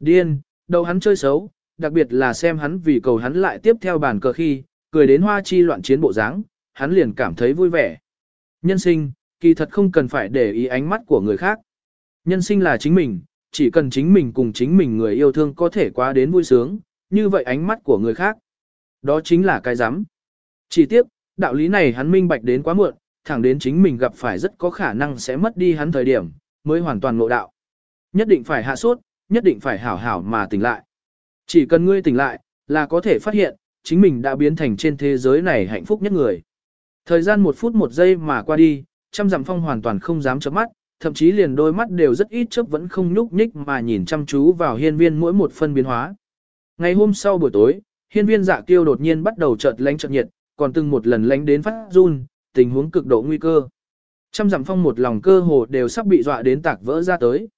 Điên, đầu hắn chơi xấu, đặc biệt là xem hắn vì cầu hắn lại tiếp theo bàn cờ khi, cười đến hoa chi loạn chiến bộ dáng, hắn liền cảm thấy vui vẻ. Nhân sinh, kỳ thật không cần phải để ý ánh mắt của người khác. Nhân sinh là chính mình, chỉ cần chính mình cùng chính mình người yêu thương có thể qua đến vui sướng, như vậy ánh mắt của người khác. Đó chính là cái giám. Chỉ tiếc, đạo lý này hắn minh bạch đến quá muộn, thẳng đến chính mình gặp phải rất có khả năng sẽ mất đi hắn thời điểm, mới hoàn toàn ngộ đạo. Nhất định phải hạ sốt, nhất định phải hảo hảo mà tỉnh lại. Chỉ cần ngươi tỉnh lại, là có thể phát hiện, chính mình đã biến thành trên thế giới này hạnh phúc nhất người. Thời gian một phút một giây mà qua đi, trăm dặm phong hoàn toàn không dám chớp mắt, thậm chí liền đôi mắt đều rất ít chớp vẫn không nhúc nhích mà nhìn chăm chú vào hiên viên mỗi một phân biến hóa. Ngày hôm sau buổi tối, hiên viên dạ kiêu đột nhiên bắt đầu chợt lánh chợt nhiệt, còn từng một lần lánh đến phát run, tình huống cực độ nguy cơ. Trăm dặm phong một lòng cơ hồ đều sắp bị dọa đến tạc vỡ ra tới.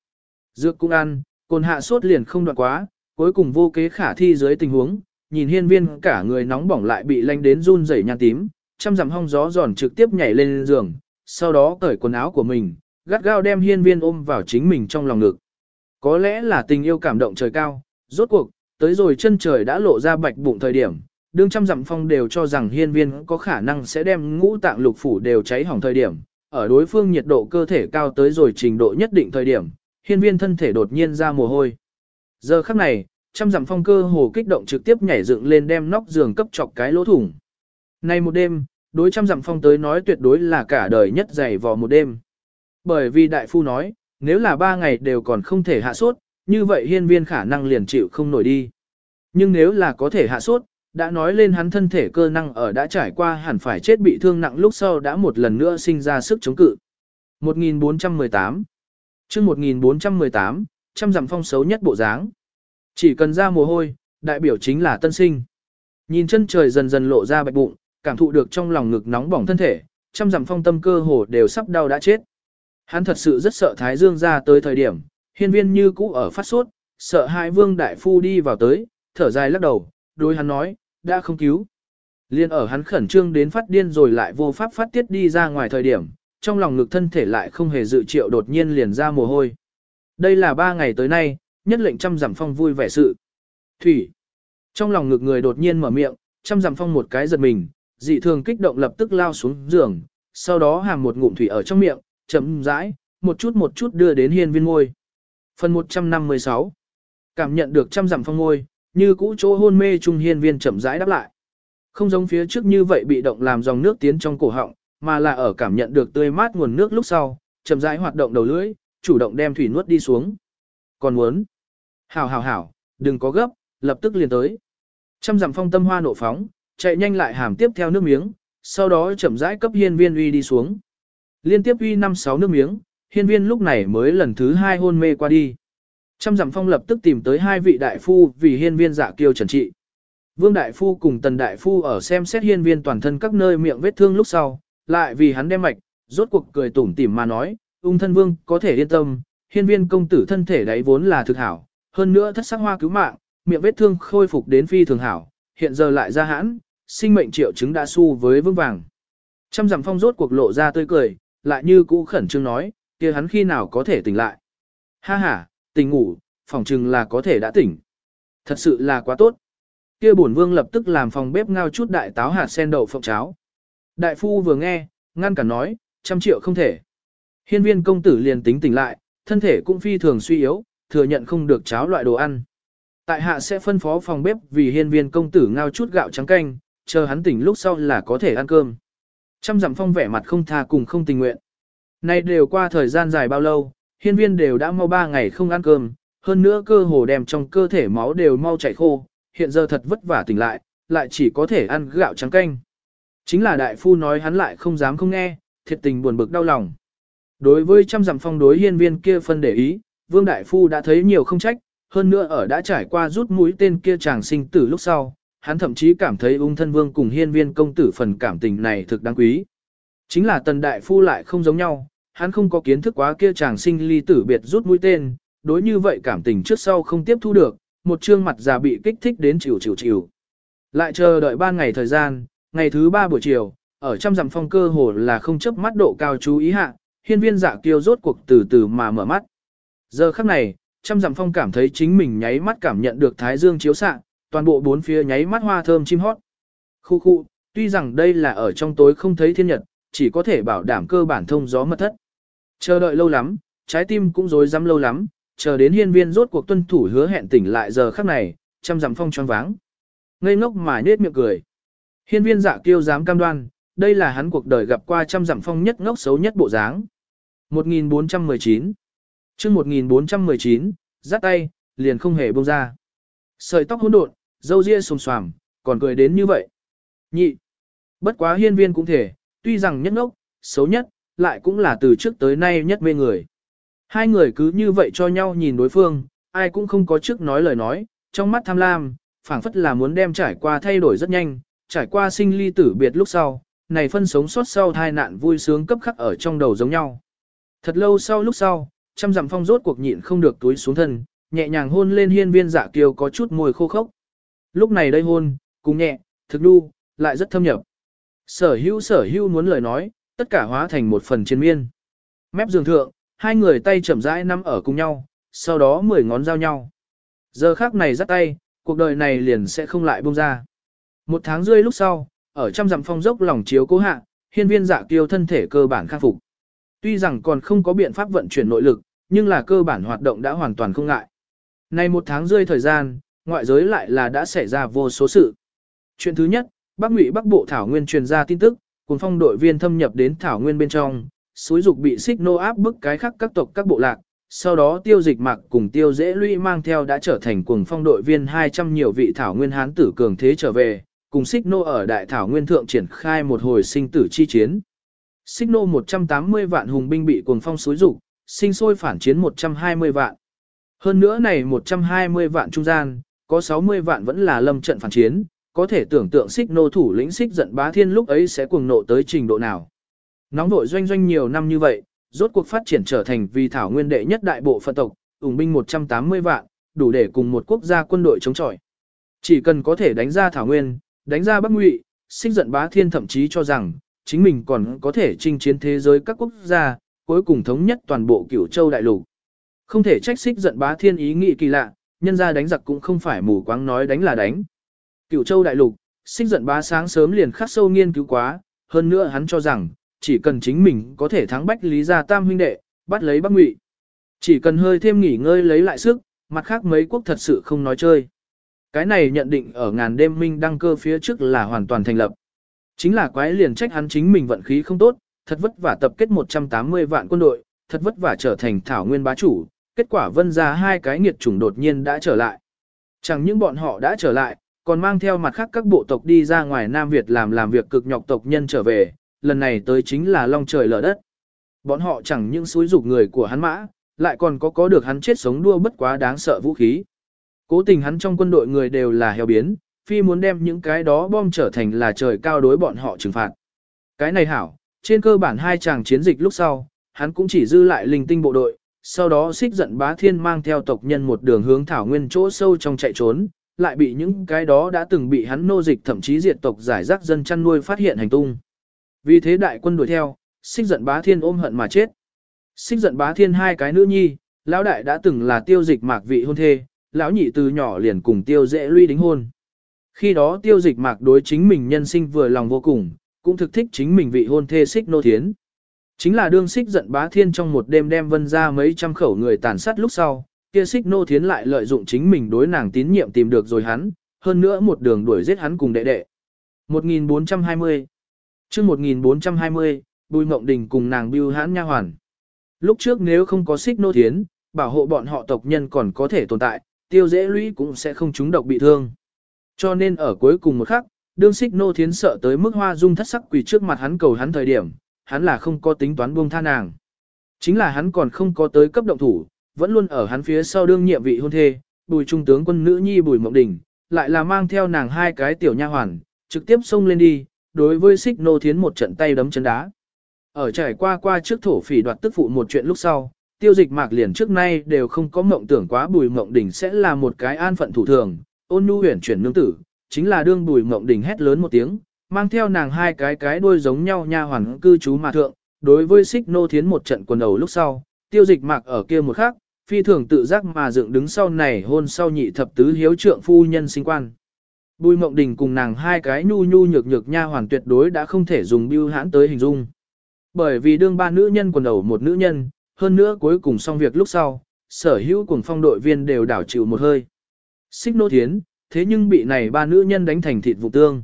Dược cũng ăn, cồn hạ sốt liền không đoạn quá, cuối cùng vô kế khả thi dưới tình huống, nhìn hiên viên cả người nóng bỏng lại bị lanh đến run rẩy nhan tím, trăm dặm hong gió giòn trực tiếp nhảy lên giường, sau đó cởi quần áo của mình, gắt gao đem hiên viên ôm vào chính mình trong lòng ngực. Có lẽ là tình yêu cảm động trời cao, rốt cuộc, tới rồi chân trời đã lộ ra bạch bụng thời điểm, đương trăm dặm phong đều cho rằng hiên viên có khả năng sẽ đem ngũ tạng lục phủ đều cháy hỏng thời điểm, ở đối phương nhiệt độ cơ thể cao tới rồi trình độ nhất định thời điểm, hiên viên thân thể đột nhiên ra mồ hôi. Giờ khắc này, trăm dặm phong cơ hồ kích động trực tiếp nhảy dựng lên đem nóc giường cấp chọc cái lỗ thủng. Nay một đêm, đối trăm dặm phong tới nói tuyệt đối là cả đời nhất dày vò một đêm. Bởi vì đại phu nói, nếu là ba ngày đều còn không thể hạ sốt, như vậy hiên viên khả năng liền chịu không nổi đi. Nhưng nếu là có thể hạ sốt, đã nói lên hắn thân thể cơ năng ở đã trải qua hẳn phải chết bị thương nặng lúc sau đã một lần nữa sinh ra sức chống cự. 1418 chương 1418, trăm dặm phong xấu nhất bộ dáng. Chỉ cần ra mồ hôi, đại biểu chính là tân sinh. Nhìn chân trời dần dần lộ ra bạch bụng, cảm thụ được trong lòng ngực nóng bỏng thân thể, trăm dặm phong tâm cơ hồ đều sắp đau đã chết. Hắn thật sự rất sợ Thái Dương ra tới thời điểm, hiên viên như cũ ở phát sốt, sợ hai vương đại phu đi vào tới, thở dài lắc đầu, đối hắn nói, đã không cứu. Liên ở hắn khẩn trương đến phát điên rồi lại vô pháp phát tiết đi ra ngoài thời điểm, trong lòng ngực thân thể lại không hề dự triệu đột nhiên liền ra mồ hôi. Đây là ba ngày tới nay, nhất lệnh trăm giảm phong vui vẻ sự. Thủy. Trong lòng ngực người đột nhiên mở miệng, trăm giảm phong một cái giật mình, dị thường kích động lập tức lao xuống giường, sau đó hàm một ngụm thủy ở trong miệng, chậm rãi, một chút một chút đưa đến hiên viên ngôi. Phần 156 Cảm nhận được trăm giảm phong ngôi, như cũ chỗ hôn mê trung hiên viên chậm rãi đáp lại. Không giống phía trước như vậy bị động làm dòng nước tiến trong cổ họng, mà là ở cảm nhận được tươi mát nguồn nước lúc sau, chậm rãi hoạt động đầu lưỡi, chủ động đem thủy nuốt đi xuống. Còn muốn? Hảo hảo hảo, đừng có gấp, lập tức liền tới. Trăm dặm phong tâm hoa nộ phóng, chạy nhanh lại hàm tiếp theo nước miếng, sau đó chậm rãi cấp hiên viên uy đi xuống. Liên tiếp uy 5-6 nước miếng, hiên viên lúc này mới lần thứ hai hôn mê qua đi. Trăm dặm phong lập tức tìm tới hai vị đại phu vì hiên viên dạ kiêu trần trị. Vương đại phu cùng tần đại phu ở xem xét hiên viên toàn thân các nơi miệng vết thương lúc sau, lại vì hắn đem mạch, rốt cuộc cười tủm tỉm mà nói, ung thân vương có thể yên tâm, hiên viên công tử thân thể đấy vốn là thực hảo, hơn nữa thất sắc hoa cứu mạng, miệng vết thương khôi phục đến phi thường hảo, hiện giờ lại ra hãn, sinh mệnh triệu chứng đã su với vương vàng. Trăm dặm phong rốt cuộc lộ ra tươi cười, lại như cũ khẩn trương nói, kia hắn khi nào có thể tỉnh lại. Ha ha, tỉnh ngủ, phòng chừng là có thể đã tỉnh. Thật sự là quá tốt. Kia bổn vương lập tức làm phòng bếp ngao chút đại táo hạt sen đậu phộng cháo. Đại phu vừa nghe, ngăn cả nói, trăm triệu không thể. Hiên viên công tử liền tính tỉnh lại, thân thể cũng phi thường suy yếu, thừa nhận không được cháo loại đồ ăn. Tại hạ sẽ phân phó phòng bếp vì hiên viên công tử ngao chút gạo trắng canh, chờ hắn tỉnh lúc sau là có thể ăn cơm. Trăm dặm phong vẻ mặt không tha cùng không tình nguyện. Nay đều qua thời gian dài bao lâu, hiên viên đều đã mau ba ngày không ăn cơm, hơn nữa cơ hồ đem trong cơ thể máu đều mau chảy khô, hiện giờ thật vất vả tỉnh lại, lại chỉ có thể ăn gạo trắng canh. Chính là đại phu nói hắn lại không dám không nghe, thiệt tình buồn bực đau lòng. Đối với trăm dặm phong đối hiên viên kia phân để ý, vương đại phu đã thấy nhiều không trách, hơn nữa ở đã trải qua rút mũi tên kia chàng sinh tử lúc sau, hắn thậm chí cảm thấy ung thân vương cùng hiên viên công tử phần cảm tình này thực đáng quý. Chính là tần đại phu lại không giống nhau, hắn không có kiến thức quá kia chàng sinh ly tử biệt rút mũi tên, đối như vậy cảm tình trước sau không tiếp thu được, một trương mặt già bị kích thích đến chịu chịu chịu. Lại chờ đợi ba ngày thời gian, ngày thứ ba buổi chiều, ở trăm dặm phong cơ hồ là không chấp mắt độ cao chú ý hạ, hiên viên dạ kiêu rốt cuộc từ từ mà mở mắt. Giờ khắc này, trăm dặm phong cảm thấy chính mình nháy mắt cảm nhận được thái dương chiếu xạ, toàn bộ bốn phía nháy mắt hoa thơm chim hót. Khu khu, tuy rằng đây là ở trong tối không thấy thiên nhật, chỉ có thể bảo đảm cơ bản thông gió mật thất. Chờ đợi lâu lắm, trái tim cũng rối rắm lâu lắm, chờ đến hiên viên rốt cuộc tuân thủ hứa hẹn tỉnh lại giờ khắc này, trăm dặm phong choáng váng. Ngây ngốc mà nết miệng cười. Hiên viên dạ kiêu dám cam đoan, đây là hắn cuộc đời gặp qua trăm dặm phong nhất ngốc xấu nhất bộ dáng. 1419 chương 1419, dắt tay, liền không hề buông ra. Sợi tóc hỗn độn, dâu ria xồm xoàm, còn cười đến như vậy. Nhị. Bất quá hiên viên cũng thể, tuy rằng nhất ngốc, xấu nhất, lại cũng là từ trước tới nay nhất mê người. Hai người cứ như vậy cho nhau nhìn đối phương, ai cũng không có trước nói lời nói, trong mắt tham lam, phảng phất là muốn đem trải qua thay đổi rất nhanh, trải qua sinh ly tử biệt lúc sau, này phân sống sót sau thai nạn vui sướng cấp khắc ở trong đầu giống nhau. Thật lâu sau lúc sau, trăm dặm phong rốt cuộc nhịn không được túi xuống thân, nhẹ nhàng hôn lên hiên viên dạ kiều có chút mùi khô khốc. Lúc này đây hôn, cùng nhẹ, thực đu, lại rất thâm nhập. Sở hữu sở hữu muốn lời nói, tất cả hóa thành một phần trên miên. Mép giường thượng, hai người tay chậm rãi nắm ở cùng nhau, sau đó mười ngón giao nhau. Giờ khác này dắt tay, cuộc đời này liền sẽ không lại buông ra. Một tháng rưỡi lúc sau, ở trăm dặm phong dốc lòng chiếu cố hạ, hiên viên dạ kiêu thân thể cơ bản khắc phục. Tuy rằng còn không có biện pháp vận chuyển nội lực, nhưng là cơ bản hoạt động đã hoàn toàn không ngại. Này một tháng rơi thời gian, ngoại giới lại là đã xảy ra vô số sự. Chuyện thứ nhất, Bắc Ngụy Bắc Bộ Thảo Nguyên truyền ra tin tức, cùng phong đội viên thâm nhập đến Thảo Nguyên bên trong, suối dục bị xích nô áp bức cái khác các tộc các bộ lạc. Sau đó tiêu dịch mạc cùng tiêu dễ lũy mang theo đã trở thành cuồng phong đội viên 200 nhiều vị Thảo Nguyên Hán tử cường thế trở về, cùng xích nô ở Đại Thảo Nguyên Thượng triển khai một hồi sinh tử chi chiến. Xích nô 180 vạn hùng binh bị cuồng phong xối rục, sinh sôi phản chiến 120 vạn. Hơn nữa này 120 vạn trung gian, có 60 vạn vẫn là lâm trận phản chiến, có thể tưởng tượng xích nô thủ lĩnh xích giận bá thiên lúc ấy sẽ cuồng nộ tới trình độ nào. Nóng vội doanh doanh nhiều năm như vậy, rốt cuộc phát triển trở thành vì thảo nguyên đệ nhất đại bộ phận tộc, ủng binh 180 vạn, đủ để cùng một quốc gia quân đội chống chọi. Chỉ cần có thể đánh ra thảo nguyên, đánh ra bắc ngụy, xích giận bá thiên thậm chí cho rằng, chính mình còn có thể chinh chiến thế giới các quốc gia, cuối cùng thống nhất toàn bộ cửu châu đại lục. Không thể trách xích giận bá thiên ý nghĩ kỳ lạ, nhân ra đánh giặc cũng không phải mù quáng nói đánh là đánh. Cửu châu đại lục, xích giận bá sáng sớm liền khắc sâu nghiên cứu quá, hơn nữa hắn cho rằng, chỉ cần chính mình có thể thắng bách lý gia tam huynh đệ, bắt lấy bắc ngụy. Chỉ cần hơi thêm nghỉ ngơi lấy lại sức, mặt khác mấy quốc thật sự không nói chơi. Cái này nhận định ở ngàn đêm minh đăng cơ phía trước là hoàn toàn thành lập. Chính là quái liền trách hắn chính mình vận khí không tốt, thật vất vả tập kết 180 vạn quân đội, thật vất vả trở thành thảo nguyên bá chủ, kết quả vân ra hai cái nghiệt chủng đột nhiên đã trở lại. Chẳng những bọn họ đã trở lại, còn mang theo mặt khác các bộ tộc đi ra ngoài Nam Việt làm làm việc cực nhọc tộc nhân trở về, lần này tới chính là long trời lở đất. Bọn họ chẳng những xúi dục người của hắn mã, lại còn có có được hắn chết sống đua bất quá đáng sợ vũ khí. Cố tình hắn trong quân đội người đều là heo biến, phi muốn đem những cái đó bom trở thành là trời cao đối bọn họ trừng phạt. Cái này hảo, trên cơ bản hai chàng chiến dịch lúc sau, hắn cũng chỉ dư lại linh tinh bộ đội, sau đó xích giận bá thiên mang theo tộc nhân một đường hướng thảo nguyên chỗ sâu trong chạy trốn, lại bị những cái đó đã từng bị hắn nô dịch thậm chí diệt tộc giải rác dân chăn nuôi phát hiện hành tung. Vì thế đại quân đuổi theo, xích giận bá thiên ôm hận mà chết. Xích giận bá thiên hai cái nữ nhi, lão đại đã từng là tiêu dịch mạc vị hôn thê, lão nhị từ nhỏ liền cùng tiêu dễ luy đính hôn. Khi đó tiêu dịch mạc đối chính mình nhân sinh vừa lòng vô cùng, cũng thực thích chính mình vị hôn thê xích nô thiến. Chính là đương xích giận bá thiên trong một đêm đem vân ra mấy trăm khẩu người tàn sát lúc sau, kia xích nô thiến lại lợi dụng chính mình đối nàng tín nhiệm tìm được rồi hắn, hơn nữa một đường đuổi giết hắn cùng đệ đệ. 1420 chương 1420, Bùi Mộng Đình cùng nàng bưu hãn nha hoàn. Lúc trước nếu không có xích nô thiến, bảo hộ bọn họ tộc nhân còn có thể tồn tại, tiêu dễ lũy cũng sẽ không trúng độc bị thương. Cho nên ở cuối cùng một khắc, đương xích nô thiến sợ tới mức hoa dung thất sắc quỳ trước mặt hắn cầu hắn thời điểm, hắn là không có tính toán buông tha nàng. Chính là hắn còn không có tới cấp động thủ, vẫn luôn ở hắn phía sau đương nhiệm vị hôn thê, bùi trung tướng quân nữ nhi bùi mộng đình, lại là mang theo nàng hai cái tiểu nha hoàn, trực tiếp xông lên đi, đối với xích nô thiến một trận tay đấm chân đá. Ở trải qua qua trước thổ phỉ đoạt tức phụ một chuyện lúc sau, tiêu dịch mạc liền trước nay đều không có mộng tưởng quá bùi mộng Đỉnh sẽ là một cái an phận thủ thường, ôn nhu huyền chuyển nương tử, chính là đương bùi mộng Đỉnh hét lớn một tiếng, mang theo nàng hai cái cái đuôi giống nhau nha hoàn cư trú mà thượng, đối với xích nô thiến một trận quần đầu lúc sau, tiêu dịch mạc ở kia một khắc, phi thường tự giác mà dựng đứng sau này hôn sau nhị thập tứ hiếu trượng phu nhân sinh quan. Bùi Mộng Đình cùng nàng hai cái nhu nhu nhược nhược nha hoàn tuyệt đối đã không thể dùng biêu hãn tới hình dung. Bởi vì đương ba nữ nhân quần đầu một nữ nhân, hơn nữa cuối cùng xong việc lúc sau, sở hữu cùng phong đội viên đều đảo chịu một hơi. Xích nô thiến, thế nhưng bị này ba nữ nhân đánh thành thịt vụ tương.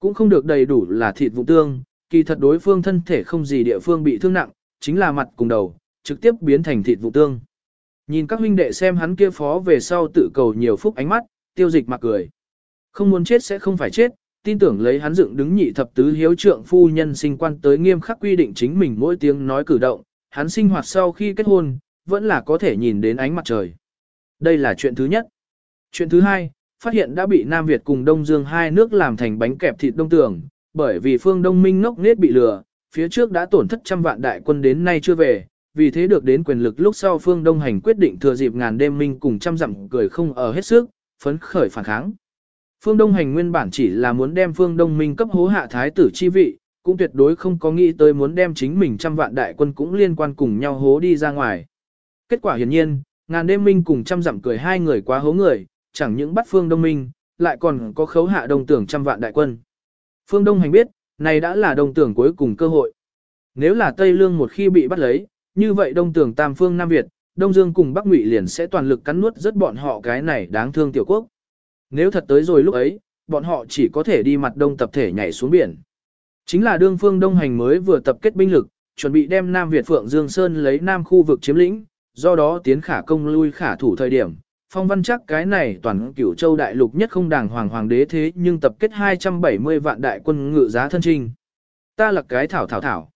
Cũng không được đầy đủ là thịt vụ tương, kỳ thật đối phương thân thể không gì địa phương bị thương nặng, chính là mặt cùng đầu, trực tiếp biến thành thịt vụ tương. Nhìn các huynh đệ xem hắn kia phó về sau tự cầu nhiều phúc ánh mắt, tiêu dịch mặc cười. Không muốn chết sẽ không phải chết, tin tưởng lấy hắn dựng đứng nhị thập tứ hiếu trượng phu nhân sinh quan tới nghiêm khắc quy định chính mình mỗi tiếng nói cử động, hắn sinh hoạt sau khi kết hôn, vẫn là có thể nhìn đến ánh mặt trời. Đây là chuyện thứ nhất. Chuyện thứ hai, phát hiện đã bị Nam Việt cùng Đông Dương hai nước làm thành bánh kẹp thịt đông tường, bởi vì phương Đông Minh ngốc nết bị lừa, phía trước đã tổn thất trăm vạn đại quân đến nay chưa về, vì thế được đến quyền lực lúc sau phương Đông Hành quyết định thừa dịp ngàn đêm minh cùng trăm dặm cười không ở hết sức, phấn khởi phản kháng. Phương Đông Hành nguyên bản chỉ là muốn đem Phương Đông Minh cấp hố hạ thái tử chi vị, cũng tuyệt đối không có nghĩ tới muốn đem chính mình trăm vạn đại quân cũng liên quan cùng nhau hố đi ra ngoài. Kết quả hiển nhiên, ngàn đêm minh cùng trăm dặm cười hai người quá hố người, chẳng những bắt Phương Đông Minh, lại còn có khấu hạ đông tưởng trăm vạn đại quân. Phương Đông Hành biết, này đã là đông tưởng cuối cùng cơ hội. Nếu là Tây Lương một khi bị bắt lấy, như vậy đông tưởng tam phương Nam Việt, Đông Dương cùng Bắc Ngụy liền sẽ toàn lực cắn nuốt rất bọn họ cái này đáng thương tiểu quốc. Nếu thật tới rồi lúc ấy, bọn họ chỉ có thể đi mặt đông tập thể nhảy xuống biển. Chính là đương phương đông hành mới vừa tập kết binh lực, chuẩn bị đem Nam Việt Phượng Dương Sơn lấy Nam khu vực chiếm lĩnh, do đó tiến khả công lui khả thủ thời điểm. Phong văn chắc cái này toàn cửu châu đại lục nhất không đàng hoàng hoàng đế thế nhưng tập kết 270 vạn đại quân ngự giá thân trinh. Ta là cái thảo thảo thảo.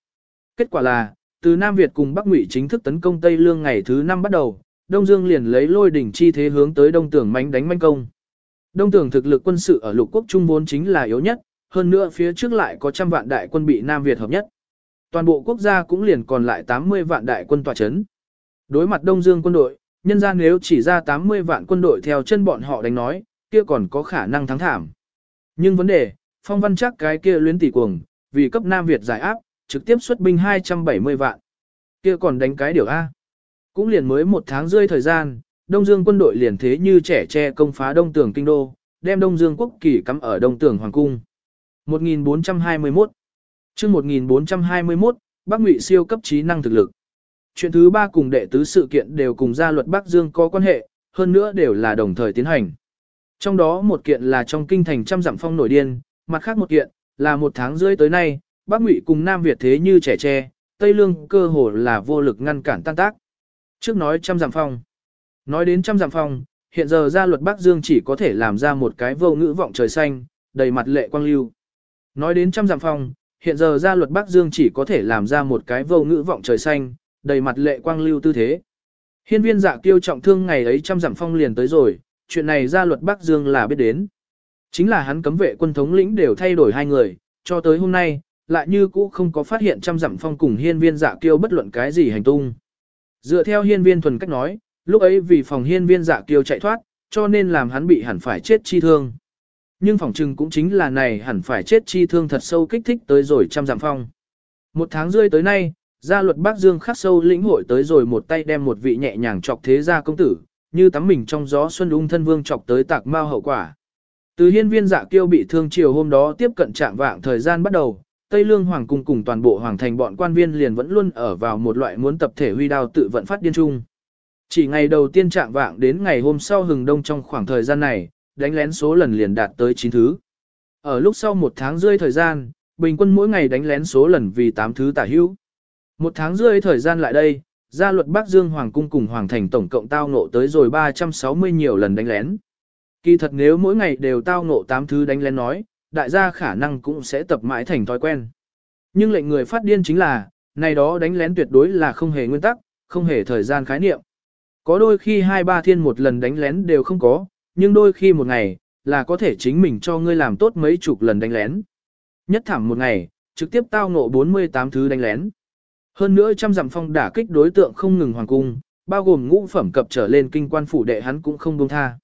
Kết quả là, từ Nam Việt cùng Bắc Ngụy chính thức tấn công Tây Lương ngày thứ năm bắt đầu, Đông Dương liền lấy lôi đỉnh chi thế hướng tới Đông Tưởng mánh đánh manh công. Đông tưởng thực lực quân sự ở lục quốc trung vốn chính là yếu nhất, hơn nữa phía trước lại có trăm vạn đại quân bị Nam Việt hợp nhất. Toàn bộ quốc gia cũng liền còn lại 80 vạn đại quân tòa chấn. Đối mặt Đông Dương quân đội, nhân gian nếu chỉ ra 80 vạn quân đội theo chân bọn họ đánh nói, kia còn có khả năng thắng thảm. Nhưng vấn đề, phong văn chắc cái kia luyến tỷ cuồng, vì cấp Nam Việt giải áp, trực tiếp xuất binh 270 vạn. Kia còn đánh cái điều A. Cũng liền mới một tháng rơi thời gian, Đông Dương quân đội liền thế như trẻ tre công phá Đông Tường Kinh Đô, đem Đông Dương quốc kỳ cắm ở Đông Tường Hoàng Cung. 1421 chương 1421, Bắc Ngụy siêu cấp trí năng thực lực. Chuyện thứ ba cùng đệ tứ sự kiện đều cùng gia luật Bắc Dương có quan hệ, hơn nữa đều là đồng thời tiến hành. Trong đó một kiện là trong kinh thành trăm dặm phong nổi điên, mặt khác một kiện là một tháng rưỡi tới nay, Bắc Ngụy cùng Nam Việt thế như trẻ tre, Tây Lương cơ hồ là vô lực ngăn cản tan tác. Trước nói trăm dặm phong. Nói đến trăm dặm phong, hiện giờ gia luật Bắc Dương chỉ có thể làm ra một cái vô ngữ vọng trời xanh, đầy mặt lệ quang lưu. Nói đến trăm dặm phong, hiện giờ gia luật Bắc Dương chỉ có thể làm ra một cái vô ngữ vọng trời xanh, đầy mặt lệ quang lưu tư thế. Hiên viên dạ tiêu trọng thương ngày ấy trăm dặm phong liền tới rồi, chuyện này gia luật Bắc Dương là biết đến. Chính là hắn cấm vệ quân thống lĩnh đều thay đổi hai người, cho tới hôm nay, lại như cũ không có phát hiện trăm dặm phong cùng hiên viên dạ tiêu bất luận cái gì hành tung. Dựa theo hiên viên thuần cách nói, lúc ấy vì phòng hiên viên dạ kiêu chạy thoát, cho nên làm hắn bị hẳn phải chết chi thương. Nhưng phỏng chừng cũng chính là này hẳn phải chết chi thương thật sâu kích thích tới rồi trăm giảm phong. Một tháng rơi tới nay, gia luật bác Dương khắc sâu lĩnh hội tới rồi một tay đem một vị nhẹ nhàng chọc thế gia công tử, như tắm mình trong gió xuân ung thân vương chọc tới tạc mao hậu quả. Từ hiên viên dạ kiêu bị thương chiều hôm đó tiếp cận trạng vạng thời gian bắt đầu, Tây Lương Hoàng cung cùng toàn bộ hoàng thành bọn quan viên liền vẫn luôn ở vào một loại muốn tập thể huy đao tự vận phát điên trung. Chỉ ngày đầu tiên trạng vạng đến ngày hôm sau hừng đông trong khoảng thời gian này, đánh lén số lần liền đạt tới 9 thứ. Ở lúc sau một tháng rưỡi thời gian, bình quân mỗi ngày đánh lén số lần vì 8 thứ tả hữu. Một tháng rưỡi thời gian lại đây, gia luật Bắc Dương Hoàng cung cùng Hoàng thành tổng cộng tao ngộ tới rồi 360 nhiều lần đánh lén. Kỳ thật nếu mỗi ngày đều tao ngộ 8 thứ đánh lén nói, đại gia khả năng cũng sẽ tập mãi thành thói quen. Nhưng lệnh người phát điên chính là, này đó đánh lén tuyệt đối là không hề nguyên tắc, không hề thời gian khái niệm. Có đôi khi hai ba thiên một lần đánh lén đều không có, nhưng đôi khi một ngày, là có thể chính mình cho ngươi làm tốt mấy chục lần đánh lén. Nhất thảm một ngày, trực tiếp tao ngộ 48 thứ đánh lén. Hơn nữa trăm dặm phong đả kích đối tượng không ngừng hoàng cung, bao gồm ngũ phẩm cập trở lên kinh quan phủ đệ hắn cũng không buông tha.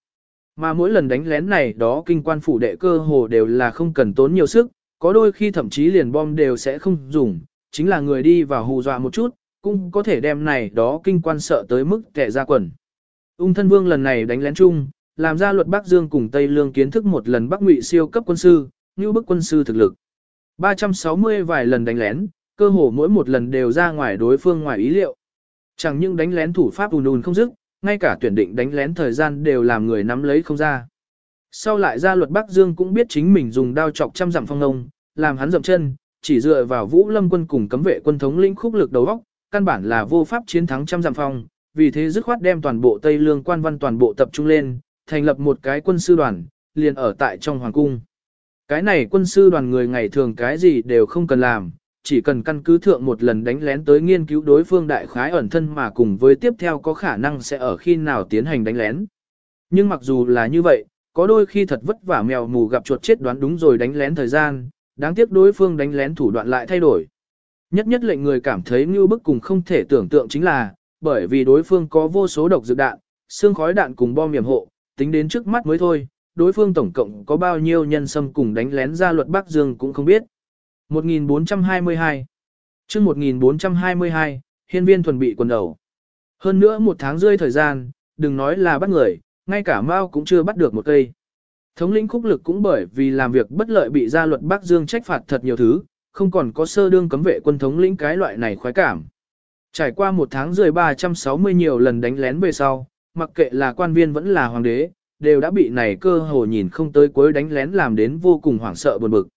Mà mỗi lần đánh lén này đó kinh quan phủ đệ cơ hồ đều là không cần tốn nhiều sức, có đôi khi thậm chí liền bom đều sẽ không dùng, chính là người đi vào hù dọa một chút, cũng có thể đem này đó kinh quan sợ tới mức kẻ ra quần. Ung thân vương lần này đánh lén chung, làm ra luật Bắc Dương cùng Tây Lương kiến thức một lần Bắc Ngụy siêu cấp quân sư, như bức quân sư thực lực. 360 vài lần đánh lén, cơ hồ mỗi một lần đều ra ngoài đối phương ngoài ý liệu. Chẳng những đánh lén thủ pháp ùn ùn không dứt, ngay cả tuyển định đánh lén thời gian đều làm người nắm lấy không ra. Sau lại ra luật Bắc Dương cũng biết chính mình dùng đao chọc trăm dặm phong ông, làm hắn dậm chân, chỉ dựa vào Vũ Lâm quân cùng cấm vệ quân thống lĩnh khúc lực đầu óc, căn bản là vô pháp chiến thắng trăm dặm phong, vì thế dứt khoát đem toàn bộ Tây Lương quan văn toàn bộ tập trung lên, thành lập một cái quân sư đoàn, liền ở tại trong hoàng cung. Cái này quân sư đoàn người ngày thường cái gì đều không cần làm, chỉ cần căn cứ thượng một lần đánh lén tới nghiên cứu đối phương đại khái ẩn thân mà cùng với tiếp theo có khả năng sẽ ở khi nào tiến hành đánh lén. Nhưng mặc dù là như vậy, có đôi khi thật vất vả mèo mù gặp chuột chết đoán đúng rồi đánh lén thời gian, đáng tiếc đối phương đánh lén thủ đoạn lại thay đổi. Nhất nhất lệnh người cảm thấy như bức cùng không thể tưởng tượng chính là, bởi vì đối phương có vô số độc dược đạn, xương khói đạn cùng bom hiểm hộ, tính đến trước mắt mới thôi, đối phương tổng cộng có bao nhiêu nhân xâm cùng đánh lén ra luật Bắc Dương cũng không biết. 1422 chương 1422, hiên viên thuần bị quần đầu. Hơn nữa một tháng rơi thời gian, đừng nói là bắt người, ngay cả Mao cũng chưa bắt được một cây. Thống lĩnh khúc lực cũng bởi vì làm việc bất lợi bị gia luật Bắc Dương trách phạt thật nhiều thứ, không còn có sơ đương cấm vệ quân thống lĩnh cái loại này khoái cảm. Trải qua một tháng rưỡi 360 nhiều lần đánh lén về sau, mặc kệ là quan viên vẫn là hoàng đế, đều đã bị này cơ hồ nhìn không tới cuối đánh lén làm đến vô cùng hoảng sợ buồn bực.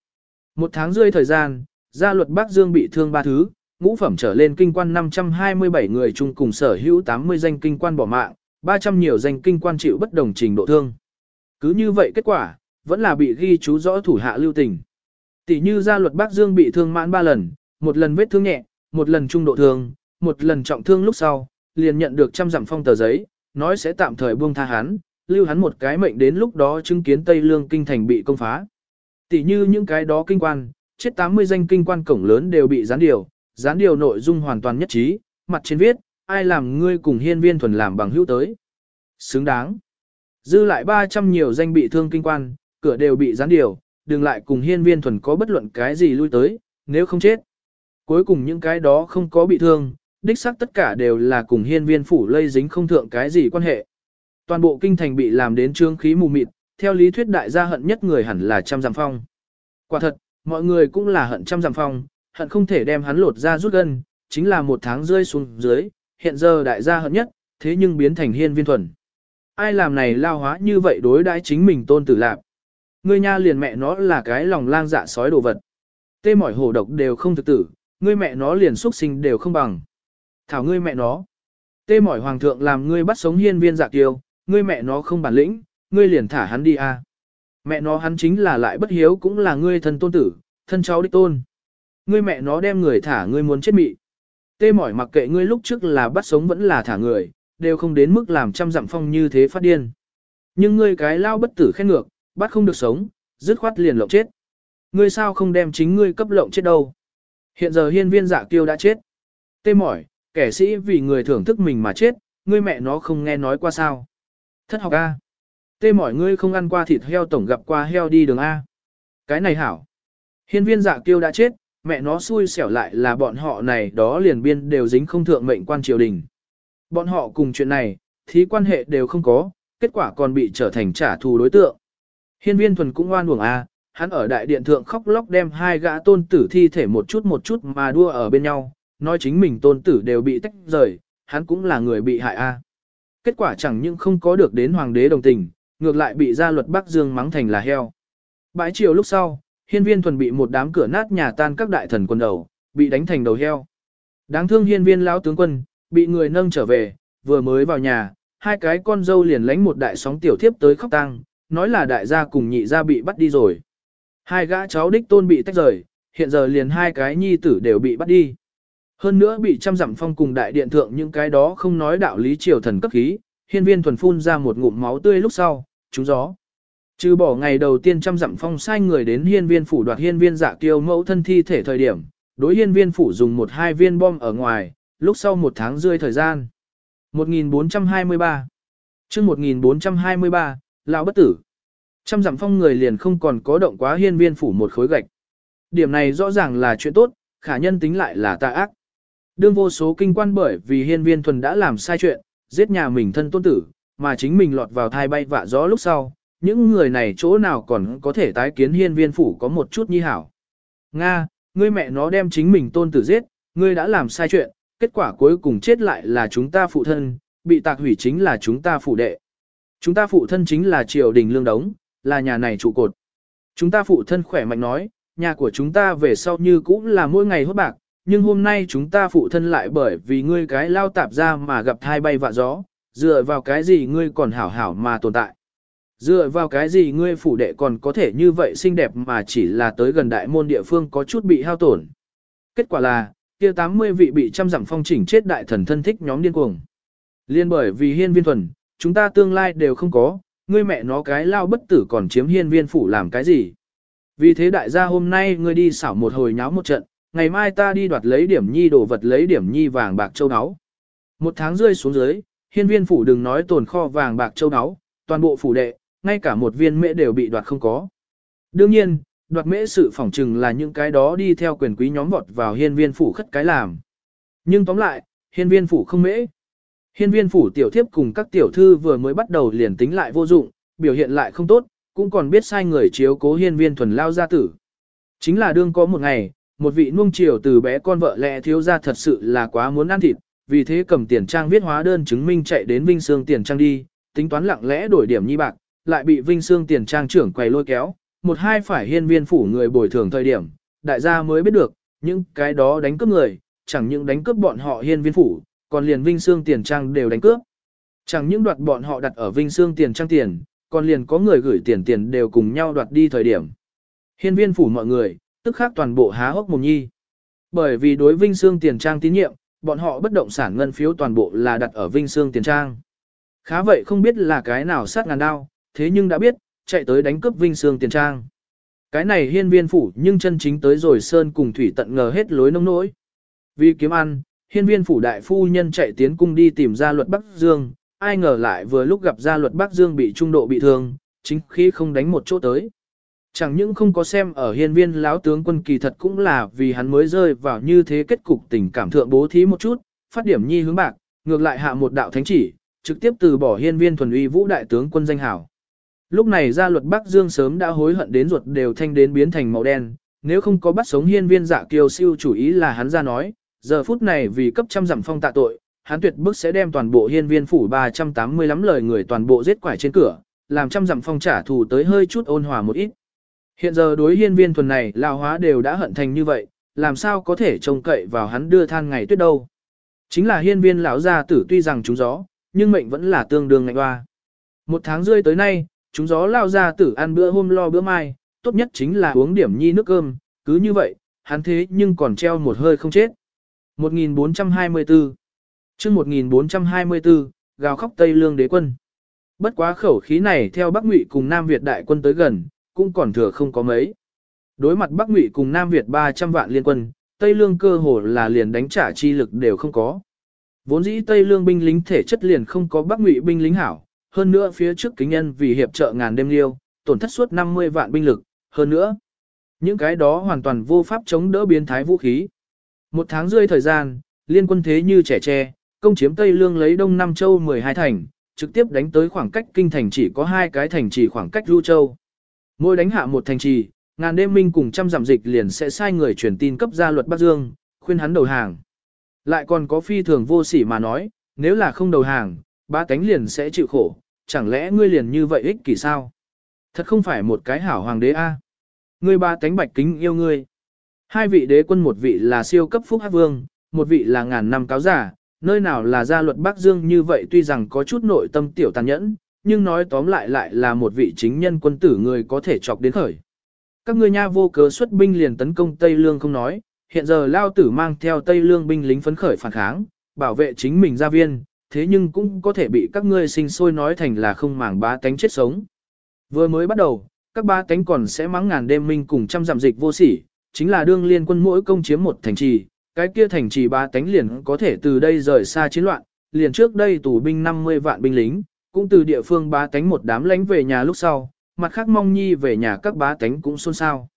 Một tháng rưỡi thời gian, gia luật Bắc Dương bị thương ba thứ, ngũ phẩm trở lên kinh quan 527 người chung cùng sở hữu 80 danh kinh quan bỏ mạng, 300 nhiều danh kinh quan chịu bất đồng trình độ thương. Cứ như vậy kết quả, vẫn là bị ghi chú rõ thủ hạ lưu tình. Tỷ như gia luật Bắc Dương bị thương mãn 3 lần, một lần vết thương nhẹ, một lần trung độ thương, một lần trọng thương lúc sau, liền nhận được trăm dặm phong tờ giấy, nói sẽ tạm thời buông tha hắn, lưu hắn một cái mệnh đến lúc đó chứng kiến Tây Lương kinh thành bị công phá. Tỷ như những cái đó kinh quan, chết 80 danh kinh quan cổng lớn đều bị gián điều, gián điều nội dung hoàn toàn nhất trí, mặt trên viết, ai làm ngươi cùng hiên viên thuần làm bằng hữu tới. Xứng đáng. Dư lại 300 nhiều danh bị thương kinh quan, cửa đều bị gián điều, đừng lại cùng hiên viên thuần có bất luận cái gì lui tới, nếu không chết. Cuối cùng những cái đó không có bị thương, đích xác tất cả đều là cùng hiên viên phủ lây dính không thượng cái gì quan hệ. Toàn bộ kinh thành bị làm đến trương khí mù mịt, theo lý thuyết đại gia hận nhất người hẳn là trăm giảm phong. Quả thật, mọi người cũng là hận trăm giảm phong, hận không thể đem hắn lột ra rút gân, chính là một tháng rơi xuống dưới, hiện giờ đại gia hận nhất, thế nhưng biến thành hiên viên thuần. Ai làm này lao hóa như vậy đối đãi chính mình tôn tử lạc. Ngươi nha liền mẹ nó là cái lòng lang dạ sói đồ vật. Tê mỏi hổ độc đều không thực tử, ngươi mẹ nó liền xuất sinh đều không bằng. Thảo ngươi mẹ nó. Tê mỏi hoàng thượng làm ngươi bắt sống hiên viên dạ tiêu, ngươi mẹ nó không bản lĩnh, ngươi liền thả hắn đi a. Mẹ nó hắn chính là lại bất hiếu cũng là ngươi thân tôn tử, thân cháu đích tôn. Ngươi mẹ nó đem người thả ngươi muốn chết mị. Tê mỏi mặc kệ ngươi lúc trước là bắt sống vẫn là thả người, đều không đến mức làm trăm dặm phong như thế phát điên. Nhưng ngươi cái lao bất tử khen ngược, bắt không được sống, dứt khoát liền lộng chết. Ngươi sao không đem chính ngươi cấp lộng chết đâu. Hiện giờ hiên viên dạ tiêu đã chết. Tê mỏi, kẻ sĩ vì người thưởng thức mình mà chết, ngươi mẹ nó không nghe nói qua sao. Thất học A. Tê mỏi ngươi không ăn qua thịt heo tổng gặp qua heo đi đường A. Cái này hảo. Hiên viên dạ kiêu đã chết, mẹ nó xui xẻo lại là bọn họ này đó liền biên đều dính không thượng mệnh quan triều đình. Bọn họ cùng chuyện này, thì quan hệ đều không có, kết quả còn bị trở thành trả thù đối tượng. Hiên viên thuần cũng oan uổng A, hắn ở đại điện thượng khóc lóc đem hai gã tôn tử thi thể một chút một chút mà đua ở bên nhau, nói chính mình tôn tử đều bị tách rời, hắn cũng là người bị hại A. Kết quả chẳng những không có được đến hoàng đế đồng tình, ngược lại bị gia luật Bắc Dương mắng thành là heo. Bãi chiều lúc sau, hiên viên thuần bị một đám cửa nát nhà tan các đại thần quân đầu, bị đánh thành đầu heo. Đáng thương hiên viên lão tướng quân, bị người nâng trở về, vừa mới vào nhà, hai cái con dâu liền lánh một đại sóng tiểu thiếp tới khóc tang, nói là đại gia cùng nhị gia bị bắt đi rồi. Hai gã cháu đích tôn bị tách rời, hiện giờ liền hai cái nhi tử đều bị bắt đi. Hơn nữa bị trăm dặm phong cùng đại điện thượng những cái đó không nói đạo lý triều thần cấp khí, hiên viên thuần phun ra một ngụm máu tươi lúc sau, trúng gió. Trừ bỏ ngày đầu tiên trăm dặm phong sai người đến hiên viên phủ đoạt hiên viên giả kiêu mẫu thân thi thể thời điểm, đối hiên viên phủ dùng một hai viên bom ở ngoài, lúc sau một tháng rơi thời gian. 1423 chương 1423, lão bất tử. Trăm dặm phong người liền không còn có động quá hiên viên phủ một khối gạch. Điểm này rõ ràng là chuyện tốt, khả nhân tính lại là tà ác đương vô số kinh quan bởi vì hiên viên thuần đã làm sai chuyện, giết nhà mình thân tôn tử, mà chính mình lọt vào thai bay vạ gió lúc sau, những người này chỗ nào còn có thể tái kiến hiên viên phủ có một chút nhi hảo. Nga, ngươi mẹ nó đem chính mình tôn tử giết, ngươi đã làm sai chuyện, kết quả cuối cùng chết lại là chúng ta phụ thân, bị tạc hủy chính là chúng ta phụ đệ. Chúng ta phụ thân chính là triều đình lương đống, là nhà này trụ cột. Chúng ta phụ thân khỏe mạnh nói, nhà của chúng ta về sau như cũng là mỗi ngày hốt bạc, nhưng hôm nay chúng ta phụ thân lại bởi vì ngươi cái lao tạp ra mà gặp thai bay vạ gió, dựa vào cái gì ngươi còn hảo hảo mà tồn tại. Dựa vào cái gì ngươi phủ đệ còn có thể như vậy xinh đẹp mà chỉ là tới gần đại môn địa phương có chút bị hao tổn. Kết quả là, kia 80 vị bị trăm dặm phong chỉnh chết đại thần thân thích nhóm điên cuồng. Liên bởi vì hiên viên thuần, chúng ta tương lai đều không có, ngươi mẹ nó cái lao bất tử còn chiếm hiên viên phủ làm cái gì. Vì thế đại gia hôm nay ngươi đi xảo một hồi nháo một trận, ngày mai ta đi đoạt lấy điểm nhi đồ vật lấy điểm nhi vàng bạc châu áo. Một tháng rơi xuống dưới, hiên viên phủ đừng nói tồn kho vàng bạc châu áo, toàn bộ phủ đệ, ngay cả một viên mễ đều bị đoạt không có. Đương nhiên, đoạt mễ sự phỏng trừng là những cái đó đi theo quyền quý nhóm vọt vào hiên viên phủ khất cái làm. Nhưng tóm lại, hiên viên phủ không mễ. Hiên viên phủ tiểu thiếp cùng các tiểu thư vừa mới bắt đầu liền tính lại vô dụng, biểu hiện lại không tốt, cũng còn biết sai người chiếu cố hiên viên thuần lao gia tử. Chính là đương có một ngày, một vị nuông chiều từ bé con vợ lẽ thiếu ra thật sự là quá muốn ăn thịt, vì thế cầm tiền trang viết hóa đơn chứng minh chạy đến Vinh Sương tiền trang đi, tính toán lặng lẽ đổi điểm nhi bạc, lại bị Vinh Sương tiền trang trưởng quầy lôi kéo, một hai phải hiên viên phủ người bồi thường thời điểm, đại gia mới biết được, những cái đó đánh cướp người, chẳng những đánh cướp bọn họ hiên viên phủ, còn liền Vinh Sương tiền trang đều đánh cướp. Chẳng những đoạt bọn họ đặt ở Vinh Sương tiền trang tiền, còn liền có người gửi tiền tiền đều cùng nhau đoạt đi thời điểm. Hiên viên phủ mọi người, tức khác toàn bộ há hốc mồm nhi. Bởi vì đối Vinh Sương tiền trang tín nhiệm, bọn họ bất động sản ngân phiếu toàn bộ là đặt ở Vinh Sương tiền trang. Khá vậy không biết là cái nào sát ngàn đao, thế nhưng đã biết, chạy tới đánh cướp Vinh Sương tiền trang. Cái này hiên viên phủ nhưng chân chính tới rồi Sơn cùng Thủy tận ngờ hết lối nông nỗi. Vì kiếm ăn, hiên viên phủ đại phu nhân chạy tiến cung đi tìm ra luật Bắc Dương, ai ngờ lại vừa lúc gặp ra luật Bắc Dương bị trung độ bị thương, chính khi không đánh một chỗ tới. Chẳng những không có xem ở hiên viên lão tướng quân kỳ thật cũng là vì hắn mới rơi vào như thế kết cục tình cảm thượng bố thí một chút, phát điểm nhi hướng bạc, ngược lại hạ một đạo thánh chỉ, trực tiếp từ bỏ hiên viên thuần uy vũ đại tướng quân danh hảo. Lúc này gia luật Bắc Dương sớm đã hối hận đến ruột đều thanh đến biến thành màu đen, nếu không có bắt sống hiên viên dạ giả kiều siêu chủ ý là hắn ra nói, giờ phút này vì cấp trăm giảm phong tạ tội, hắn tuyệt bức sẽ đem toàn bộ hiên viên phủ 380 lắm lời người toàn bộ giết quải trên cửa, làm trăm giảm phong trả thù tới hơi chút ôn hòa một ít. Hiện giờ đối hiên viên thuần này lao hóa đều đã hận thành như vậy, làm sao có thể trông cậy vào hắn đưa than ngày tuyết đâu. Chính là hiên viên lão gia tử tuy rằng chúng gió, nhưng mệnh vẫn là tương đương ngạnh hoa. Một tháng rơi tới nay, chúng gió lao gia tử ăn bữa hôm lo bữa mai, tốt nhất chính là uống điểm nhi nước cơm, cứ như vậy, hắn thế nhưng còn treo một hơi không chết. 1424 chương 1424, gào khóc Tây Lương đế quân. Bất quá khẩu khí này theo Bắc Ngụy cùng Nam Việt đại quân tới gần, cũng còn thừa không có mấy. Đối mặt Bắc Ngụy cùng Nam Việt 300 vạn liên quân, Tây Lương cơ hồ là liền đánh trả chi lực đều không có. Vốn dĩ Tây Lương binh lính thể chất liền không có Bắc Ngụy binh lính hảo, hơn nữa phía trước kính nhân vì hiệp trợ ngàn đêm liêu, tổn thất suốt 50 vạn binh lực, hơn nữa. Những cái đó hoàn toàn vô pháp chống đỡ biến thái vũ khí. Một tháng rơi thời gian, liên quân thế như trẻ tre, công chiếm Tây Lương lấy Đông Nam Châu 12 thành, trực tiếp đánh tới khoảng cách kinh thành chỉ có hai cái thành chỉ khoảng cách Du Châu. Mỗi đánh hạ một thành trì, ngàn đêm minh cùng trăm giảm dịch liền sẽ sai người truyền tin cấp gia luật Bắc Dương, khuyên hắn đầu hàng. Lại còn có phi thường vô sỉ mà nói, nếu là không đầu hàng, ba cánh liền sẽ chịu khổ, chẳng lẽ ngươi liền như vậy ích kỷ sao? Thật không phải một cái hảo hoàng đế a. Ngươi ba cánh bạch kính yêu ngươi. Hai vị đế quân một vị là siêu cấp phúc hát vương, một vị là ngàn năm cáo giả, nơi nào là gia luật Bắc Dương như vậy tuy rằng có chút nội tâm tiểu tàn nhẫn, nhưng nói tóm lại lại là một vị chính nhân quân tử người có thể chọc đến khởi. Các ngươi nha vô cớ xuất binh liền tấn công Tây Lương không nói, hiện giờ lao tử mang theo Tây Lương binh lính phấn khởi phản kháng, bảo vệ chính mình gia viên, thế nhưng cũng có thể bị các ngươi sinh sôi nói thành là không màng bá tánh chết sống. Vừa mới bắt đầu, các ba tánh còn sẽ mắng ngàn đêm minh cùng trăm giảm dịch vô sỉ, chính là đương liên quân mỗi công chiếm một thành trì, cái kia thành trì ba tánh liền có thể từ đây rời xa chiến loạn, liền trước đây tù binh 50 vạn binh lính, cũng từ địa phương bá tánh một đám lánh về nhà lúc sau, mặt khác mong nhi về nhà các bá tánh cũng xôn xao.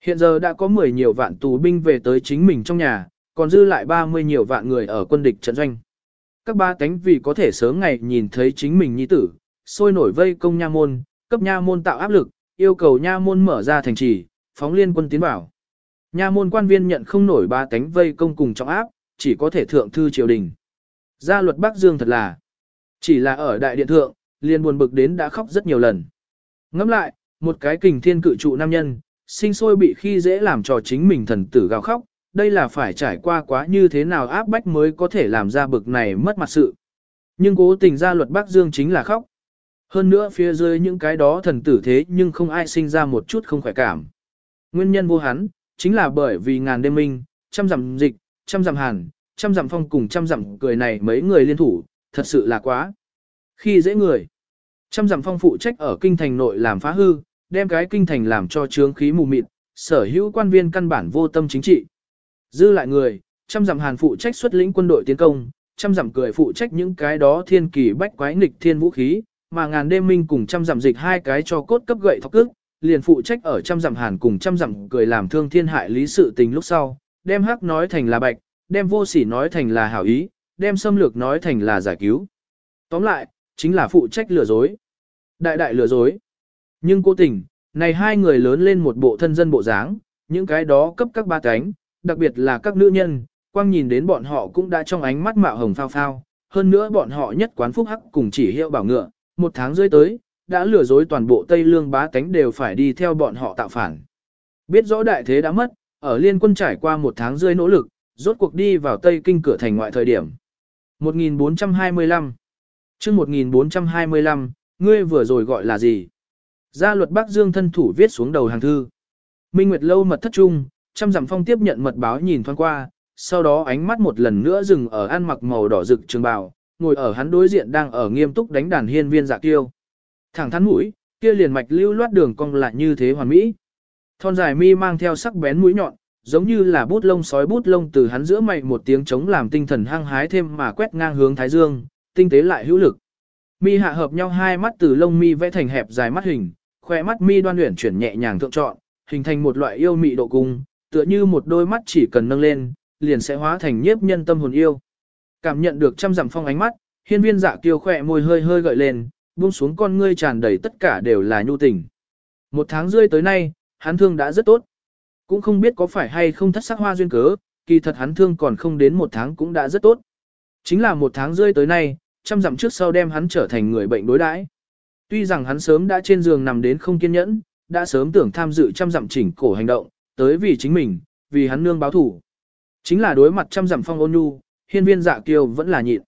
Hiện giờ đã có 10 nhiều vạn tù binh về tới chính mình trong nhà, còn dư lại 30 nhiều vạn người ở quân địch trận doanh. Các bá tánh vì có thể sớm ngày nhìn thấy chính mình nhi tử, sôi nổi vây công nha môn, cấp nha môn tạo áp lực, yêu cầu nha môn mở ra thành trì, phóng liên quân tiến vào. Nha môn quan viên nhận không nổi ba tánh vây công cùng trọng áp, chỉ có thể thượng thư triều đình. Gia luật Bắc Dương thật là, chỉ là ở đại điện thượng, liền buồn bực đến đã khóc rất nhiều lần. Ngẫm lại, một cái kình thiên cự trụ nam nhân, sinh sôi bị khi dễ làm cho chính mình thần tử gào khóc, đây là phải trải qua quá như thế nào áp bách mới có thể làm ra bực này mất mặt sự. Nhưng cố tình ra luật Bắc Dương chính là khóc. Hơn nữa phía dưới những cái đó thần tử thế nhưng không ai sinh ra một chút không khỏe cảm. Nguyên nhân vô hắn, chính là bởi vì ngàn đêm minh, trăm dặm dịch, trăm dặm hàn, trăm dặm phong cùng trăm dặm cười này mấy người liên thủ, thật sự là quá. Khi dễ người, trăm dặm phong phụ trách ở kinh thành nội làm phá hư, đem cái kinh thành làm cho trướng khí mù mịt, sở hữu quan viên căn bản vô tâm chính trị. Dư lại người, trăm dặm hàn phụ trách xuất lĩnh quân đội tiến công, trăm dặm cười phụ trách những cái đó thiên kỳ bách quái nghịch thiên vũ khí, mà ngàn đêm minh cùng trăm dặm dịch hai cái cho cốt cấp gậy thọc cước, liền phụ trách ở trăm dặm hàn cùng trăm dặm cười làm thương thiên hại lý sự tình lúc sau, đem hắc nói thành là bạch, đem vô sỉ nói thành là hảo ý, đem xâm lược nói thành là giải cứu. Tóm lại, chính là phụ trách lừa dối. Đại đại lừa dối. Nhưng cố tình, này hai người lớn lên một bộ thân dân bộ dáng, những cái đó cấp các ba cánh, đặc biệt là các nữ nhân, quang nhìn đến bọn họ cũng đã trong ánh mắt mạo hồng phao phao, hơn nữa bọn họ nhất quán phúc hắc cùng chỉ hiệu bảo ngựa, một tháng rưỡi tới, đã lừa dối toàn bộ Tây Lương bá tánh đều phải đi theo bọn họ tạo phản. Biết rõ đại thế đã mất, ở liên quân trải qua một tháng rưỡi nỗ lực, rốt cuộc đi vào Tây Kinh cửa thành ngoại thời điểm. 1425 chương 1425, ngươi vừa rồi gọi là gì? Gia luật Bắc Dương thân thủ viết xuống đầu hàng thư. Minh Nguyệt lâu mật thất trung, trăm dặm phong tiếp nhận mật báo nhìn thoáng qua, sau đó ánh mắt một lần nữa dừng ở ăn mặc màu đỏ rực trường bào, ngồi ở hắn đối diện đang ở nghiêm túc đánh đàn hiên viên dạ tiêu. Thẳng thắn mũi, kia liền mạch lưu loát đường cong lại như thế hoàn mỹ. Thon dài mi mang theo sắc bén mũi nhọn, giống như là bút lông sói bút lông từ hắn giữa mày một tiếng chống làm tinh thần hăng hái thêm mà quét ngang hướng thái dương, tinh tế lại hữu lực. Mi hạ hợp nhau hai mắt từ lông mi vẽ thành hẹp dài mắt hình, khoe mắt mi đoan luyện chuyển nhẹ nhàng thượng trọn, hình thành một loại yêu mị độ cung, tựa như một đôi mắt chỉ cần nâng lên, liền sẽ hóa thành nhiếp nhân tâm hồn yêu. Cảm nhận được trăm dặm phong ánh mắt, hiên viên dạ kiêu khỏe môi hơi hơi gợi lên, buông xuống con ngươi tràn đầy tất cả đều là nhu tình. Một tháng rưỡi tới nay, hắn thương đã rất tốt. Cũng không biết có phải hay không thất sắc hoa duyên cớ, kỳ thật hắn thương còn không đến một tháng cũng đã rất tốt. Chính là một tháng rưỡi tới nay, trăm dặm trước sau đem hắn trở thành người bệnh đối đãi. Tuy rằng hắn sớm đã trên giường nằm đến không kiên nhẫn, đã sớm tưởng tham dự trăm dặm chỉnh cổ hành động, tới vì chính mình, vì hắn nương báo thủ. Chính là đối mặt trăm dặm phong ôn nhu, hiên viên dạ kiêu vẫn là nhịn.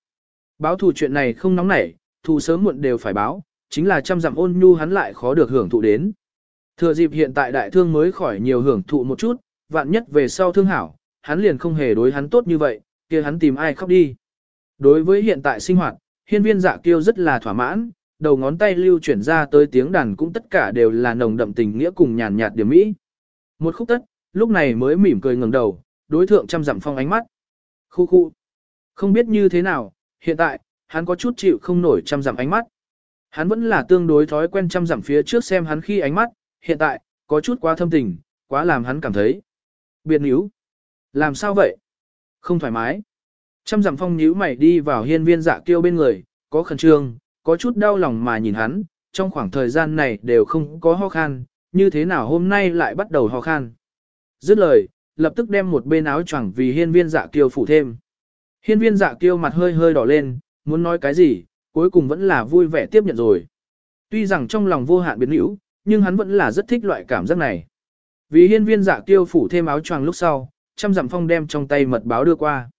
Báo thù chuyện này không nóng nảy, thù sớm muộn đều phải báo, chính là trăm dặm ôn nhu hắn lại khó được hưởng thụ đến. Thừa dịp hiện tại đại thương mới khỏi nhiều hưởng thụ một chút, vạn nhất về sau thương hảo, hắn liền không hề đối hắn tốt như vậy, kia hắn tìm ai khóc đi. Đối với hiện tại sinh hoạt, hiên viên dạ kiêu rất là thỏa mãn, đầu ngón tay lưu chuyển ra tới tiếng đàn cũng tất cả đều là nồng đậm tình nghĩa cùng nhàn nhạt điểm mỹ. Một khúc tất, lúc này mới mỉm cười ngẩng đầu, đối thượng chăm dặm phong ánh mắt. Khu khu. Không biết như thế nào, hiện tại, hắn có chút chịu không nổi chăm dặm ánh mắt. Hắn vẫn là tương đối thói quen chăm dặm phía trước xem hắn khi ánh mắt, hiện tại, có chút quá thâm tình, quá làm hắn cảm thấy. Biệt níu. Làm sao vậy? Không thoải mái. Trăm dặm phong nhíu mày đi vào hiên viên dạ kiêu bên người, có khẩn trương, có chút đau lòng mà nhìn hắn, trong khoảng thời gian này đều không có ho khan, như thế nào hôm nay lại bắt đầu ho khan. Dứt lời, lập tức đem một bên áo choàng vì hiên viên dạ kiêu phủ thêm. Hiên viên dạ kiêu mặt hơi hơi đỏ lên, muốn nói cái gì, cuối cùng vẫn là vui vẻ tiếp nhận rồi. Tuy rằng trong lòng vô hạn biến hữu, nhưng hắn vẫn là rất thích loại cảm giác này. Vì hiên viên dạ Tiêu phủ thêm áo choàng lúc sau, trăm dặm phong đem trong tay mật báo đưa qua.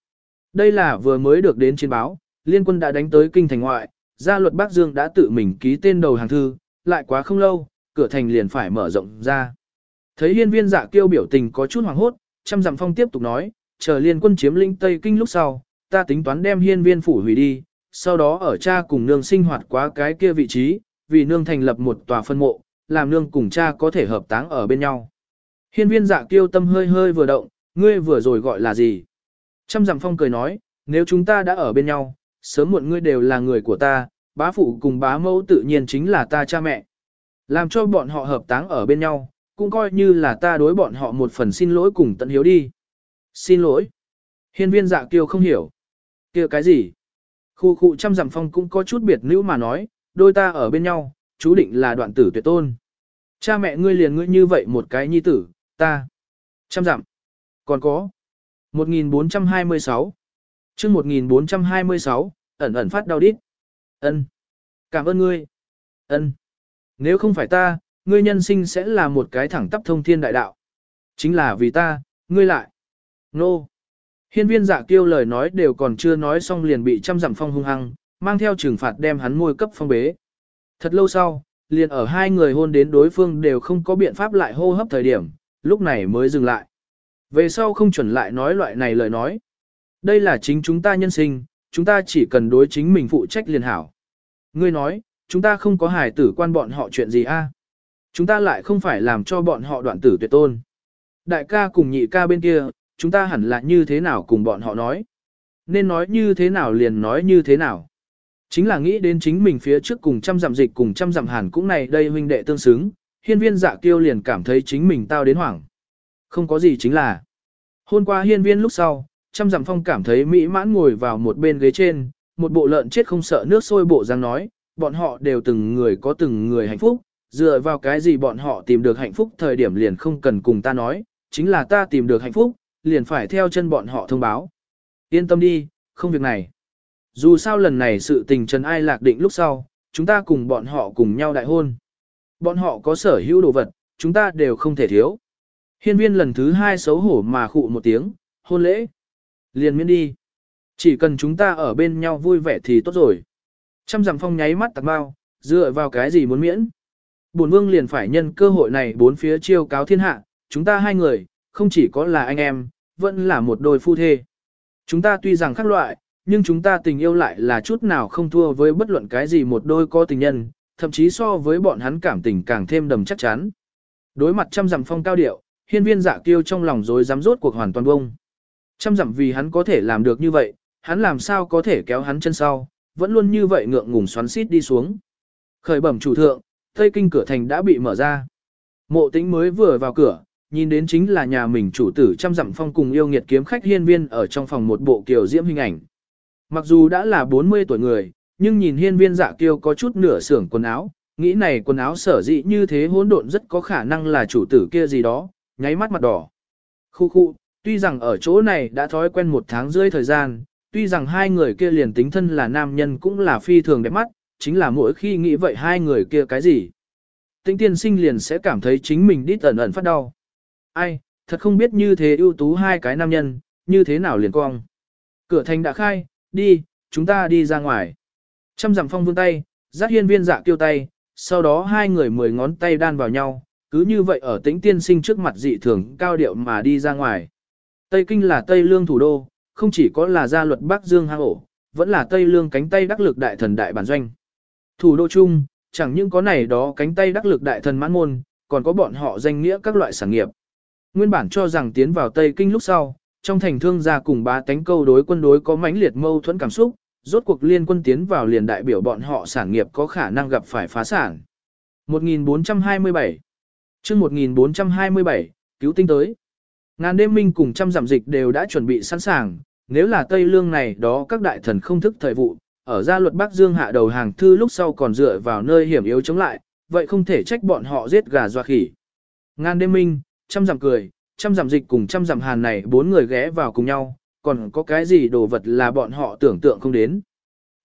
Đây là vừa mới được đến chiến báo, liên quân đã đánh tới kinh thành ngoại, gia luật Bắc Dương đã tự mình ký tên đầu hàng thư, lại quá không lâu, cửa thành liền phải mở rộng ra. Thấy hiên viên dạ kiêu biểu tình có chút hoàng hốt, trăm dặm phong tiếp tục nói, chờ liên quân chiếm lĩnh Tây Kinh lúc sau, ta tính toán đem hiên viên phủ hủy đi, sau đó ở cha cùng nương sinh hoạt quá cái kia vị trí, vì nương thành lập một tòa phân mộ, làm nương cùng cha có thể hợp táng ở bên nhau. Hiên viên dạ kiêu tâm hơi hơi vừa động, ngươi vừa rồi gọi là gì? Trăm dặm phong cười nói, nếu chúng ta đã ở bên nhau, sớm muộn ngươi đều là người của ta, bá phụ cùng bá mẫu tự nhiên chính là ta cha mẹ. Làm cho bọn họ hợp táng ở bên nhau, cũng coi như là ta đối bọn họ một phần xin lỗi cùng tận hiếu đi. Xin lỗi. Hiên viên dạ kiêu không hiểu. kia cái gì? Khu khu trăm dặm phong cũng có chút biệt nữ mà nói, đôi ta ở bên nhau, chú định là đoạn tử tuyệt tôn. Cha mẹ ngươi liền ngươi như vậy một cái nhi tử, ta. Trăm dặm. Còn có. 1426. chương 1426, ẩn ẩn phát đau đít. ân Cảm ơn ngươi. ân Nếu không phải ta, ngươi nhân sinh sẽ là một cái thẳng tắp thông thiên đại đạo. Chính là vì ta, ngươi lại. Nô. No. Hiên viên dạ kiêu lời nói đều còn chưa nói xong liền bị trăm dặm phong hung hăng, mang theo trừng phạt đem hắn môi cấp phong bế. Thật lâu sau, liền ở hai người hôn đến đối phương đều không có biện pháp lại hô hấp thời điểm, lúc này mới dừng lại. Về sau không chuẩn lại nói loại này lời nói. Đây là chính chúng ta nhân sinh, chúng ta chỉ cần đối chính mình phụ trách liền hảo. Ngươi nói, chúng ta không có hài tử quan bọn họ chuyện gì a? À? Chúng ta lại không phải làm cho bọn họ đoạn tử tuyệt tôn. Đại ca cùng nhị ca bên kia, chúng ta hẳn là như thế nào cùng bọn họ nói. Nên nói như thế nào liền nói như thế nào. Chính là nghĩ đến chính mình phía trước cùng trăm dặm dịch cùng trăm dặm hàn cũng này đây huynh đệ tương xứng, hiên viên dạ kiêu liền cảm thấy chính mình tao đến hoảng. Không có gì chính là. Hôm qua hiên viên lúc sau, trăm dặm phong cảm thấy mỹ mãn ngồi vào một bên ghế trên, một bộ lợn chết không sợ nước sôi bộ răng nói, bọn họ đều từng người có từng người hạnh phúc, dựa vào cái gì bọn họ tìm được hạnh phúc thời điểm liền không cần cùng ta nói, chính là ta tìm được hạnh phúc, liền phải theo chân bọn họ thông báo. Yên tâm đi, không việc này. Dù sao lần này sự tình Trần Ai lạc định lúc sau, chúng ta cùng bọn họ cùng nhau đại hôn. Bọn họ có sở hữu đồ vật, chúng ta đều không thể thiếu. Hiên viên lần thứ hai xấu hổ mà khụ một tiếng, hôn lễ. Liền miễn đi. Chỉ cần chúng ta ở bên nhau vui vẻ thì tốt rồi. Trăm dặm phong nháy mắt tạc bao, dựa vào cái gì muốn miễn. Bổn vương liền phải nhân cơ hội này bốn phía chiêu cáo thiên hạ, chúng ta hai người, không chỉ có là anh em, vẫn là một đôi phu thê. Chúng ta tuy rằng khác loại, nhưng chúng ta tình yêu lại là chút nào không thua với bất luận cái gì một đôi có tình nhân, thậm chí so với bọn hắn cảm tình càng thêm đầm chắc chắn. Đối mặt trăm dặm phong cao điệu, hiên viên dạ kiêu trong lòng rồi dám rốt cuộc hoàn toàn bông. Trăm dặm vì hắn có thể làm được như vậy, hắn làm sao có thể kéo hắn chân sau, vẫn luôn như vậy ngượng ngùng xoắn xít đi xuống. Khởi bẩm chủ thượng, Tây Kinh cửa thành đã bị mở ra. Mộ tĩnh mới vừa vào cửa, nhìn đến chính là nhà mình chủ tử trăm dặm phong cùng yêu nghiệt kiếm khách hiên viên ở trong phòng một bộ kiều diễm hình ảnh. Mặc dù đã là 40 tuổi người, nhưng nhìn hiên viên dạ kiêu có chút nửa xưởng quần áo, nghĩ này quần áo sở dĩ như thế hỗn độn rất có khả năng là chủ tử kia gì đó, nháy mắt mặt đỏ. Khu khu, tuy rằng ở chỗ này đã thói quen một tháng rưỡi thời gian, tuy rằng hai người kia liền tính thân là nam nhân cũng là phi thường đẹp mắt, chính là mỗi khi nghĩ vậy hai người kia cái gì. Tĩnh tiên sinh liền sẽ cảm thấy chính mình đít ẩn ẩn phát đau. Ai, thật không biết như thế ưu tú hai cái nam nhân, như thế nào liền cong. Cửa thành đã khai, đi, chúng ta đi ra ngoài. Trăm dặm phong vươn tay, giác hiên viên dạ tiêu tay, sau đó hai người mười ngón tay đan vào nhau, cứ như vậy ở tĩnh tiên sinh trước mặt dị thường cao điệu mà đi ra ngoài. Tây Kinh là Tây Lương thủ đô, không chỉ có là gia luật Bắc Dương hang ổ, vẫn là Tây Lương cánh tay đắc lực đại thần đại bản doanh. Thủ đô chung, chẳng những có này đó cánh tay đắc lực đại thần mãn môn, còn có bọn họ danh nghĩa các loại sản nghiệp. Nguyên bản cho rằng tiến vào Tây Kinh lúc sau, trong thành thương gia cùng bá tánh câu đối quân đối có mãnh liệt mâu thuẫn cảm xúc, rốt cuộc liên quân tiến vào liền đại biểu bọn họ sản nghiệp có khả năng gặp phải phá sản. 1427 chương 1427, cứu tinh tới. Ngàn đêm minh cùng trăm giảm dịch đều đã chuẩn bị sẵn sàng, nếu là Tây Lương này đó các đại thần không thức thời vụ, ở gia luật Bắc Dương hạ đầu hàng thư lúc sau còn dựa vào nơi hiểm yếu chống lại, vậy không thể trách bọn họ giết gà doa khỉ. Ngàn đêm minh, trăm giảm cười, trăm giảm dịch cùng trăm giảm hàn này bốn người ghé vào cùng nhau, còn có cái gì đồ vật là bọn họ tưởng tượng không đến.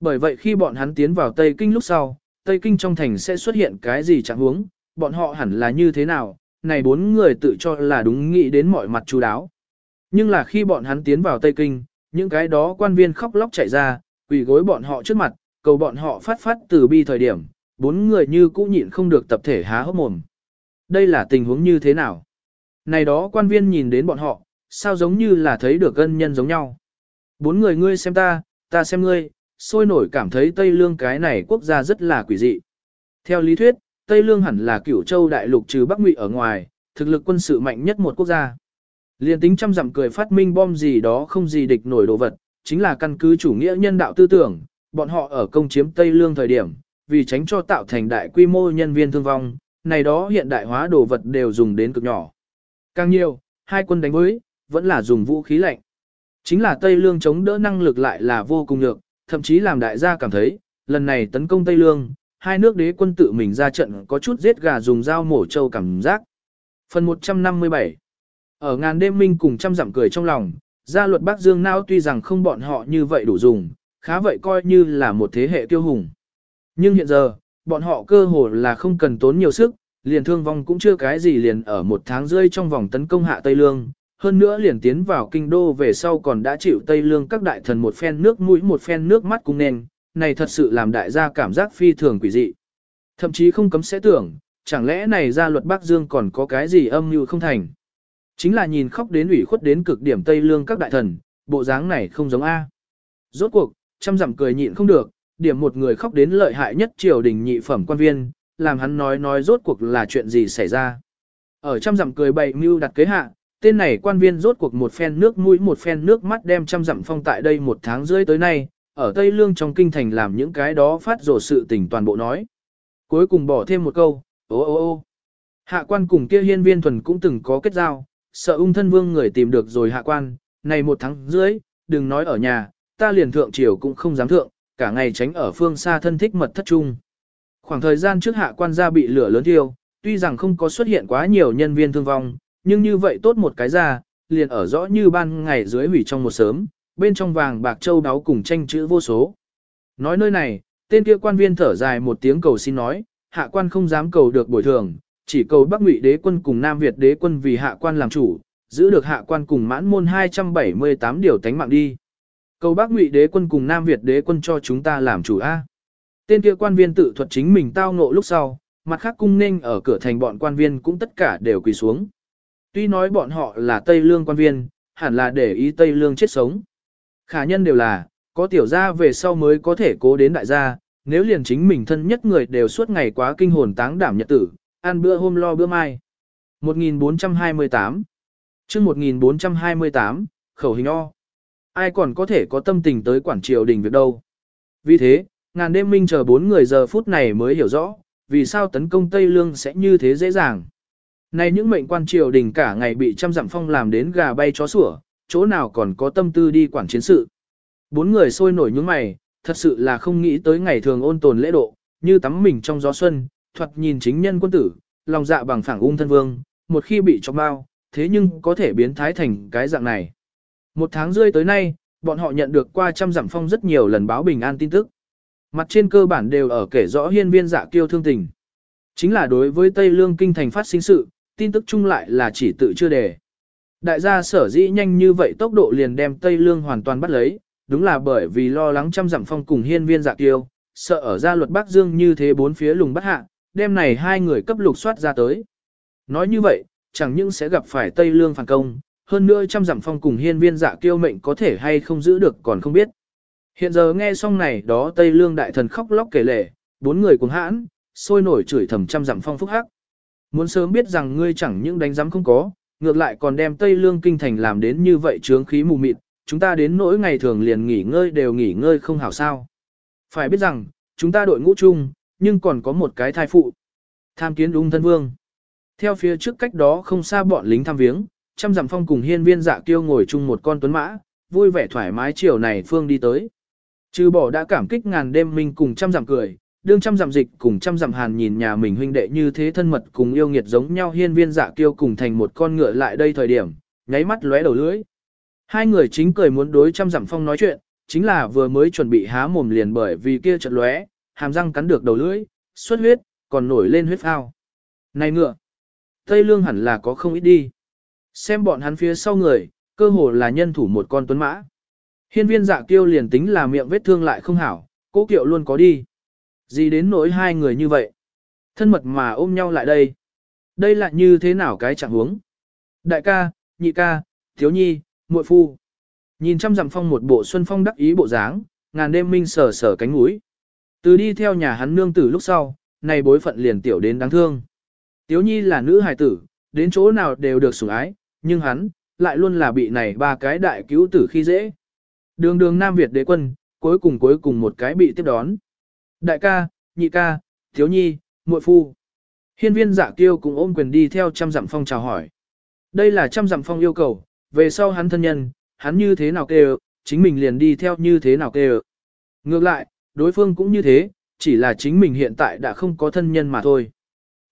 Bởi vậy khi bọn hắn tiến vào Tây Kinh lúc sau, Tây Kinh trong thành sẽ xuất hiện cái gì chẳng huống, bọn họ hẳn là như thế nào, này bốn người tự cho là đúng nghĩ đến mọi mặt chú đáo. Nhưng là khi bọn hắn tiến vào Tây Kinh, những cái đó quan viên khóc lóc chạy ra, quỳ gối bọn họ trước mặt, cầu bọn họ phát phát từ bi thời điểm, bốn người như cũ nhịn không được tập thể há hốc mồm. Đây là tình huống như thế nào? Này đó quan viên nhìn đến bọn họ, sao giống như là thấy được gân nhân giống nhau. Bốn người ngươi xem ta, ta xem ngươi, sôi nổi cảm thấy Tây Lương cái này quốc gia rất là quỷ dị. Theo lý thuyết, Tây Lương hẳn là cửu châu đại lục trừ Bắc Ngụy ở ngoài, thực lực quân sự mạnh nhất một quốc gia. Liên tính trăm dặm cười phát minh bom gì đó không gì địch nổi đồ vật, chính là căn cứ chủ nghĩa nhân đạo tư tưởng, bọn họ ở công chiếm Tây Lương thời điểm, vì tránh cho tạo thành đại quy mô nhân viên thương vong, này đó hiện đại hóa đồ vật đều dùng đến cực nhỏ. Càng nhiều, hai quân đánh với, vẫn là dùng vũ khí lạnh. Chính là Tây Lương chống đỡ năng lực lại là vô cùng nhược, thậm chí làm đại gia cảm thấy, lần này tấn công Tây Lương, hai nước đế quân tự mình ra trận có chút giết gà dùng dao mổ trâu cảm giác. Phần 157 Ở ngàn đêm minh cùng trăm dặm cười trong lòng, gia luật Bắc Dương Nao tuy rằng không bọn họ như vậy đủ dùng, khá vậy coi như là một thế hệ tiêu hùng. Nhưng hiện giờ, bọn họ cơ hồ là không cần tốn nhiều sức, liền thương vong cũng chưa cái gì liền ở một tháng rơi trong vòng tấn công hạ Tây Lương, hơn nữa liền tiến vào kinh đô về sau còn đã chịu Tây Lương các đại thần một phen nước mũi một phen nước mắt cùng nền, này thật sự làm đại gia cảm giác phi thường quỷ dị. Thậm chí không cấm sẽ tưởng, chẳng lẽ này ra luật Bắc Dương còn có cái gì âm mưu không thành. Chính là nhìn khóc đến ủy khuất đến cực điểm Tây Lương các đại thần, bộ dáng này không giống A. Rốt cuộc, chăm dặm cười nhịn không được, điểm một người khóc đến lợi hại nhất triều đình nhị phẩm quan viên, làm hắn nói nói rốt cuộc là chuyện gì xảy ra. Ở trăm dặm cười bậy mưu đặt kế hạ, tên này quan viên rốt cuộc một phen nước mũi một phen nước mắt đem trăm dặm phong tại đây một tháng rưỡi tới nay, ở Tây Lương trong kinh thành làm những cái đó phát rổ sự tình toàn bộ nói. Cuối cùng bỏ thêm một câu, ô ô ô. Hạ quan cùng kia hiên viên thuần cũng từng có kết giao, sợ ung thân vương người tìm được rồi hạ quan, này một tháng rưỡi, đừng nói ở nhà, ta liền thượng triều cũng không dám thượng, cả ngày tránh ở phương xa thân thích mật thất trung. Khoảng thời gian trước hạ quan gia bị lửa lớn thiêu, tuy rằng không có xuất hiện quá nhiều nhân viên thương vong, nhưng như vậy tốt một cái ra, liền ở rõ như ban ngày dưới hủy trong một sớm, bên trong vàng bạc châu đáo cùng tranh chữ vô số. Nói nơi này, tên kia quan viên thở dài một tiếng cầu xin nói, hạ quan không dám cầu được bồi thường, chỉ cầu Bắc Ngụy đế quân cùng Nam Việt đế quân vì hạ quan làm chủ, giữ được hạ quan cùng mãn môn 278 điều tánh mạng đi. Cầu Bắc Ngụy đế quân cùng Nam Việt đế quân cho chúng ta làm chủ A. Tên kia quan viên tự thuật chính mình tao ngộ lúc sau, mặt khác cung ninh ở cửa thành bọn quan viên cũng tất cả đều quỳ xuống. Tuy nói bọn họ là Tây Lương quan viên, hẳn là để ý Tây Lương chết sống. Khả nhân đều là, có tiểu gia về sau mới có thể cố đến đại gia, nếu liền chính mình thân nhất người đều suốt ngày quá kinh hồn táng đảm nhật tử, ăn bữa hôm lo bữa mai. 1428 chương 1428, khẩu hình O. Ai còn có thể có tâm tình tới quản triều đình việc đâu. Vì thế, ngàn đêm minh chờ bốn người giờ phút này mới hiểu rõ, vì sao tấn công Tây Lương sẽ như thế dễ dàng. Này những mệnh quan triều đình cả ngày bị trăm dặm phong làm đến gà bay chó sủa, chỗ nào còn có tâm tư đi quản chiến sự. Bốn người sôi nổi những mày, thật sự là không nghĩ tới ngày thường ôn tồn lễ độ, như tắm mình trong gió xuân, thoạt nhìn chính nhân quân tử, lòng dạ bằng phẳng ung thân vương, một khi bị cho bao, thế nhưng có thể biến thái thành cái dạng này. Một tháng rơi tới nay, bọn họ nhận được qua trăm dặm phong rất nhiều lần báo bình an tin tức. Mặt trên cơ bản đều ở kể rõ hiên viên dạ kiêu thương tình. Chính là đối với Tây Lương kinh thành phát sinh sự, tin tức chung lại là chỉ tự chưa đề. Đại gia sở dĩ nhanh như vậy tốc độ liền đem Tây Lương hoàn toàn bắt lấy, đúng là bởi vì lo lắng trăm dặm phong cùng hiên viên dạ kiêu, sợ ở gia luật Bắc Dương như thế bốn phía lùng bắt hạ, đêm này hai người cấp lục soát ra tới. Nói như vậy, chẳng những sẽ gặp phải Tây Lương phản công, hơn nữa trăm dặm phong cùng hiên viên dạ kiêu mệnh có thể hay không giữ được còn không biết. Hiện giờ nghe xong này đó Tây Lương đại thần khóc lóc kể lể, bốn người cuồng hãn, sôi nổi chửi thầm trăm dặm phong phúc hắc. Muốn sớm biết rằng ngươi chẳng những đánh giám không có, ngược lại còn đem Tây Lương kinh thành làm đến như vậy trướng khí mù mịt, chúng ta đến nỗi ngày thường liền nghỉ ngơi đều nghỉ ngơi không hảo sao. Phải biết rằng, chúng ta đội ngũ chung, nhưng còn có một cái thai phụ. Tham kiến ung thân vương. Theo phía trước cách đó không xa bọn lính thăm viếng, trăm dặm phong cùng hiên viên dạ kiêu ngồi chung một con tuấn mã, vui vẻ thoải mái chiều này phương đi tới. Trừ bỏ đã cảm kích ngàn đêm mình cùng trăm dặm cười, đương trăm dặm dịch cùng trăm dặm hàn nhìn nhà mình huynh đệ như thế thân mật cùng yêu nghiệt giống nhau hiên viên dạ kiêu cùng thành một con ngựa lại đây thời điểm, nháy mắt lóe đầu lưỡi. Hai người chính cười muốn đối trăm dặm phong nói chuyện, chính là vừa mới chuẩn bị há mồm liền bởi vì kia chợt lóe, hàm răng cắn được đầu lưỡi, xuất huyết, còn nổi lên huyết phao. Này ngựa, Tây Lương hẳn là có không ít đi. Xem bọn hắn phía sau người, cơ hồ là nhân thủ một con tuấn mã. Hiên viên dạ kiêu liền tính là miệng vết thương lại không hảo, cố kiệu luôn có đi. Gì đến nỗi hai người như vậy? Thân mật mà ôm nhau lại đây. Đây là như thế nào cái trạng huống? Đại ca, nhị ca, thiếu nhi, muội phu. Nhìn trăm dặm phong một bộ xuân phong đắc ý bộ dáng, ngàn đêm minh sờ sờ cánh mũi. Từ đi theo nhà hắn nương tử lúc sau, này bối phận liền tiểu đến đáng thương. Tiếu nhi là nữ hài tử, đến chỗ nào đều được sủng ái, nhưng hắn, lại luôn là bị này ba cái đại cứu tử khi dễ. Đường đường Nam Việt đế quân, cuối cùng cuối cùng một cái bị tiếp đón. Đại ca, nhị ca, thiếu nhi, muội phu. Hiên viên giả kiêu cùng ôm quyền đi theo trăm dặm phong chào hỏi. Đây là trăm dặm phong yêu cầu, về sau hắn thân nhân, hắn như thế nào kêu, chính mình liền đi theo như thế nào kêu. Ngược lại, đối phương cũng như thế, chỉ là chính mình hiện tại đã không có thân nhân mà thôi.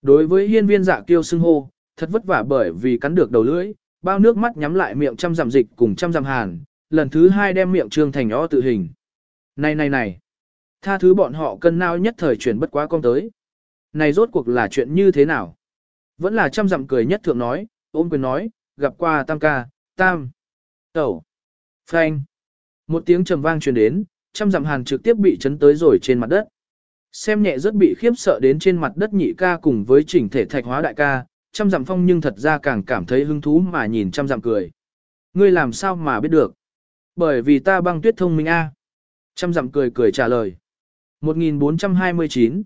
Đối với hiên viên giả kiêu xưng hô, thật vất vả bởi vì cắn được đầu lưỡi, bao nước mắt nhắm lại miệng trăm dặm dịch cùng trăm dặm hàn, lần thứ hai đem miệng trương thành o tự hình. Này này này, tha thứ bọn họ cân nao nhất thời chuyển bất quá con tới. Này rốt cuộc là chuyện như thế nào? Vẫn là trăm dặm cười nhất thượng nói, ôm quyền nói, gặp qua tam ca, tam, tẩu, phanh. Một tiếng trầm vang truyền đến, trăm dặm hàn trực tiếp bị chấn tới rồi trên mặt đất. Xem nhẹ rất bị khiếp sợ đến trên mặt đất nhị ca cùng với chỉnh thể thạch hóa đại ca, trăm dặm phong nhưng thật ra càng cảm thấy hứng thú mà nhìn trăm dặm cười. Ngươi làm sao mà biết được? Bởi vì ta băng tuyết thông minh a. Trăm dặm cười cười trả lời. 1429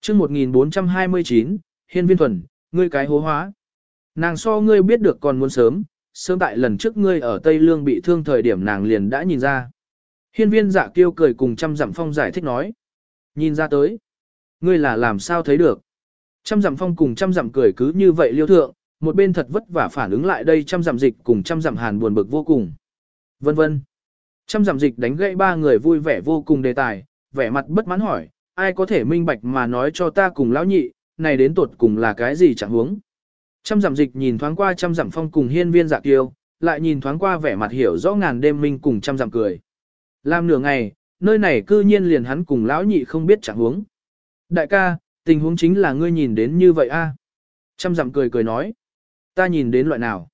chương 1429, Hiên Viên Thuần, ngươi cái hố hóa. Nàng so ngươi biết được còn muốn sớm, sớm tại lần trước ngươi ở Tây Lương bị thương thời điểm nàng liền đã nhìn ra. Hiên viên dạ kiêu cười cùng trăm dặm phong giải thích nói. Nhìn ra tới. Ngươi là làm sao thấy được. Trăm dặm phong cùng trăm dặm cười cứ như vậy liêu thượng, một bên thật vất vả phản ứng lại đây trăm dặm dịch cùng trăm dặm hàn buồn bực vô cùng. Vân vân. Trăm giảm dịch đánh gãy ba người vui vẻ vô cùng đề tài, vẻ mặt bất mãn hỏi, ai có thể minh bạch mà nói cho ta cùng lão nhị, này đến tột cùng là cái gì chẳng huống. Trăm giảm dịch nhìn thoáng qua trăm giảm phong cùng hiên viên dạ kiêu, lại nhìn thoáng qua vẻ mặt hiểu rõ ngàn đêm minh cùng trăm giảm cười. Làm nửa ngày, nơi này cư nhiên liền hắn cùng lão nhị không biết chẳng huống. Đại ca, tình huống chính là ngươi nhìn đến như vậy a. Trăm giảm cười cười nói. Ta nhìn đến loại nào?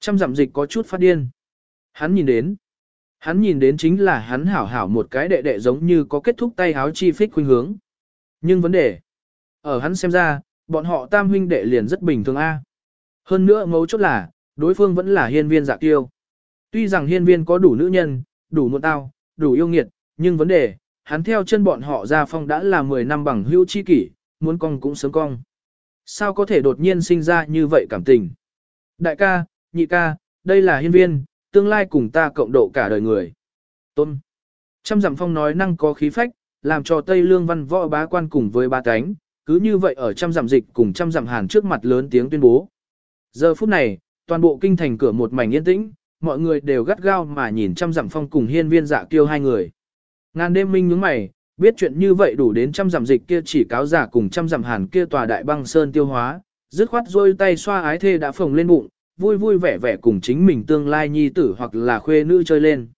Trăm giảm dịch có chút phát điên. Hắn nhìn đến. Hắn nhìn đến chính là hắn hảo hảo một cái đệ đệ giống như có kết thúc tay háo chi phích khuynh hướng. Nhưng vấn đề, ở hắn xem ra, bọn họ tam huynh đệ liền rất bình thường a. Hơn nữa mấu chốt là, đối phương vẫn là hiên viên dạ tiêu. Tuy rằng hiên viên có đủ nữ nhân, đủ muộn tao, đủ yêu nghiệt, nhưng vấn đề, hắn theo chân bọn họ ra phong đã là 10 năm bằng hữu chi kỷ, muốn cong cũng sớm cong. Sao có thể đột nhiên sinh ra như vậy cảm tình? Đại ca, nhị ca, đây là hiên viên, tương lai cùng ta cộng độ cả đời người. Tôn. Trăm dặm phong nói năng có khí phách, làm cho Tây Lương văn võ bá quan cùng với ba cánh, cứ như vậy ở trăm dặm dịch cùng trăm dặm hàn trước mặt lớn tiếng tuyên bố. Giờ phút này, toàn bộ kinh thành cửa một mảnh yên tĩnh, mọi người đều gắt gao mà nhìn trăm dặm phong cùng hiên viên dạ kiêu hai người. Ngàn đêm minh nhướng mày, biết chuyện như vậy đủ đến trăm dặm dịch kia chỉ cáo giả cùng trăm dặm hàn kia tòa đại băng sơn tiêu hóa, dứt khoát rôi tay xoa ái thê đã phồng lên bụng, vui vui vẻ vẻ cùng chính mình tương lai nhi tử hoặc là khuê nữ chơi lên.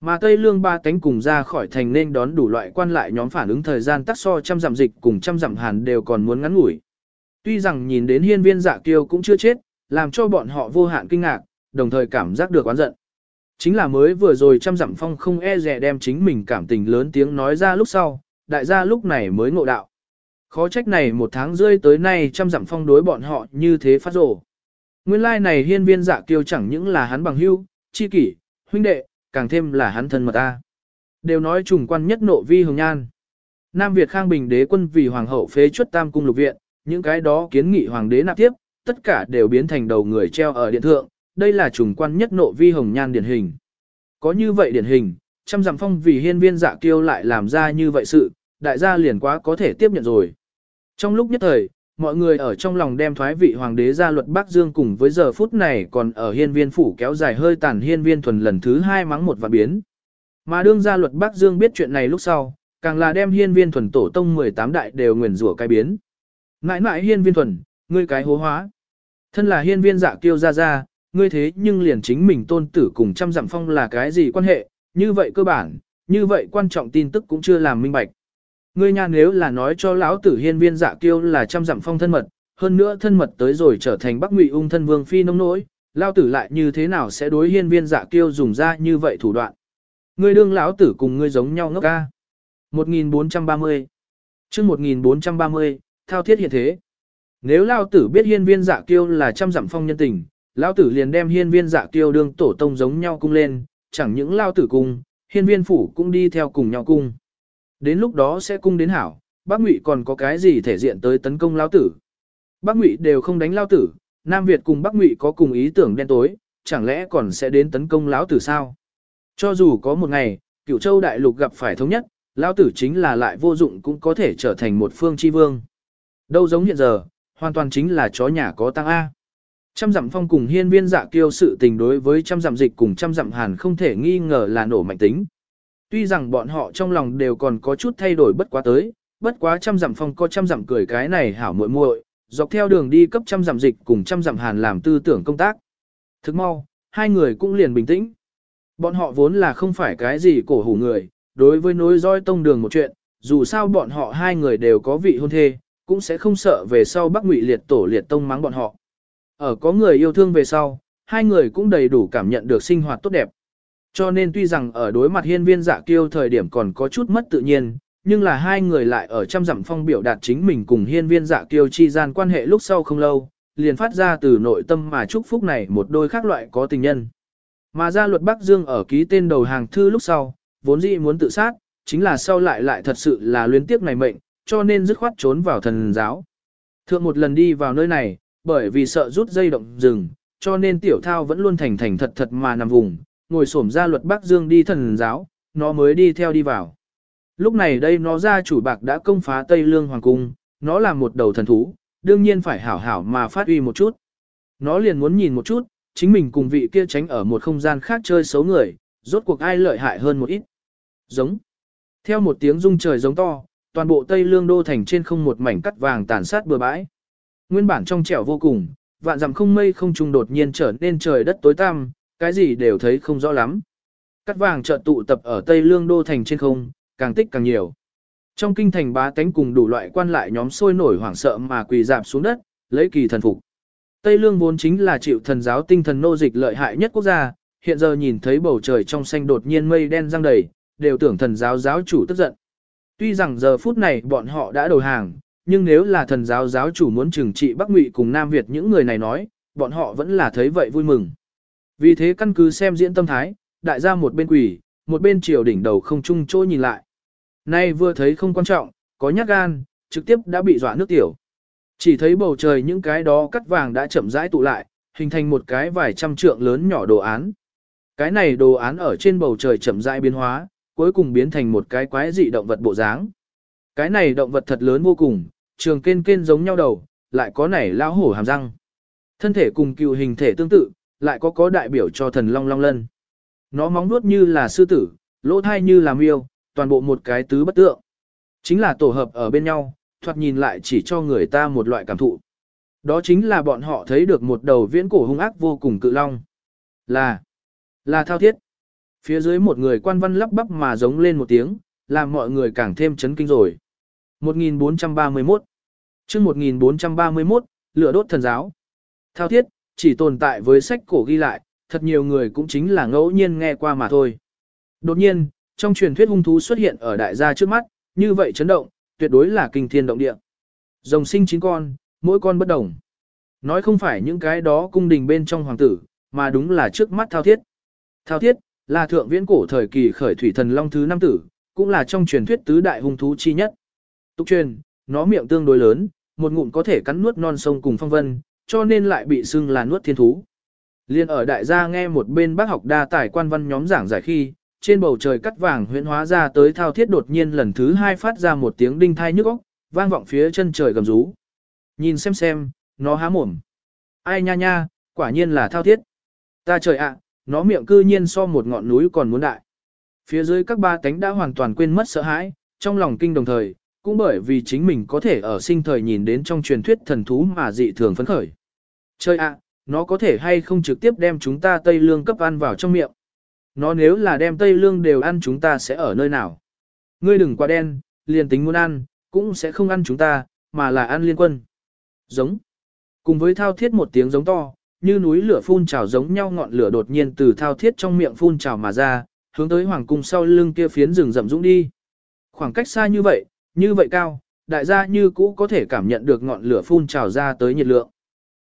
Mà Tây Lương ba tánh cùng ra khỏi thành nên đón đủ loại quan lại nhóm phản ứng thời gian tắc so trăm dặm dịch cùng trăm dặm hàn đều còn muốn ngắn ngủi. Tuy rằng nhìn đến hiên viên dạ kiêu cũng chưa chết, làm cho bọn họ vô hạn kinh ngạc, đồng thời cảm giác được oán giận. Chính là mới vừa rồi trăm dặm phong không e dè đem chính mình cảm tình lớn tiếng nói ra lúc sau, đại gia lúc này mới ngộ đạo. Khó trách này một tháng rơi tới nay trăm dặm phong đối bọn họ như thế phát rổ. Nguyên lai like này hiên viên dạ kiêu chẳng những là hắn bằng hữu, chi kỷ, huynh đệ, càng thêm là hắn thân mật ta. Đều nói trùng quan nhất nộ vi hồng nhan. Nam Việt Khang Bình đế quân vì hoàng hậu phế chuất tam cung lục viện, những cái đó kiến nghị hoàng đế nạp tiếp, tất cả đều biến thành đầu người treo ở điện thượng, đây là trùng quan nhất nộ vi hồng nhan điển hình. Có như vậy điển hình, trăm dặm phong vì hiên viên dạ kiêu lại làm ra như vậy sự, đại gia liền quá có thể tiếp nhận rồi. Trong lúc nhất thời, mọi người ở trong lòng đem thoái vị hoàng đế ra luật Bắc Dương cùng với giờ phút này còn ở hiên viên phủ kéo dài hơi tàn hiên viên thuần lần thứ hai mắng một và biến. Mà đương gia luật Bắc Dương biết chuyện này lúc sau, càng là đem hiên viên thuần tổ tông 18 đại đều nguyền rủa cái biến. Ngãi ngãi hiên viên thuần, ngươi cái hố hóa. Thân là hiên viên dạ kiêu ra ra, ngươi thế nhưng liền chính mình tôn tử cùng trăm dặm phong là cái gì quan hệ, như vậy cơ bản, như vậy quan trọng tin tức cũng chưa làm minh bạch. Ngươi nha nếu là nói cho lão tử hiên viên dạ kiêu là trăm dặm phong thân mật, hơn nữa thân mật tới rồi trở thành bắc ngụy ung thân vương phi nông nỗi, lão tử lại như thế nào sẽ đối hiên viên dạ kiêu dùng ra như vậy thủ đoạn. Ngươi đương lão tử cùng ngươi giống nhau ngốc ca. 1430 chương 1430, thao thiết hiện thế. Nếu lão tử biết hiên viên dạ kiêu là trăm dặm phong nhân tình, lão tử liền đem hiên viên dạ kiêu đương tổ tông giống nhau cung lên, chẳng những lão tử cung, hiên viên phủ cũng đi theo cùng nhau cung. Đến lúc đó sẽ cung đến hảo, bác Ngụy còn có cái gì thể diện tới tấn công lao tử. Bác Ngụy đều không đánh lao tử, Nam Việt cùng Bắc Ngụy có cùng ý tưởng đen tối, chẳng lẽ còn sẽ đến tấn công lão tử sao? Cho dù có một ngày, cửu châu đại lục gặp phải thống nhất, lão tử chính là lại vô dụng cũng có thể trở thành một phương chi vương. Đâu giống hiện giờ, hoàn toàn chính là chó nhà có tăng A. Trăm dặm phong cùng hiên viên dạ kiêu sự tình đối với trăm dặm dịch cùng trăm dặm hàn không thể nghi ngờ là nổ mạnh tính. Tuy rằng bọn họ trong lòng đều còn có chút thay đổi bất quá tới, bất quá trăm dặm phong có trăm dặm cười cái này hảo muội muội, dọc theo đường đi cấp trăm dặm dịch cùng trăm dặm hàn làm tư tưởng công tác. Thức mau, hai người cũng liền bình tĩnh. Bọn họ vốn là không phải cái gì cổ hủ người, đối với nối roi tông đường một chuyện, dù sao bọn họ hai người đều có vị hôn thê, cũng sẽ không sợ về sau Bắc Ngụy liệt tổ liệt tông mắng bọn họ. Ở có người yêu thương về sau, hai người cũng đầy đủ cảm nhận được sinh hoạt tốt đẹp. Cho nên tuy rằng ở đối mặt hiên viên dạ kiêu thời điểm còn có chút mất tự nhiên, nhưng là hai người lại ở trăm dặm phong biểu đạt chính mình cùng hiên viên dạ kiêu chi gian quan hệ lúc sau không lâu, liền phát ra từ nội tâm mà chúc phúc này một đôi khác loại có tình nhân. Mà ra luật Bắc Dương ở ký tên đầu hàng thư lúc sau, vốn dĩ muốn tự sát, chính là sau lại lại thật sự là luyến tiếc này mệnh, cho nên dứt khoát trốn vào thần giáo. Thượng một lần đi vào nơi này, bởi vì sợ rút dây động rừng, cho nên tiểu thao vẫn luôn thành thành thật thật mà nằm vùng, ngồi xổm ra luật Bắc Dương đi thần giáo, nó mới đi theo đi vào. Lúc này đây nó ra chủ bạc đã công phá Tây Lương Hoàng Cung, nó là một đầu thần thú, đương nhiên phải hảo hảo mà phát uy một chút. Nó liền muốn nhìn một chút, chính mình cùng vị kia tránh ở một không gian khác chơi xấu người, rốt cuộc ai lợi hại hơn một ít. Giống. Theo một tiếng rung trời giống to, toàn bộ Tây Lương đô thành trên không một mảnh cắt vàng tàn sát bừa bãi. Nguyên bản trong trẻo vô cùng, vạn dặm không mây không trung đột nhiên trở nên trời đất tối tăm, cái gì đều thấy không rõ lắm. Cắt vàng chợt tụ tập ở Tây Lương đô thành trên không, càng tích càng nhiều. Trong kinh thành bá tánh cùng đủ loại quan lại nhóm sôi nổi hoảng sợ mà quỳ dạp xuống đất, lấy kỳ thần phục. Tây Lương vốn chính là chịu thần giáo tinh thần nô dịch lợi hại nhất quốc gia, hiện giờ nhìn thấy bầu trời trong xanh đột nhiên mây đen răng đầy, đều tưởng thần giáo giáo chủ tức giận. Tuy rằng giờ phút này bọn họ đã đầu hàng, nhưng nếu là thần giáo giáo chủ muốn trừng trị Bắc Ngụy cùng Nam Việt những người này nói, bọn họ vẫn là thấy vậy vui mừng. Vì thế căn cứ xem diễn tâm thái, đại gia một bên quỷ, một bên triều đỉnh đầu không chung trôi nhìn lại. Nay vừa thấy không quan trọng, có nhát gan, trực tiếp đã bị dọa nước tiểu. Chỉ thấy bầu trời những cái đó cắt vàng đã chậm rãi tụ lại, hình thành một cái vài trăm trượng lớn nhỏ đồ án. Cái này đồ án ở trên bầu trời chậm rãi biến hóa, cuối cùng biến thành một cái quái dị động vật bộ dáng. Cái này động vật thật lớn vô cùng, trường kên kên giống nhau đầu, lại có nảy lao hổ hàm răng. Thân thể cùng cựu hình thể tương tự, lại có có đại biểu cho thần long long lân. Nó móng nuốt như là sư tử, lỗ thai như là miêu, toàn bộ một cái tứ bất tượng. Chính là tổ hợp ở bên nhau, thoạt nhìn lại chỉ cho người ta một loại cảm thụ. Đó chính là bọn họ thấy được một đầu viễn cổ hung ác vô cùng cự long. Là, là thao thiết. Phía dưới một người quan văn lắp bắp mà giống lên một tiếng, làm mọi người càng thêm chấn kinh rồi. 1431 chương 1431, lửa đốt thần giáo. Thao thiết, chỉ tồn tại với sách cổ ghi lại, thật nhiều người cũng chính là ngẫu nhiên nghe qua mà thôi. Đột nhiên, trong truyền thuyết hung thú xuất hiện ở đại gia trước mắt, như vậy chấn động, tuyệt đối là kinh thiên động địa. Rồng sinh chín con, mỗi con bất đồng. Nói không phải những cái đó cung đình bên trong hoàng tử, mà đúng là trước mắt thao thiết. Thao thiết, là thượng viễn cổ thời kỳ khởi thủy thần long thứ năm tử, cũng là trong truyền thuyết tứ đại hung thú chi nhất. Tục truyền, nó miệng tương đối lớn, một ngụm có thể cắn nuốt non sông cùng phong vân, cho nên lại bị xưng là nuốt thiên thú. Liên ở đại gia nghe một bên bác học đa tài quan văn nhóm giảng giải khi, trên bầu trời cắt vàng huyễn hóa ra tới thao thiết đột nhiên lần thứ hai phát ra một tiếng đinh thai nhức óc, vang vọng phía chân trời gầm rú. Nhìn xem xem, nó há mồm. Ai nha nha, quả nhiên là thao thiết. Ta trời ạ, nó miệng cư nhiên so một ngọn núi còn muốn đại. Phía dưới các ba tánh đã hoàn toàn quên mất sợ hãi, trong lòng kinh đồng thời, cũng bởi vì chính mình có thể ở sinh thời nhìn đến trong truyền thuyết thần thú mà dị thường phấn khởi. Chơi ạ, nó có thể hay không trực tiếp đem chúng ta Tây Lương cấp ăn vào trong miệng. Nó nếu là đem Tây Lương đều ăn chúng ta sẽ ở nơi nào? Ngươi đừng quá đen, liền tính muốn ăn, cũng sẽ không ăn chúng ta, mà là ăn liên quân. Giống. Cùng với thao thiết một tiếng giống to, như núi lửa phun trào giống nhau ngọn lửa đột nhiên từ thao thiết trong miệng phun trào mà ra, hướng tới hoàng cung sau lưng kia phiến rừng rậm dũng đi. Khoảng cách xa như vậy, như vậy cao, đại gia như cũ có thể cảm nhận được ngọn lửa phun trào ra tới nhiệt lượng.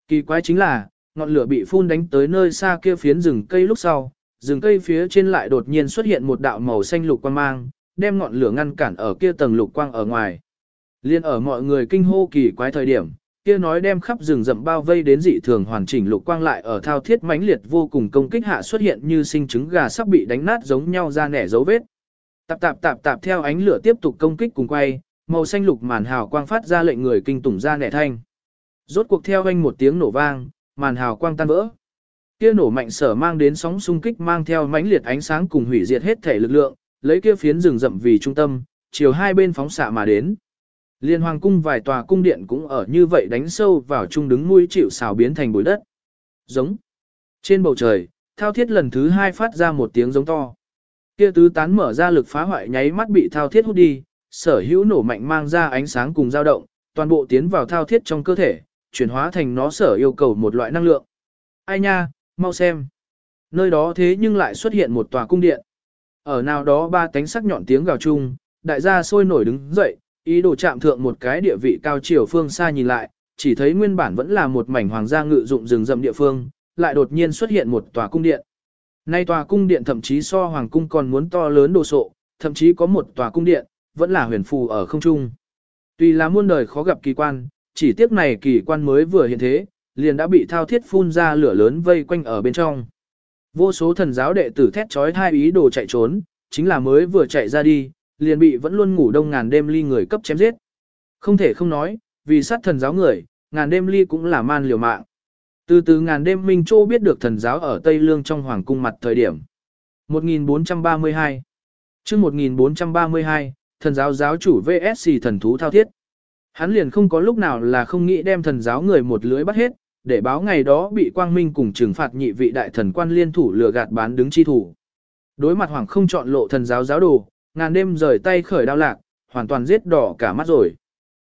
Kỳ quái chính là, ngọn lửa bị phun đánh tới nơi xa kia phiến rừng cây lúc sau, rừng cây phía trên lại đột nhiên xuất hiện một đạo màu xanh lục quang mang, đem ngọn lửa ngăn cản ở kia tầng lục quang ở ngoài. Liên ở mọi người kinh hô kỳ quái thời điểm, kia nói đem khắp rừng rậm bao vây đến dị thường hoàn chỉnh lục quang lại ở thao thiết mãnh liệt vô cùng công kích hạ xuất hiện như sinh trứng gà sắp bị đánh nát giống nhau ra nẻ dấu vết. Tạp tạp tạp tạp theo ánh lửa tiếp tục công kích cùng quay, màu xanh lục màn hào quang phát ra lệnh người kinh tủng ra nẻ thanh. Rốt cuộc theo anh một tiếng nổ vang, màn hào quang tan vỡ. Kia nổ mạnh sở mang đến sóng xung kích mang theo mãnh liệt ánh sáng cùng hủy diệt hết thể lực lượng, lấy kia phiến rừng rậm vì trung tâm, chiều hai bên phóng xạ mà đến. Liên hoàng cung vài tòa cung điện cũng ở như vậy đánh sâu vào trung đứng mũi chịu xào biến thành bụi đất. Giống. Trên bầu trời, thao thiết lần thứ hai phát ra một tiếng giống to. Kia tứ tán mở ra lực phá hoại nháy mắt bị thao thiết hút đi, sở hữu nổ mạnh mang ra ánh sáng cùng dao động, toàn bộ tiến vào thao thiết trong cơ thể, chuyển hóa thành nó sở yêu cầu một loại năng lượng. Ai nha, mau xem. Nơi đó thế nhưng lại xuất hiện một tòa cung điện. Ở nào đó ba tánh sắc nhọn tiếng gào chung, đại gia sôi nổi đứng dậy, ý đồ chạm thượng một cái địa vị cao chiều phương xa nhìn lại, chỉ thấy nguyên bản vẫn là một mảnh hoàng gia ngự dụng rừng rậm địa phương, lại đột nhiên xuất hiện một tòa cung điện. Nay tòa cung điện thậm chí so hoàng cung còn muốn to lớn đồ sộ, thậm chí có một tòa cung điện, vẫn là huyền phù ở không trung. Tuy là muôn đời khó gặp kỳ quan, chỉ tiếc này kỳ quan mới vừa hiện thế, liền đã bị thao thiết phun ra lửa lớn vây quanh ở bên trong. Vô số thần giáo đệ tử thét trói hai ý đồ chạy trốn, chính là mới vừa chạy ra đi, liền bị vẫn luôn ngủ đông ngàn đêm ly người cấp chém giết. Không thể không nói, vì sát thần giáo người, ngàn đêm ly cũng là man liều mạng. Từ từ ngàn đêm Minh Châu biết được thần giáo ở Tây Lương trong hoàng cung mặt thời điểm. 1432 trước 1432, thần giáo giáo chủ VSC thần thú thao thiết. Hắn liền không có lúc nào là không nghĩ đem thần giáo người một lưới bắt hết, để báo ngày đó bị quang minh cùng trừng phạt nhị vị đại thần quan liên thủ lừa gạt bán đứng chi thủ. Đối mặt hoàng không chọn lộ thần giáo giáo đồ, ngàn đêm rời tay khởi đao lạc, hoàn toàn giết đỏ cả mắt rồi.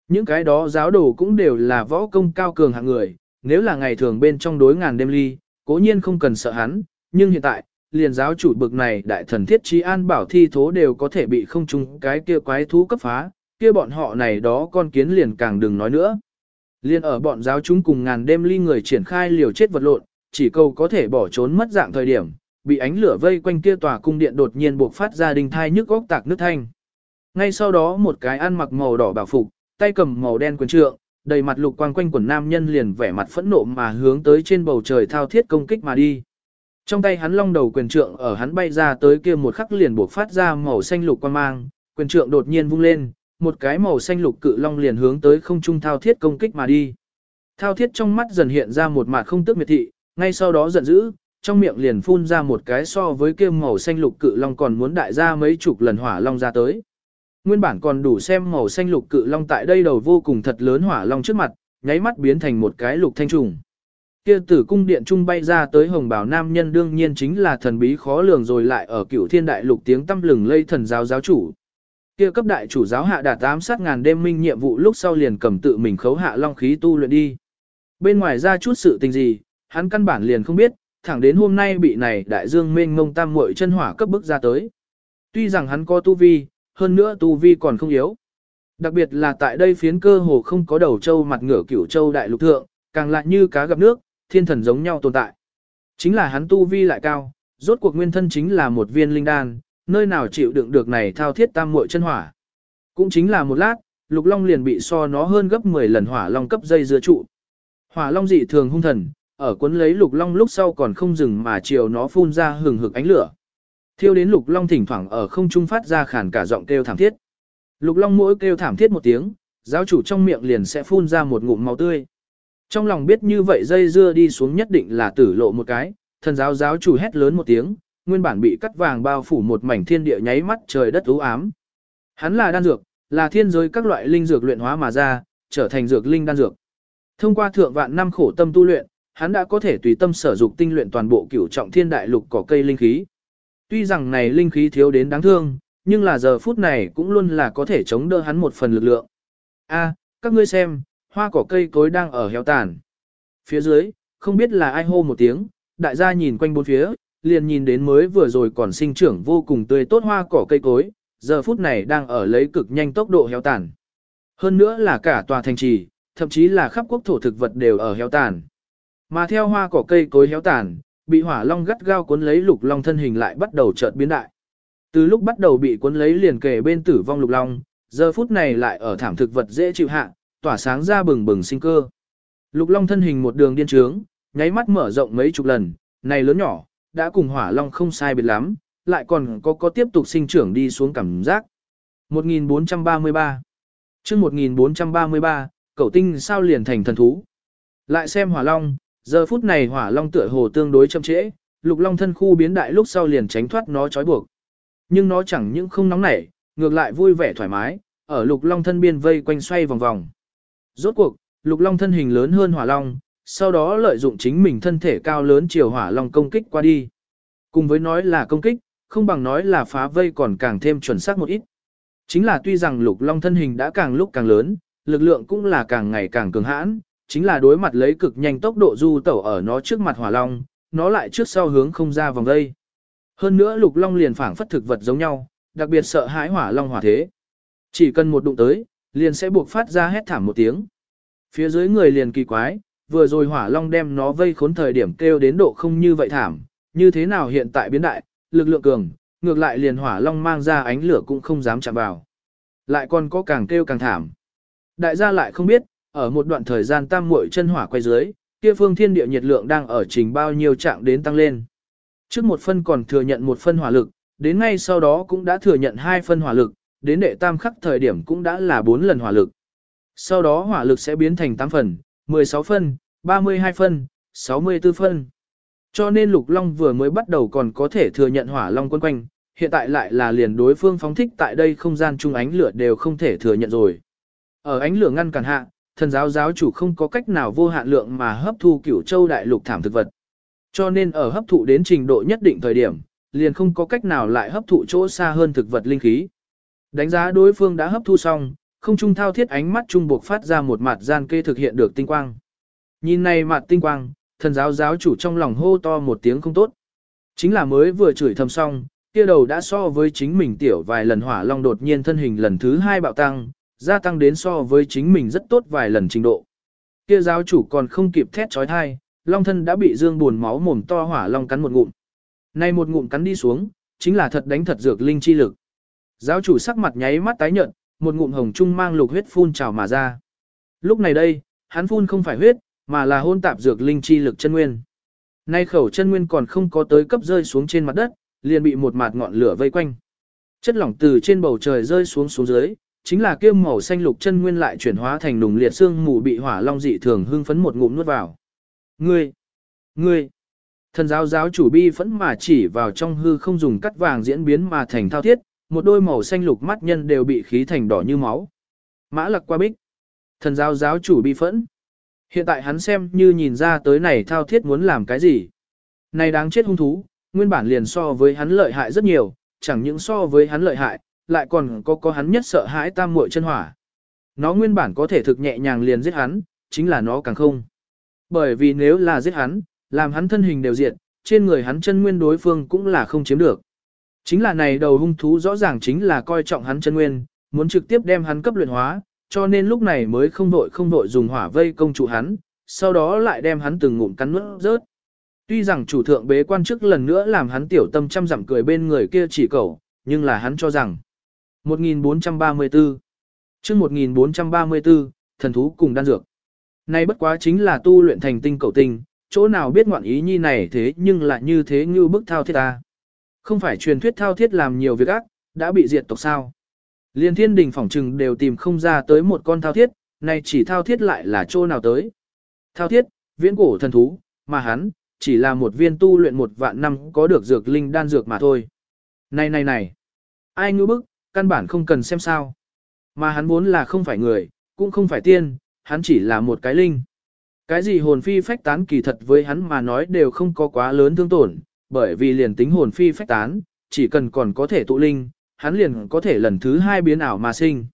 Những cái đó giáo đồ cũng đều là võ công cao cường hạng người, nếu là ngày thường bên trong đối ngàn đêm ly, cố nhiên không cần sợ hắn, nhưng hiện tại, liền giáo chủ bực này đại thần thiết trí an bảo thi thố đều có thể bị không chung cái kia quái thú cấp phá, kia bọn họ này đó con kiến liền càng đừng nói nữa. Liên ở bọn giáo chúng cùng ngàn đêm ly người triển khai liều chết vật lộn, chỉ cầu có thể bỏ trốn mất dạng thời điểm, bị ánh lửa vây quanh kia tòa cung điện đột nhiên buộc phát ra đình thai nhức góc tạc nước thanh. Ngay sau đó một cái ăn mặc màu đỏ bảo phục, tay cầm màu đen quyền trượng, đầy mặt lục quang quanh quần nam nhân liền vẻ mặt phẫn nộ mà hướng tới trên bầu trời thao thiết công kích mà đi. Trong tay hắn long đầu quyền trượng ở hắn bay ra tới kia một khắc liền buộc phát ra màu xanh lục quang mang, quyền trượng đột nhiên vung lên, một cái màu xanh lục cự long liền hướng tới không trung thao thiết công kích mà đi. Thao thiết trong mắt dần hiện ra một mặt không tức miệt thị, ngay sau đó giận dữ, trong miệng liền phun ra một cái so với kia màu xanh lục cự long còn muốn đại ra mấy chục lần hỏa long ra tới. Nguyên bản còn đủ xem màu xanh lục cự long tại đây đầu vô cùng thật lớn hỏa long trước mặt, nháy mắt biến thành một cái lục thanh trùng. Kia tử cung điện trung bay ra tới hồng bảo nam nhân đương nhiên chính là thần bí khó lường rồi lại ở cửu thiên đại lục tiếng tâm lừng lây thần giáo giáo chủ. Kia cấp đại chủ giáo hạ đạt ám sát ngàn đêm minh nhiệm vụ lúc sau liền cầm tự mình khấu hạ long khí tu luyện đi. Bên ngoài ra chút sự tình gì, hắn căn bản liền không biết, thẳng đến hôm nay bị này đại dương mênh mông tam muội chân hỏa cấp bức ra tới. Tuy rằng hắn có tu vi, hơn nữa tu vi còn không yếu. Đặc biệt là tại đây phiến cơ hồ không có đầu châu mặt ngửa cửu châu đại lục thượng, càng lại như cá gặp nước, thiên thần giống nhau tồn tại. Chính là hắn tu vi lại cao, rốt cuộc nguyên thân chính là một viên linh đan, nơi nào chịu đựng được này thao thiết tam muội chân hỏa. Cũng chính là một lát, lục long liền bị so nó hơn gấp 10 lần hỏa long cấp dây dưa trụ. Hỏa long dị thường hung thần, ở cuốn lấy lục long lúc sau còn không dừng mà chiều nó phun ra hừng hực ánh lửa. Thiêu đến lục long thỉnh thoảng ở không trung phát ra khản cả giọng kêu thảm thiết. Lục long mỗi kêu thảm thiết một tiếng, giáo chủ trong miệng liền sẽ phun ra một ngụm máu tươi. Trong lòng biết như vậy dây dưa đi xuống nhất định là tử lộ một cái, thần giáo giáo chủ hét lớn một tiếng, nguyên bản bị cắt vàng bao phủ một mảnh thiên địa nháy mắt trời đất u ám. Hắn là đan dược, là thiên giới các loại linh dược luyện hóa mà ra, trở thành dược linh đan dược. Thông qua thượng vạn năm khổ tâm tu luyện, hắn đã có thể tùy tâm sở dục tinh luyện toàn bộ cửu trọng thiên đại lục cỏ cây linh khí. Tuy rằng này linh khí thiếu đến đáng thương, nhưng là giờ phút này cũng luôn là có thể chống đỡ hắn một phần lực lượng. A, các ngươi xem, hoa cỏ cây cối đang ở héo tàn. Phía dưới, không biết là ai hô một tiếng, đại gia nhìn quanh bốn phía, liền nhìn đến mới vừa rồi còn sinh trưởng vô cùng tươi tốt hoa cỏ cây cối, giờ phút này đang ở lấy cực nhanh tốc độ héo tàn. Hơn nữa là cả tòa thành trì, thậm chí là khắp quốc thổ thực vật đều ở héo tàn. Mà theo hoa cỏ cây cối héo tàn, bị hỏa long gắt gao cuốn lấy lục long thân hình lại bắt đầu chợt biến đại. Từ lúc bắt đầu bị cuốn lấy liền kề bên tử vong lục long, giờ phút này lại ở thảm thực vật dễ chịu hạ, tỏa sáng ra bừng bừng sinh cơ. Lục long thân hình một đường điên trướng, nháy mắt mở rộng mấy chục lần, này lớn nhỏ, đã cùng hỏa long không sai biệt lắm, lại còn có có tiếp tục sinh trưởng đi xuống cảm giác. 1433 chương 1433, cậu tinh sao liền thành thần thú. Lại xem hỏa long, Giờ phút này hỏa long tựa hồ tương đối chậm trễ, lục long thân khu biến đại lúc sau liền tránh thoát nó trói buộc. Nhưng nó chẳng những không nóng nảy, ngược lại vui vẻ thoải mái, ở lục long thân biên vây quanh xoay vòng vòng. Rốt cuộc, lục long thân hình lớn hơn hỏa long, sau đó lợi dụng chính mình thân thể cao lớn chiều hỏa long công kích qua đi. Cùng với nói là công kích, không bằng nói là phá vây còn càng thêm chuẩn xác một ít. Chính là tuy rằng lục long thân hình đã càng lúc càng lớn, lực lượng cũng là càng ngày càng cường hãn, chính là đối mặt lấy cực nhanh tốc độ du tẩu ở nó trước mặt hỏa long, nó lại trước sau hướng không ra vòng đây. Hơn nữa lục long liền phảng phất thực vật giống nhau, đặc biệt sợ hãi hỏa long hỏa thế. Chỉ cần một đụng tới, liền sẽ buộc phát ra hét thảm một tiếng. Phía dưới người liền kỳ quái, vừa rồi hỏa long đem nó vây khốn thời điểm kêu đến độ không như vậy thảm, như thế nào hiện tại biến đại, lực lượng cường, ngược lại liền hỏa long mang ra ánh lửa cũng không dám chạm vào. Lại còn có càng kêu càng thảm. Đại gia lại không biết, ở một đoạn thời gian tam muội chân hỏa quay dưới, kia phương thiên địa nhiệt lượng đang ở trình bao nhiêu trạng đến tăng lên. Trước một phân còn thừa nhận một phân hỏa lực, đến ngay sau đó cũng đã thừa nhận hai phân hỏa lực, đến đệ tam khắc thời điểm cũng đã là bốn lần hỏa lực. Sau đó hỏa lực sẽ biến thành tám phần, 16 phân, 32 phân, 64 phân. Cho nên Lục Long vừa mới bắt đầu còn có thể thừa nhận hỏa long quân quanh, hiện tại lại là liền đối phương phóng thích tại đây không gian chung ánh lửa đều không thể thừa nhận rồi. Ở ánh lửa ngăn cản hạ, thần giáo giáo chủ không có cách nào vô hạn lượng mà hấp thu cửu châu đại lục thảm thực vật. Cho nên ở hấp thụ đến trình độ nhất định thời điểm, liền không có cách nào lại hấp thụ chỗ xa hơn thực vật linh khí. Đánh giá đối phương đã hấp thu xong, không trung thao thiết ánh mắt trung buộc phát ra một mặt gian kê thực hiện được tinh quang. Nhìn này mặt tinh quang, thần giáo giáo chủ trong lòng hô to một tiếng không tốt. Chính là mới vừa chửi thầm xong, kia đầu đã so với chính mình tiểu vài lần hỏa long đột nhiên thân hình lần thứ hai bạo tăng, gia tăng đến so với chính mình rất tốt vài lần trình độ. Kia giáo chủ còn không kịp thét trói thai, long thân đã bị dương buồn máu mồm to hỏa long cắn một ngụm. Nay một ngụm cắn đi xuống, chính là thật đánh thật dược linh chi lực. Giáo chủ sắc mặt nháy mắt tái nhợt, một ngụm hồng trung mang lục huyết phun trào mà ra. Lúc này đây, hắn phun không phải huyết, mà là hôn tạp dược linh chi lực chân nguyên. Nay khẩu chân nguyên còn không có tới cấp rơi xuống trên mặt đất, liền bị một mạt ngọn lửa vây quanh. Chất lỏng từ trên bầu trời rơi xuống xuống dưới, chính là kia màu xanh lục chân nguyên lại chuyển hóa thành nùng liệt xương mù bị hỏa long dị thường hưng phấn một ngụm nuốt vào. Ngươi, ngươi, thần giáo giáo chủ bi phẫn mà chỉ vào trong hư không dùng cắt vàng diễn biến mà thành thao thiết, một đôi màu xanh lục mắt nhân đều bị khí thành đỏ như máu. Mã lặc qua bích. Thần giáo giáo chủ bi phẫn. Hiện tại hắn xem như nhìn ra tới này thao thiết muốn làm cái gì. Này đáng chết hung thú, nguyên bản liền so với hắn lợi hại rất nhiều, chẳng những so với hắn lợi hại, lại còn có có hắn nhất sợ hãi tam muội chân hỏa. Nó nguyên bản có thể thực nhẹ nhàng liền giết hắn, chính là nó càng không. Bởi vì nếu là giết hắn, làm hắn thân hình đều diệt, trên người hắn chân nguyên đối phương cũng là không chiếm được. Chính là này đầu hung thú rõ ràng chính là coi trọng hắn chân nguyên, muốn trực tiếp đem hắn cấp luyện hóa, cho nên lúc này mới không đội không đội dùng hỏa vây công trụ hắn, sau đó lại đem hắn từng ngụm cắn nuốt rớt. Tuy rằng chủ thượng bế quan chức lần nữa làm hắn tiểu tâm chăm dặm cười bên người kia chỉ cầu, nhưng là hắn cho rằng 1434 chương 1434, thần thú cùng đan dược. Này bất quá chính là tu luyện thành tinh cầu tinh, chỗ nào biết ngoạn ý nhi này thế nhưng lại như thế như bức thao thiết ta. Không phải truyền thuyết thao thiết làm nhiều việc ác, đã bị diệt tộc sao. Liên thiên đình phỏng trừng đều tìm không ra tới một con thao thiết, này chỉ thao thiết lại là chỗ nào tới. Thao thiết, viễn cổ thần thú, mà hắn, chỉ là một viên tu luyện một vạn năm có được dược linh đan dược mà thôi. Này này này, ai ngư bức, căn bản không cần xem sao. Mà hắn vốn là không phải người, cũng không phải tiên, hắn chỉ là một cái linh. Cái gì hồn phi phách tán kỳ thật với hắn mà nói đều không có quá lớn thương tổn, bởi vì liền tính hồn phi phách tán, chỉ cần còn có thể tụ linh, hắn liền có thể lần thứ hai biến ảo mà sinh.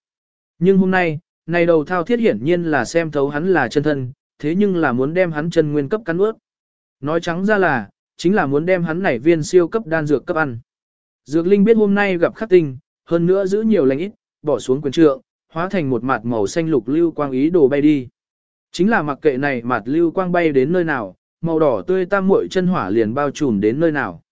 Nhưng hôm nay, này đầu thao thiết hiển nhiên là xem thấu hắn là chân thân, thế nhưng là muốn đem hắn chân nguyên cấp cắn ướt. Nói trắng ra là, chính là muốn đem hắn nảy viên siêu cấp đan dược cấp ăn. Dược linh biết hôm nay gặp khắc tinh, hơn nữa giữ nhiều lành ít, bỏ xuống quyền trượng, hóa thành một mặt màu xanh lục lưu quang ý đồ bay đi. Chính là mặc kệ này mặt lưu quang bay đến nơi nào, màu đỏ tươi tam muội chân hỏa liền bao trùm đến nơi nào.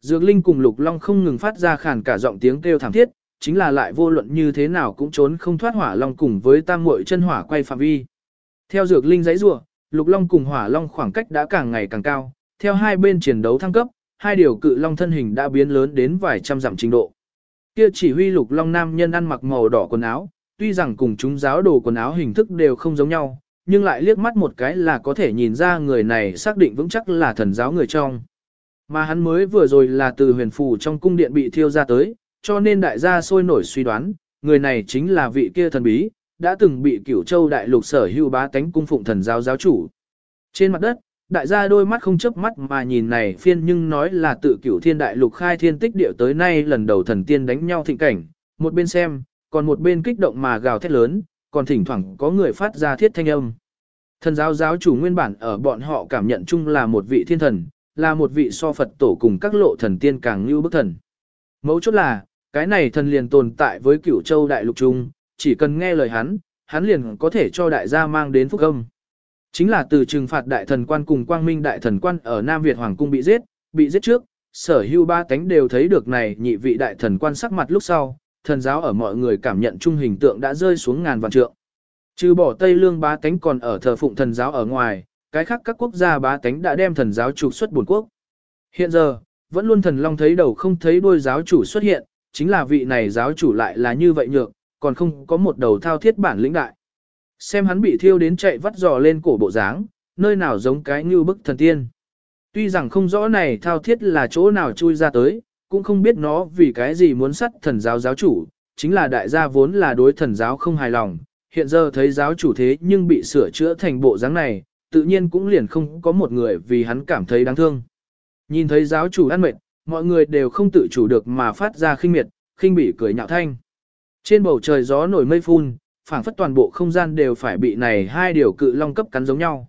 Dược Linh cùng Lục Long không ngừng phát ra khàn cả giọng tiếng kêu thảm thiết, chính là lại vô luận như thế nào cũng trốn không thoát hỏa long cùng với tam muội chân hỏa quay phạm vi. Theo Dược Linh giãy rủa, Lục Long cùng hỏa long khoảng cách đã càng ngày càng cao, theo hai bên chiến đấu thăng cấp, hai điều cự long thân hình đã biến lớn đến vài trăm dặm trình độ. Kia chỉ huy Lục Long nam nhân ăn mặc màu đỏ quần áo, tuy rằng cùng chúng giáo đồ quần áo hình thức đều không giống nhau, nhưng lại liếc mắt một cái là có thể nhìn ra người này xác định vững chắc là thần giáo người trong. Mà hắn mới vừa rồi là từ huyền phù trong cung điện bị thiêu ra tới, cho nên đại gia sôi nổi suy đoán, người này chính là vị kia thần bí, đã từng bị cửu châu đại lục sở hưu bá tánh cung phụng thần giáo giáo chủ. Trên mặt đất, đại gia đôi mắt không chớp mắt mà nhìn này phiên nhưng nói là tự cửu thiên đại lục khai thiên tích địa tới nay lần đầu thần tiên đánh nhau thịnh cảnh, một bên xem, còn một bên kích động mà gào thét lớn, còn thỉnh thoảng có người phát ra thiết thanh âm. Thần giáo giáo chủ nguyên bản ở bọn họ cảm nhận chung là một vị thiên thần, là một vị so Phật tổ cùng các lộ thần tiên càng như bức thần. Mấu chốt là, cái này thần liền tồn tại với cửu châu đại lục chung, chỉ cần nghe lời hắn, hắn liền có thể cho đại gia mang đến phúc âm. Chính là từ trừng phạt đại thần quan cùng quang minh đại thần quan ở Nam Việt Hoàng cung bị giết, bị giết trước, sở hưu ba tánh đều thấy được này nhị vị đại thần quan sắc mặt lúc sau, thần giáo ở mọi người cảm nhận trung hình tượng đã rơi xuống ngàn vạn trượng. Trừ bỏ Tây Lương bá tánh còn ở thờ phụng thần giáo ở ngoài, cái khác các quốc gia bá tánh đã đem thần giáo trục xuất buồn quốc. Hiện giờ, vẫn luôn thần long thấy đầu không thấy đuôi giáo chủ xuất hiện, chính là vị này giáo chủ lại là như vậy nhược, còn không có một đầu thao thiết bản lĩnh đại. Xem hắn bị thiêu đến chạy vắt giò lên cổ bộ dáng, nơi nào giống cái như bức thần tiên. Tuy rằng không rõ này thao thiết là chỗ nào chui ra tới, cũng không biết nó vì cái gì muốn sắt thần giáo giáo chủ, chính là đại gia vốn là đối thần giáo không hài lòng, hiện giờ thấy giáo chủ thế nhưng bị sửa chữa thành bộ dáng này, tự nhiên cũng liền không có một người vì hắn cảm thấy đáng thương. Nhìn thấy giáo chủ ăn mệt, mọi người đều không tự chủ được mà phát ra khinh miệt, khinh bỉ cười nhạo thanh. Trên bầu trời gió nổi mây phun, phảng phất toàn bộ không gian đều phải bị này hai điều cự long cấp cắn giống nhau.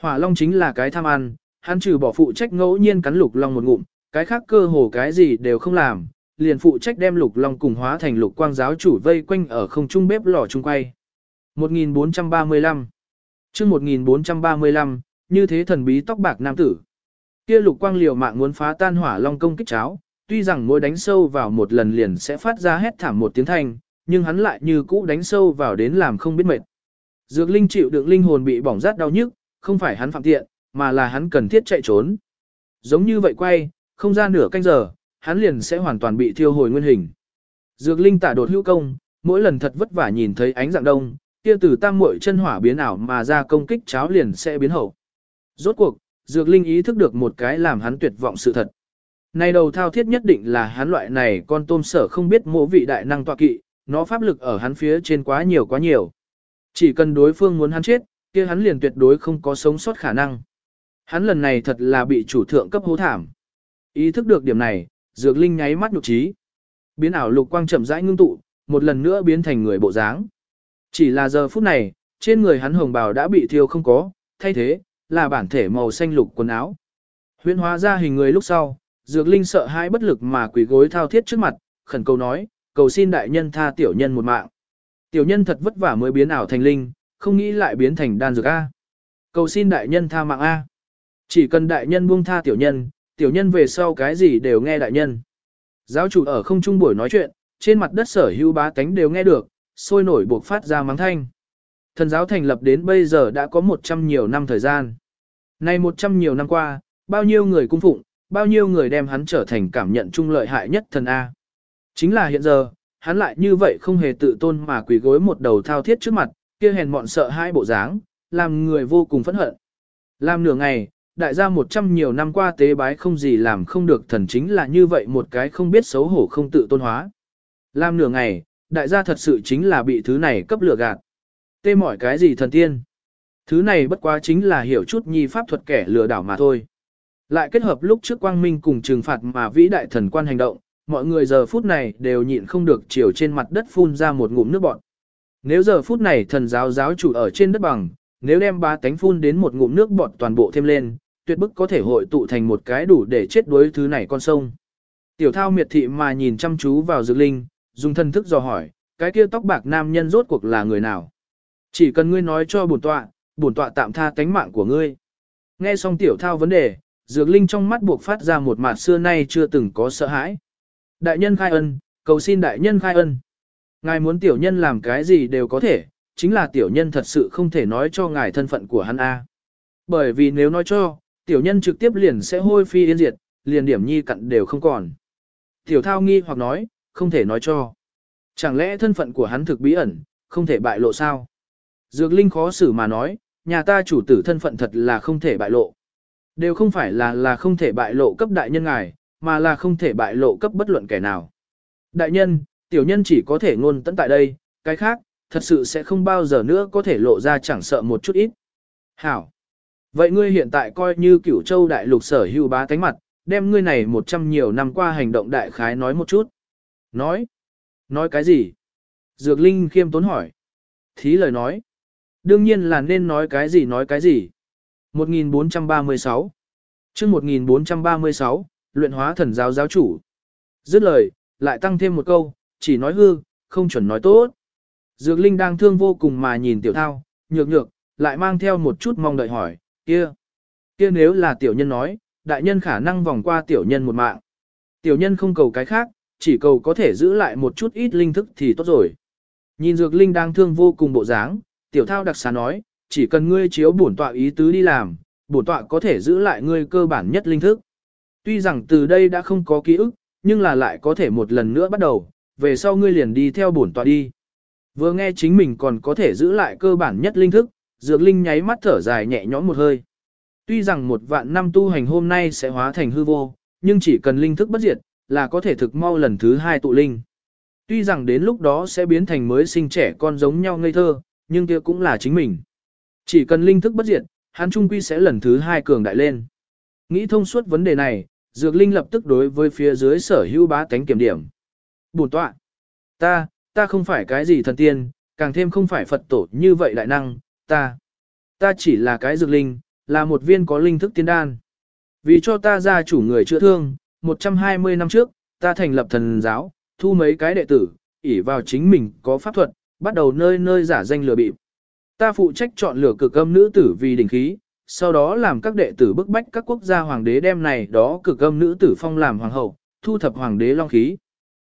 Hỏa long chính là cái tham ăn, hắn trừ bỏ phụ trách ngẫu nhiên cắn lục long một ngụm, cái khác cơ hồ cái gì đều không làm, liền phụ trách đem lục long cùng hóa thành lục quang giáo chủ vây quanh ở không trung bếp lò chung quay. 1435 chương 1435, như thế thần bí tóc bạc nam tử. Kia lục quang liều mạng muốn phá tan hỏa long công kích cháo, tuy rằng mỗi đánh sâu vào một lần liền sẽ phát ra hét thảm một tiếng thanh, nhưng hắn lại như cũ đánh sâu vào đến làm không biết mệt. Dược linh chịu đựng linh hồn bị bỏng rát đau nhức, không phải hắn phạm tiện, mà là hắn cần thiết chạy trốn. Giống như vậy quay, không ra nửa canh giờ, hắn liền sẽ hoàn toàn bị thiêu hồi nguyên hình. Dược linh tả đột hữu công, mỗi lần thật vất vả nhìn thấy ánh dạng đông, kia từ tam muội chân hỏa biến ảo mà ra công kích cháo liền sẽ biến hậu. Rốt cuộc, Dược Linh ý thức được một cái làm hắn tuyệt vọng sự thật. Này đầu thao thiết nhất định là hắn loại này con tôm sở không biết mộ vị đại năng tọa kỵ, nó pháp lực ở hắn phía trên quá nhiều quá nhiều. Chỉ cần đối phương muốn hắn chết, kia hắn liền tuyệt đối không có sống sót khả năng. Hắn lần này thật là bị chủ thượng cấp hố thảm. Ý thức được điểm này, Dược Linh nháy mắt nhục trí. Biến ảo lục quang chậm rãi ngưng tụ, một lần nữa biến thành người bộ dáng. Chỉ là giờ phút này, trên người hắn hồng bào đã bị thiêu không có, thay thế, là bản thể màu xanh lục quần áo. Huyễn hóa ra hình người lúc sau, Dược Linh sợ hãi bất lực mà quỳ gối thao thiết trước mặt, khẩn cầu nói, cầu xin đại nhân tha tiểu nhân một mạng. Tiểu nhân thật vất vả mới biến ảo thành linh, không nghĩ lại biến thành đan dược A. Cầu xin đại nhân tha mạng A. Chỉ cần đại nhân buông tha tiểu nhân, tiểu nhân về sau cái gì đều nghe đại nhân. Giáo chủ ở không trung buổi nói chuyện, trên mặt đất sở hữu bá tánh đều nghe được, sôi nổi buộc phát ra mắng thanh. Thần giáo thành lập đến bây giờ đã có 100 nhiều năm thời gian. Nay 100 nhiều năm qua, bao nhiêu người cung phụng, bao nhiêu người đem hắn trở thành cảm nhận chung lợi hại nhất thần A. Chính là hiện giờ, hắn lại như vậy không hề tự tôn mà quỳ gối một đầu thao thiết trước mặt, kia hèn mọn sợ hai bộ dáng, làm người vô cùng phẫn hận. Làm nửa ngày, đại gia 100 nhiều năm qua tế bái không gì làm không được thần chính là như vậy một cái không biết xấu hổ không tự tôn hóa. Làm nửa ngày, đại gia thật sự chính là bị thứ này cấp lửa gạt. Tê mỏi cái gì thần tiên? Thứ này bất quá chính là hiểu chút nhi pháp thuật kẻ lừa đảo mà thôi. Lại kết hợp lúc trước quang minh cùng trừng phạt mà vĩ đại thần quan hành động, mọi người giờ phút này đều nhịn không được chiều trên mặt đất phun ra một ngụm nước bọt. Nếu giờ phút này thần giáo giáo chủ ở trên đất bằng, nếu đem ba tánh phun đến một ngụm nước bọt toàn bộ thêm lên, tuyệt bức có thể hội tụ thành một cái đủ để chết đuối thứ này con sông. Tiểu thao miệt thị mà nhìn chăm chú vào dược linh, dùng thân thức dò hỏi, cái kia tóc bạc nam nhân rốt cuộc là người nào? Chỉ cần ngươi nói cho bổn tọa, bổn tọa tạm tha tánh mạng của ngươi. Nghe xong tiểu thao vấn đề, dược linh trong mắt buộc phát ra một mặt xưa nay chưa từng có sợ hãi. Đại nhân khai ân, cầu xin đại nhân khai ân. Ngài muốn tiểu nhân làm cái gì đều có thể, chính là tiểu nhân thật sự không thể nói cho ngài thân phận của hắn A. Bởi vì nếu nói cho, tiểu nhân trực tiếp liền sẽ hôi phi yên diệt, liền điểm nhi cặn đều không còn. Tiểu thao nghi hoặc nói, không thể nói cho. Chẳng lẽ thân phận của hắn thực bí ẩn, không thể bại lộ sao? Dược Linh khó xử mà nói, nhà ta chủ tử thân phận thật là không thể bại lộ. Đều không phải là là không thể bại lộ cấp đại nhân ngài, mà là không thể bại lộ cấp bất luận kẻ nào. Đại nhân, tiểu nhân chỉ có thể ngôn tận tại đây, cái khác, thật sự sẽ không bao giờ nữa có thể lộ ra chẳng sợ một chút ít. Hảo. Vậy ngươi hiện tại coi như cửu châu đại lục sở hữu bá tánh mặt, đem ngươi này một trăm nhiều năm qua hành động đại khái nói một chút. Nói. Nói cái gì? Dược Linh khiêm tốn hỏi. Thí lời nói. Đương nhiên là nên nói cái gì nói cái gì. 1436 chương 1436, luyện hóa thần giáo giáo chủ. Dứt lời, lại tăng thêm một câu, chỉ nói hư, không chuẩn nói tốt. Dược Linh đang thương vô cùng mà nhìn tiểu thao, nhược nhược, lại mang theo một chút mong đợi hỏi, kia, kia nếu là tiểu nhân nói, đại nhân khả năng vòng qua tiểu nhân một mạng. Tiểu nhân không cầu cái khác, chỉ cầu có thể giữ lại một chút ít linh thức thì tốt rồi. Nhìn Dược Linh đang thương vô cùng bộ dáng, tiểu thao đặc xá nói, chỉ cần ngươi chiếu bổn tọa ý tứ đi làm, bổn tọa có thể giữ lại ngươi cơ bản nhất linh thức. Tuy rằng từ đây đã không có ký ức, nhưng là lại có thể một lần nữa bắt đầu, về sau ngươi liền đi theo bổn tọa đi. Vừa nghe chính mình còn có thể giữ lại cơ bản nhất linh thức, Dược Linh nháy mắt thở dài nhẹ nhõm một hơi. Tuy rằng một vạn năm tu hành hôm nay sẽ hóa thành hư vô, nhưng chỉ cần linh thức bất diệt, là có thể thực mau lần thứ hai tụ linh. Tuy rằng đến lúc đó sẽ biến thành mới sinh trẻ con giống nhau ngây thơ, nhưng kia cũng là chính mình. Chỉ cần linh thức bất diệt, hắn trung quy sẽ lần thứ hai cường đại lên. Nghĩ thông suốt vấn đề này, Dược Linh lập tức đối với phía dưới sở hữu bá tánh kiểm điểm. Bổn tọa, ta, ta không phải cái gì thần tiên, càng thêm không phải Phật tổ như vậy đại năng, ta, ta chỉ là cái dược linh, là một viên có linh thức tiên đan. Vì cho ta ra chủ người chữa thương, 120 năm trước, ta thành lập thần giáo, thu mấy cái đệ tử, ỷ vào chính mình có pháp thuật, bắt đầu nơi nơi giả danh lừa bịp. Ta phụ trách chọn lựa cực âm nữ tử vì đỉnh khí, sau đó làm các đệ tử bức bách các quốc gia hoàng đế đem này đó cực âm nữ tử phong làm hoàng hậu, thu thập hoàng đế long khí.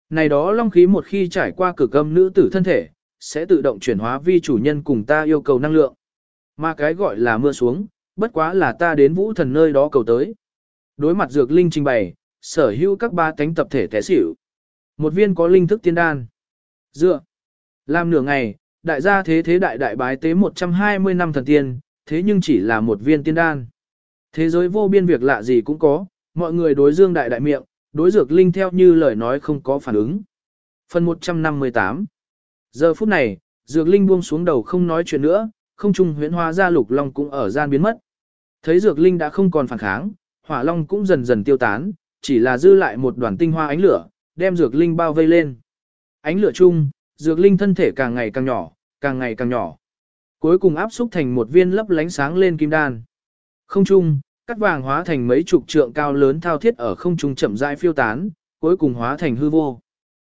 Này đó long khí một khi trải qua cực âm nữ tử thân thể, sẽ tự động chuyển hóa vi chủ nhân cùng ta yêu cầu năng lượng. Mà cái gọi là mưa xuống, bất quá là ta đến vũ thần nơi đó cầu tới. Đối mặt dược linh trình bày, sở hữu các ba tánh tập thể té xỉu. Một viên có linh thức tiên đan. Dựa. Làm nửa ngày, đại gia thế thế đại đại bái tế 120 năm thần tiên, thế nhưng chỉ là một viên tiên đan. Thế giới vô biên việc lạ gì cũng có, mọi người đối dương đại đại miệng, đối dược linh theo như lời nói không có phản ứng. Phần 158 Giờ phút này, dược linh buông xuống đầu không nói chuyện nữa, không trung huyễn hóa ra lục long cũng ở gian biến mất. Thấy dược linh đã không còn phản kháng, hỏa long cũng dần dần tiêu tán, chỉ là dư lại một đoàn tinh hoa ánh lửa, đem dược linh bao vây lên. Ánh lửa chung, dược linh thân thể càng ngày càng nhỏ, càng ngày càng nhỏ. Cuối cùng áp xúc thành một viên lấp lánh sáng lên kim đan. Không trung, cắt vàng hóa thành mấy chục trượng cao lớn thao thiết ở không trung chậm rãi phiêu tán, cuối cùng hóa thành hư vô.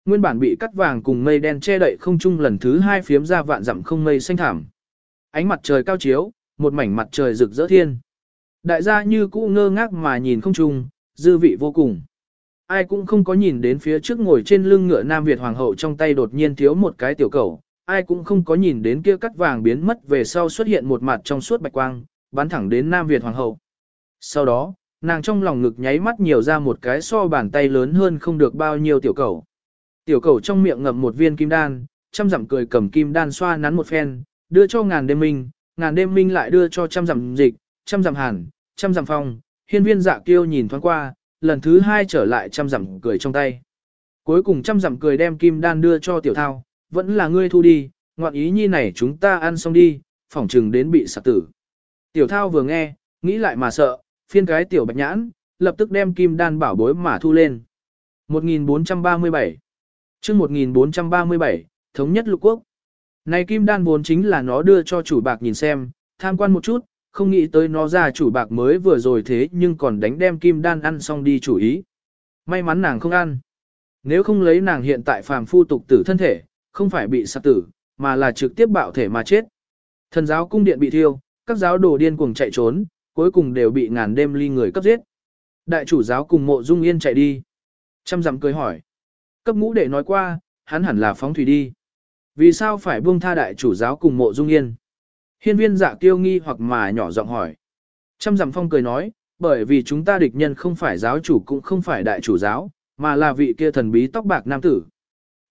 Nguyên bản bị cắt vàng cùng mây đen che đậy không trung lần thứ hai phiếm ra vạn dặm không mây xanh thảm. Ánh mặt trời cao chiếu, một mảnh mặt trời rực rỡ thiên. Đại gia như cũ ngơ ngác mà nhìn không trung, dư vị vô cùng. Ai cũng không có nhìn đến phía trước ngồi trên lưng ngựa Nam Việt Hoàng hậu trong tay đột nhiên thiếu một cái tiểu cầu, ai cũng không có nhìn đến kia cắt vàng biến mất về sau xuất hiện một mặt trong suốt bạch quang, bắn thẳng đến Nam Việt Hoàng hậu. Sau đó, nàng trong lòng ngực nháy mắt nhiều ra một cái so bàn tay lớn hơn không được bao nhiêu tiểu cầu. Tiểu cầu trong miệng ngậm một viên kim đan, trăm dặm cười cầm kim đan xoa nắn một phen, đưa cho ngàn đêm minh, ngàn đêm minh lại đưa cho trăm dặm dịch, trăm dặm hàn, trăm dặm phong, hiên viên dạ kiêu nhìn thoáng qua, lần thứ hai trở lại trăm dặm cười trong tay. Cuối cùng trăm dặm cười đem kim đan đưa cho tiểu thao, vẫn là ngươi thu đi, ngoạn ý nhi này chúng ta ăn xong đi, phỏng chừng đến bị sạc tử. Tiểu thao vừa nghe, nghĩ lại mà sợ, phiên cái tiểu bạch nhãn, lập tức đem kim đan bảo bối mà thu lên. 1437 chương 1437, Thống nhất lục quốc. Này kim đan vốn chính là nó đưa cho chủ bạc nhìn xem, tham quan một chút, không nghĩ tới nó ra chủ bạc mới vừa rồi thế nhưng còn đánh đem kim đan ăn xong đi chủ ý. May mắn nàng không ăn. Nếu không lấy nàng hiện tại phàm phu tục tử thân thể, không phải bị sát tử, mà là trực tiếp bạo thể mà chết. Thần giáo cung điện bị thiêu, các giáo đồ điên cuồng chạy trốn, cuối cùng đều bị ngàn đêm ly người cấp giết. Đại chủ giáo cùng mộ dung yên chạy đi. Trăm dặm cười hỏi. Cấp ngũ đệ nói qua, hắn hẳn là phóng thủy đi. Vì sao phải buông tha đại chủ giáo cùng mộ dung yên? Hiên viên dạ kiêu nghi hoặc mà nhỏ giọng hỏi. Trăm dặm phong cười nói, bởi vì chúng ta địch nhân không phải giáo chủ cũng không phải đại chủ giáo, mà là vị kia thần bí tóc bạc nam tử.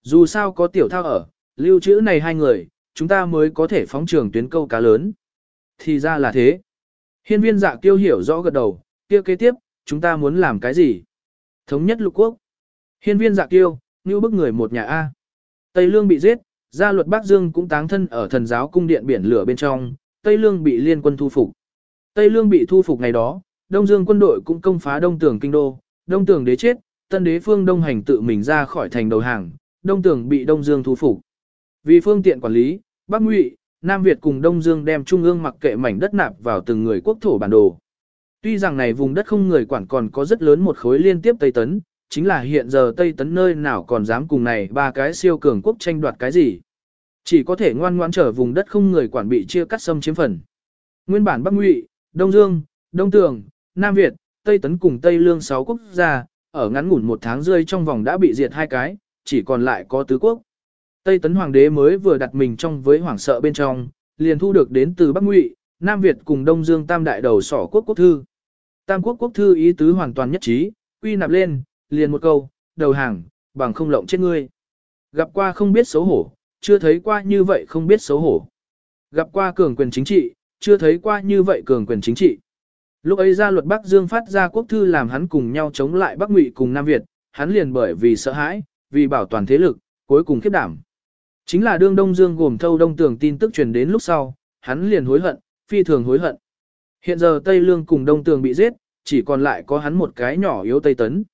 Dù sao có tiểu thao ở, lưu trữ này hai người, chúng ta mới có thể phóng trường tuyến câu cá lớn. Thì ra là thế. Hiên viên dạ tiêu hiểu rõ gật đầu, kia kế tiếp, chúng ta muốn làm cái gì? Thống nhất lục quốc. Hiên viên dạ tiêu, như bức người một nhà A. Tây Lương bị giết, gia luật Bắc Dương cũng táng thân ở thần giáo cung điện biển lửa bên trong, Tây Lương bị liên quân thu phục. Tây Lương bị thu phục ngày đó, Đông Dương quân đội cũng công phá Đông Tường kinh đô, Đông Tường đế chết, tân đế phương Đông hành tự mình ra khỏi thành đầu hàng, Đông Tường bị Đông Dương thu phục. Vì phương tiện quản lý, Bắc Ngụy, Nam Việt cùng Đông Dương đem trung ương mặc kệ mảnh đất nạp vào từng người quốc thổ bản đồ. Tuy rằng này vùng đất không người quản còn có rất lớn một khối liên tiếp Tây Tấn, chính là hiện giờ Tây Tấn nơi nào còn dám cùng này ba cái siêu cường quốc tranh đoạt cái gì. Chỉ có thể ngoan ngoãn trở vùng đất không người quản bị chia cắt xâm chiếm phần. Nguyên bản Bắc Ngụy, Đông Dương, Đông Tường, Nam Việt, Tây Tấn cùng Tây Lương 6 quốc gia, ở ngắn ngủn một tháng rơi trong vòng đã bị diệt hai cái, chỉ còn lại có tứ quốc. Tây Tấn Hoàng đế mới vừa đặt mình trong với hoảng sợ bên trong, liền thu được đến từ Bắc Ngụy, Nam Việt cùng Đông Dương Tam Đại đầu sỏ quốc quốc thư. Tam quốc quốc thư ý tứ hoàn toàn nhất trí, quy nạp lên, liền một câu, đầu hàng, bằng không lộng chết ngươi. Gặp qua không biết xấu hổ, chưa thấy qua như vậy không biết xấu hổ. Gặp qua cường quyền chính trị, chưa thấy qua như vậy cường quyền chính trị. Lúc ấy ra luật Bắc Dương phát ra quốc thư làm hắn cùng nhau chống lại Bắc Ngụy cùng Nam Việt, hắn liền bởi vì sợ hãi, vì bảo toàn thế lực, cuối cùng khiếp đảm. Chính là đương Đông Dương gồm thâu đông tường tin tức truyền đến lúc sau, hắn liền hối hận, phi thường hối hận. Hiện giờ Tây Lương cùng đông tường bị giết, chỉ còn lại có hắn một cái nhỏ yếu Tây Tấn.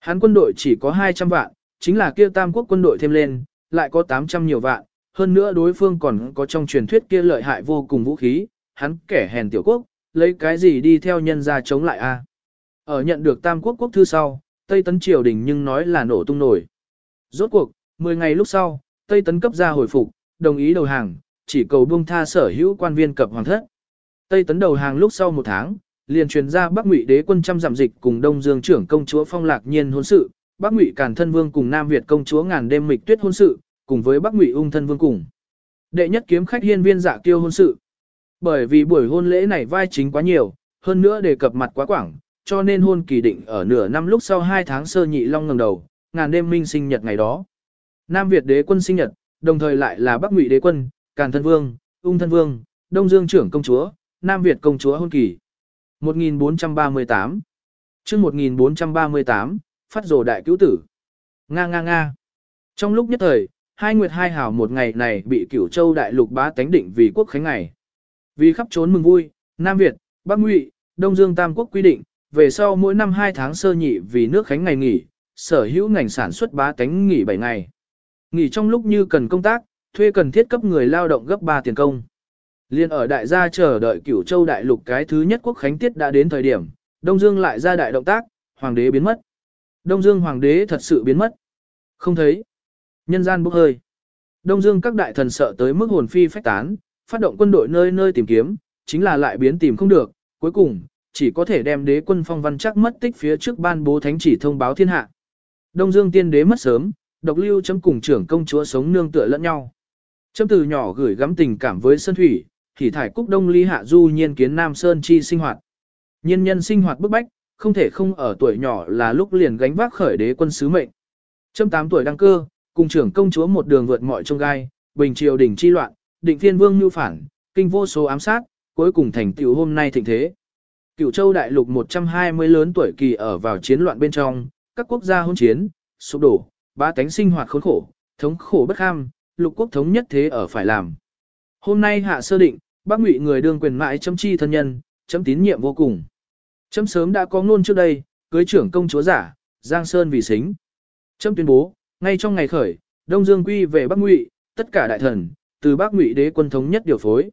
Hắn quân đội chỉ có 200 vạn, chính là kia tam quốc quân đội thêm lên, lại có 800 nhiều vạn, hơn nữa đối phương còn có trong truyền thuyết kia lợi hại vô cùng vũ khí, hắn kẻ hèn tiểu quốc, lấy cái gì đi theo nhân ra chống lại a? Ở nhận được tam quốc quốc thư sau, Tây Tấn triều đình nhưng nói là nổ tung nổi. Rốt cuộc, 10 ngày lúc sau, Tây Tấn cấp ra hồi phục, đồng ý đầu hàng, chỉ cầu buông tha sở hữu quan viên cập hoàng thất. Tây Tấn đầu hàng lúc sau một tháng, liền truyền ra Bắc Ngụy đế quân trăm giảm dịch cùng Đông Dương trưởng công chúa Phong Lạc Nhiên hôn sự, Bắc Ngụy Càn Thân Vương cùng Nam Việt công chúa ngàn đêm mịch tuyết hôn sự, cùng với Bắc Ngụy Ung Thân Vương cùng. Đệ nhất kiếm khách hiên viên dạ tiêu hôn sự. Bởi vì buổi hôn lễ này vai chính quá nhiều, hơn nữa đề cập mặt quá quảng, cho nên hôn kỳ định ở nửa năm lúc sau 2 tháng sơ nhị long ngẩng đầu, ngàn đêm minh sinh nhật ngày đó. Nam Việt đế quân sinh nhật, đồng thời lại là Bắc Ngụy đế quân, Càn Thân Vương, Ung Thân Vương, Đông Dương trưởng công chúa, Nam Việt công chúa hôn kỳ. 1438 chương 1438, phát rồ đại cứu tử. Nga nga nga. Trong lúc nhất thời, hai nguyệt hai hào một ngày này bị cửu châu đại lục bá tánh định vì quốc khánh ngày. Vì khắp trốn mừng vui, Nam Việt, Bắc Ngụy, Đông Dương Tam Quốc quy định, về sau mỗi năm 2 tháng sơ nhị vì nước khánh ngày nghỉ, sở hữu ngành sản xuất bá tánh nghỉ 7 ngày. Nghỉ trong lúc như cần công tác, thuê cần thiết cấp người lao động gấp 3 tiền công. Liên ở đại gia chờ đợi cửu châu đại lục cái thứ nhất quốc khánh tiết đã đến thời điểm, Đông Dương lại ra đại động tác, hoàng đế biến mất. Đông Dương hoàng đế thật sự biến mất. Không thấy. Nhân gian bốc hơi. Đông Dương các đại thần sợ tới mức hồn phi phách tán, phát động quân đội nơi nơi tìm kiếm, chính là lại biến tìm không được, cuối cùng, chỉ có thể đem đế quân phong văn chắc mất tích phía trước ban bố thánh chỉ thông báo thiên hạ. Đông Dương tiên đế mất sớm, độc lưu chấm cùng trưởng công chúa sống nương tựa lẫn nhau. Chấm từ nhỏ gửi gắm tình cảm với Sơn Thủy, thì thải cúc đông ly hạ du nhiên kiến Nam Sơn chi sinh hoạt. Nhân nhân sinh hoạt bức bách, không thể không ở tuổi nhỏ là lúc liền gánh vác khởi đế quân sứ mệnh. Chấm 8 tuổi đăng cơ, cùng trưởng công chúa một đường vượt mọi trông gai, bình triều đỉnh chi loạn, định phiên vương nhu phản, kinh vô số ám sát, cuối cùng thành tựu hôm nay thịnh thế. Cựu châu đại lục 120 lớn tuổi kỳ ở vào chiến loạn bên trong, các quốc gia hôn chiến, sụp đổ, ba tánh sinh hoạt khốn khổ, thống khổ bất kham, lục quốc thống nhất thế ở phải làm. Hôm nay hạ sơ định, bác ngụy người đương quyền mãi chấm chi thân nhân, chấm tín nhiệm vô cùng. Chấm sớm đã có ngôn trước đây, cưới trưởng công chúa giả, Giang Sơn vì xính. Chấm tuyên bố, ngay trong ngày khởi, Đông Dương quy về Bắc Ngụy, tất cả đại thần, từ Bắc Ngụy đế quân thống nhất điều phối.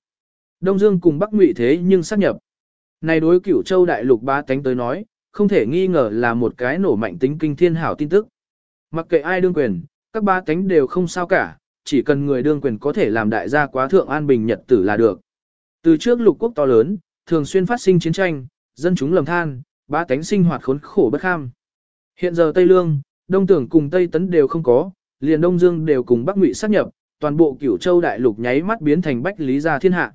Đông Dương cùng Bắc Ngụy thế nhưng sát nhập. Này đối cửu châu đại lục ba tánh tới nói, không thể nghi ngờ là một cái nổ mạnh tính kinh thiên hảo tin tức. Mặc kệ ai đương quyền, các ba tánh đều không sao cả, chỉ cần người đương quyền có thể làm đại gia quá thượng an bình nhật tử là được. Từ trước lục quốc to lớn, thường xuyên phát sinh chiến tranh, dân chúng lầm than, ba tánh sinh hoạt khốn khổ bất kham. Hiện giờ Tây Lương, Đông Tưởng cùng Tây Tấn đều không có, liền Đông Dương đều cùng Bắc Ngụy sát nhập, toàn bộ cửu châu đại lục nháy mắt biến thành Bách Lý gia thiên hạ.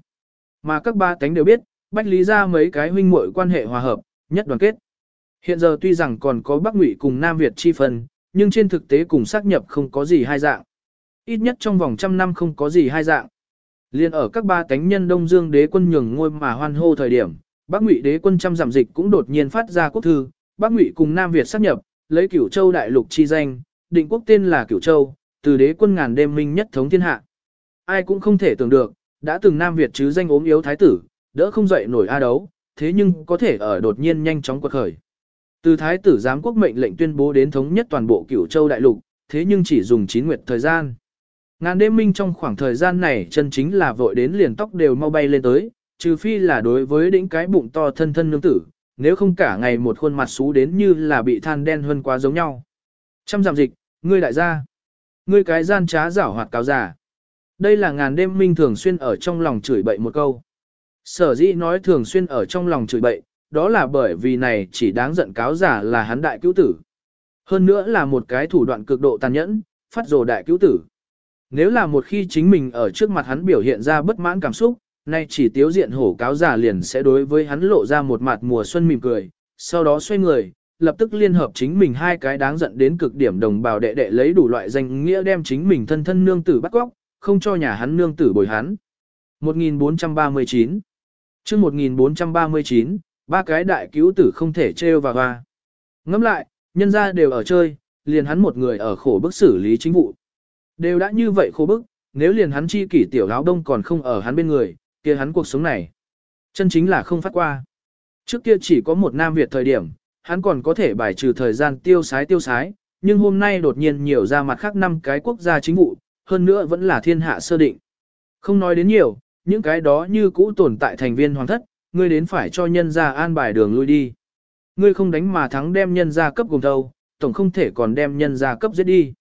Mà các ba tánh đều biết, Bách Lý gia mấy cái huynh muội quan hệ hòa hợp, nhất đoàn kết. Hiện giờ tuy rằng còn có Bắc Ngụy cùng Nam Việt chi phần, nhưng trên thực tế cùng xác nhập không có gì hai dạng. Ít nhất trong vòng trăm năm không có gì hai dạng. Liên ở các ba cánh nhân Đông Dương đế quân nhường ngôi mà hoan hô thời điểm, Bắc Ngụy đế quân trăm giảm dịch cũng đột nhiên phát ra quốc thư, Bắc Ngụy cùng Nam Việt sát nhập, lấy Cửu Châu đại lục chi danh, định quốc tên là Cửu Châu, từ đế quân ngàn đêm minh nhất thống thiên hạ. Ai cũng không thể tưởng được, đã từng Nam Việt chứ danh ốm yếu thái tử, đỡ không dậy nổi a đấu, thế nhưng có thể ở đột nhiên nhanh chóng quật khởi. Từ thái tử giám quốc mệnh lệnh tuyên bố đến thống nhất toàn bộ Cửu Châu đại lục, thế nhưng chỉ dùng 9 nguyệt thời gian. Ngàn đêm minh trong khoảng thời gian này chân chính là vội đến liền tóc đều mau bay lên tới, trừ phi là đối với đỉnh cái bụng to thân thân nương tử, nếu không cả ngày một khuôn mặt xú đến như là bị than đen hơn quá giống nhau. Trăm giảm dịch, ngươi đại gia, ngươi cái gian trá giảo hoạt cáo giả. Đây là ngàn đêm minh thường xuyên ở trong lòng chửi bậy một câu. Sở dĩ nói thường xuyên ở trong lòng chửi bậy, đó là bởi vì này chỉ đáng giận cáo giả là hắn đại cứu tử. Hơn nữa là một cái thủ đoạn cực độ tàn nhẫn, phát rồ đại cứu tử. Nếu là một khi chính mình ở trước mặt hắn biểu hiện ra bất mãn cảm xúc, nay chỉ tiếu diện hổ cáo giả liền sẽ đối với hắn lộ ra một mặt mùa xuân mỉm cười, sau đó xoay người, lập tức liên hợp chính mình hai cái đáng giận đến cực điểm đồng bào đệ đệ lấy đủ loại danh nghĩa đem chính mình thân thân nương tử bắt góc, không cho nhà hắn nương tử bồi hắn. 1439 chương 1439, ba cái đại cứu tử không thể trêu vào hoa. Ngẫm lại, nhân ra đều ở chơi, liền hắn một người ở khổ bức xử lý chính vụ. Đều đã như vậy khô bức, nếu liền hắn chi kỷ tiểu áo đông còn không ở hắn bên người, kia hắn cuộc sống này. Chân chính là không phát qua. Trước kia chỉ có một Nam Việt thời điểm, hắn còn có thể bài trừ thời gian tiêu sái tiêu sái, nhưng hôm nay đột nhiên nhiều ra mặt khác năm cái quốc gia chính vụ, hơn nữa vẫn là thiên hạ sơ định. Không nói đến nhiều, những cái đó như cũ tồn tại thành viên hoàng thất, ngươi đến phải cho nhân gia an bài đường lui đi. Ngươi không đánh mà thắng đem nhân gia cấp gồm thâu, tổng không thể còn đem nhân gia cấp giết đi.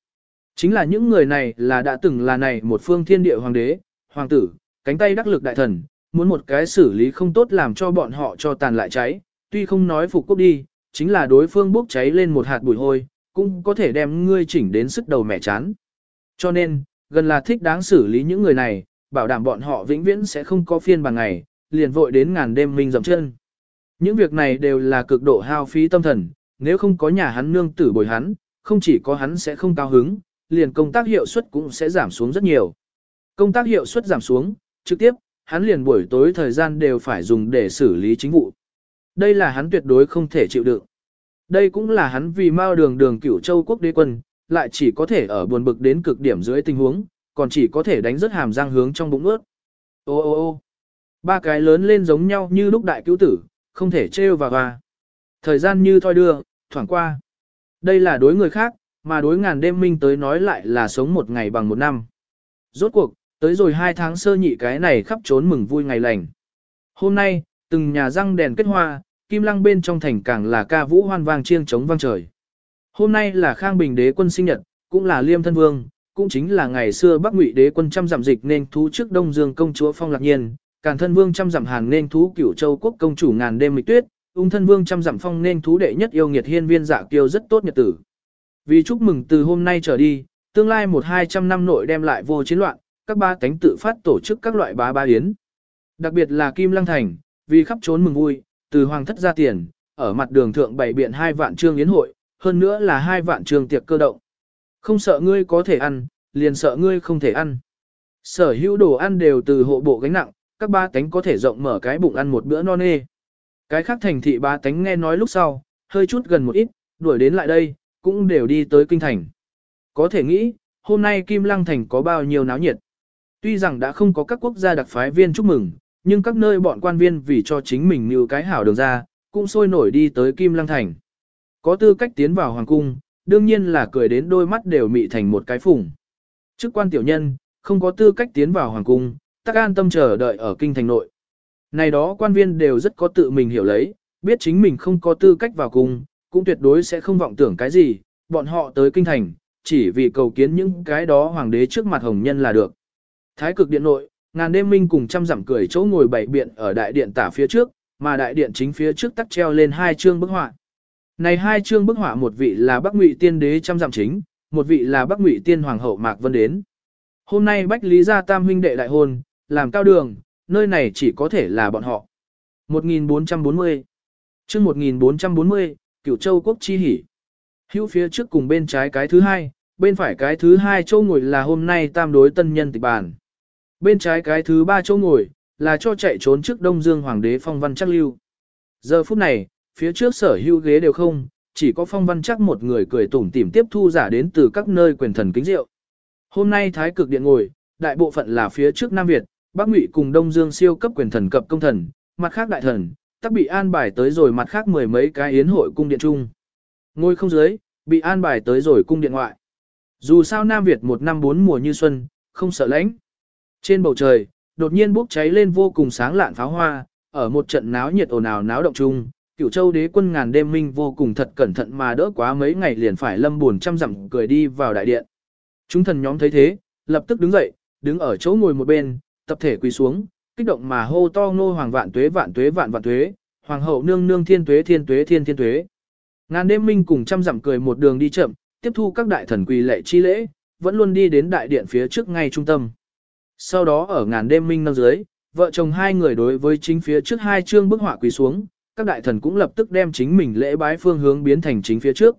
Chính là những người này là đã từng là này một phương thiên địa hoàng đế, hoàng tử, cánh tay đắc lực đại thần, muốn một cái xử lý không tốt làm cho bọn họ cho tàn lại cháy, tuy không nói phục quốc đi, chính là đối phương bốc cháy lên một hạt bụi hôi, cũng có thể đem ngươi chỉnh đến sức đầu mẹ chán. Cho nên, gần là thích đáng xử lý những người này, bảo đảm bọn họ vĩnh viễn sẽ không có phiên bằng ngày, liền vội đến ngàn đêm minh dậm chân. Những việc này đều là cực độ hao phí tâm thần, nếu không có nhà hắn nương tử bồi hắn, không chỉ có hắn sẽ không cao hứng, liền công tác hiệu suất cũng sẽ giảm xuống rất nhiều. Công tác hiệu suất giảm xuống, trực tiếp, hắn liền buổi tối thời gian đều phải dùng để xử lý chính vụ. Đây là hắn tuyệt đối không thể chịu đựng. Đây cũng là hắn vì mao đường đường cửu châu quốc đế quân, lại chỉ có thể ở buồn bực đến cực điểm dưới tình huống, còn chỉ có thể đánh rất hàm răng hướng trong bụng ướt. Ô ô ô ba cái lớn lên giống nhau như lúc đại cứu tử, không thể trêu và và. Thời gian như thoi đưa, thoảng qua. Đây là đối người khác, mà đối ngàn đêm minh tới nói lại là sống một ngày bằng một năm. Rốt cuộc, tới rồi hai tháng sơ nhị cái này khắp trốn mừng vui ngày lành. Hôm nay, từng nhà răng đèn kết hoa, kim lăng bên trong thành càng là ca vũ hoan vang chiêng chống vang trời. Hôm nay là Khang Bình đế quân sinh nhật, cũng là Liêm thân vương, cũng chính là ngày xưa Bắc Ngụy đế quân trăm giảm dịch nên thú trước Đông Dương công chúa Phong Lạc Nhiên, Càn thân vương trăm giảm hàng nên thú cửu châu quốc công chủ ngàn đêm mịch tuyết, ung thân vương trăm dặm phong nên thú đệ nhất yêu nghiệt hiên viên dạ kiêu rất tốt nhật tử. Vì chúc mừng từ hôm nay trở đi, tương lai một hai trăm năm nội đem lại vô chiến loạn, các ba cánh tự phát tổ chức các loại bá ba yến. Đặc biệt là Kim Lăng Thành, vì khắp trốn mừng vui, từ hoàng thất ra tiền, ở mặt đường thượng bày biện hai vạn trương yến hội, hơn nữa là hai vạn trương tiệc cơ động. Không sợ ngươi có thể ăn, liền sợ ngươi không thể ăn. Sở hữu đồ ăn đều từ hộ bộ gánh nặng, các ba cánh có thể rộng mở cái bụng ăn một bữa no nê. Cái khác thành thị ba cánh nghe nói lúc sau, hơi chút gần một ít, đuổi đến lại đây, cũng đều đi tới kinh thành. Có thể nghĩ, hôm nay Kim Lăng Thành có bao nhiêu náo nhiệt. Tuy rằng đã không có các quốc gia đặc phái viên chúc mừng, nhưng các nơi bọn quan viên vì cho chính mình như cái hảo đường ra, cũng sôi nổi đi tới Kim Lăng Thành. Có tư cách tiến vào Hoàng Cung, đương nhiên là cười đến đôi mắt đều mị thành một cái phùng. Chức quan tiểu nhân, không có tư cách tiến vào Hoàng Cung, tắc an tâm chờ đợi ở kinh thành nội. Này đó quan viên đều rất có tự mình hiểu lấy, biết chính mình không có tư cách vào cung, cũng tuyệt đối sẽ không vọng tưởng cái gì, bọn họ tới kinh thành, chỉ vì cầu kiến những cái đó hoàng đế trước mặt hồng nhân là được. Thái cực điện nội, ngàn đêm minh cùng trăm dặm cười chỗ ngồi bảy biện ở đại điện tả phía trước, mà đại điện chính phía trước tắt treo lên hai chương bức họa. Này hai chương bức họa một vị là Bắc Ngụy Tiên đế trăm dặm chính, một vị là Bắc Ngụy Tiên hoàng hậu Mạc Vân đến. Hôm nay Bách Lý gia tam huynh đệ đại hôn, làm cao đường, nơi này chỉ có thể là bọn họ. 1440 chương 1440, Cửu Châu Quốc Chi Hỷ. Hữu phía trước cùng bên trái cái thứ hai, bên phải cái thứ hai châu ngồi là hôm nay tam đối tân nhân tịch bàn. Bên trái cái thứ ba châu ngồi, là cho chạy trốn trước Đông Dương Hoàng đế Phong Văn Chắc Lưu. Giờ phút này, phía trước sở hữu ghế đều không, chỉ có Phong Văn Chắc một người cười tủm tỉm tiếp thu giả đến từ các nơi quyền thần kính rượu. Hôm nay Thái cực điện ngồi, đại bộ phận là phía trước Nam Việt, Bắc Ngụy cùng Đông Dương siêu cấp quyền thần cập công thần, mặt khác đại thần, tắc bị an bài tới rồi mặt khác mười mấy cái yến hội cung điện chung. Ngôi không dưới, bị an bài tới rồi cung điện ngoại. Dù sao Nam Việt một năm bốn mùa như xuân, không sợ lãnh. Trên bầu trời, đột nhiên bốc cháy lên vô cùng sáng lạn pháo hoa, ở một trận náo nhiệt ồn ào náo động chung, cửu châu đế quân ngàn đêm minh vô cùng thật cẩn thận mà đỡ quá mấy ngày liền phải lâm buồn trăm dặm cười đi vào đại điện. Chúng thần nhóm thấy thế, lập tức đứng dậy, đứng ở chỗ ngồi một bên, tập thể quỳ xuống, kích động mà hô to ngô hoàng vạn tuế vạn tuế vạn vạn tuế, hoàng hậu nương nương thiên tuế thiên tuế thiên thiên tuế. Ngàn đêm minh cùng trăm dặm cười một đường đi chậm, tiếp thu các đại thần quỳ lệ chi lễ, vẫn luôn đi đến đại điện phía trước ngay trung tâm. Sau đó ở ngàn đêm minh nâng dưới, vợ chồng hai người đối với chính phía trước hai chương bức họa quỳ xuống, các đại thần cũng lập tức đem chính mình lễ bái phương hướng biến thành chính phía trước.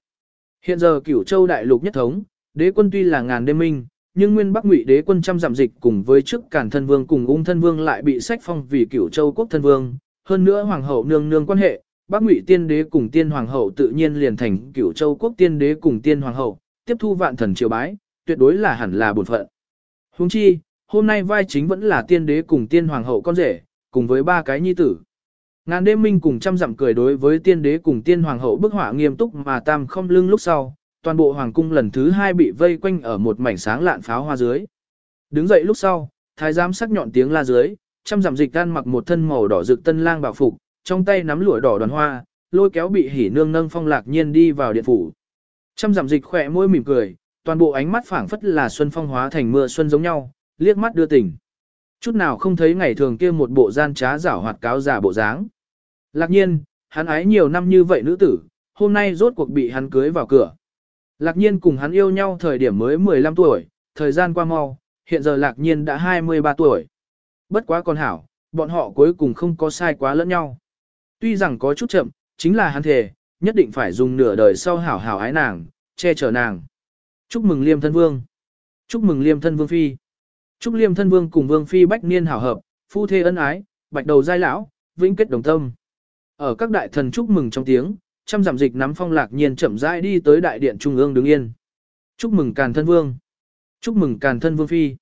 Hiện giờ cửu châu đại lục nhất thống, đế quân tuy là ngàn đêm minh, nhưng nguyên bắc ngụy đế quân trăm giảm dịch cùng với chức cản thân vương cùng ung thân vương lại bị sách phong vì cửu châu quốc thân vương, hơn nữa hoàng hậu nương nương quan hệ, bắc ngụy tiên đế cùng tiên hoàng hậu tự nhiên liền thành cửu châu quốc tiên đế cùng tiên hoàng hậu, tiếp thu vạn thần triều bái, tuyệt đối là hẳn là bổn phận. Huống chi, hôm nay vai chính vẫn là tiên đế cùng tiên hoàng hậu con rể, cùng với ba cái nhi tử. Ngàn đêm minh cùng trăm dặm cười đối với tiên đế cùng tiên hoàng hậu bức họa nghiêm túc mà tam không lưng lúc sau, toàn bộ hoàng cung lần thứ hai bị vây quanh ở một mảnh sáng lạn pháo hoa dưới. Đứng dậy lúc sau, thái giám sắc nhọn tiếng la dưới, trăm giảm dịch gan mặc một thân màu đỏ rực tân lang bảo phục, trong tay nắm lụa đỏ đoàn hoa, lôi kéo bị hỉ nương nâng phong lạc nhiên đi vào điện phủ. Trăm giảm dịch khỏe môi mỉm cười, toàn bộ ánh mắt phảng phất là xuân phong hóa thành mưa xuân giống nhau, liếc mắt đưa tình. Chút nào không thấy ngày thường kia một bộ gian trá giả hoạt cáo giả bộ dáng. Lạc nhiên, hắn ái nhiều năm như vậy nữ tử, hôm nay rốt cuộc bị hắn cưới vào cửa. Lạc nhiên cùng hắn yêu nhau thời điểm mới 15 tuổi, thời gian qua mau, hiện giờ lạc nhiên đã 23 tuổi. Bất quá còn hảo, bọn họ cuối cùng không có sai quá lẫn nhau. Tuy rằng có chút chậm, chính là hắn thề, nhất định phải dùng nửa đời sau hảo hảo ái nàng, che chở nàng. Chúc mừng liêm thân vương. Chúc mừng liêm thân vương phi. Chúc liêm thân vương cùng vương phi bách niên hảo hợp, phu thê ân ái, bạch đầu giai lão, vĩnh kết đồng tâm. Ở các đại thần chúc mừng trong tiếng, trăm giảm dịch nắm phong lạc nhiên chậm rãi đi tới đại điện trung ương đứng yên. Chúc mừng càn thân vương. Chúc mừng càn thân vương phi.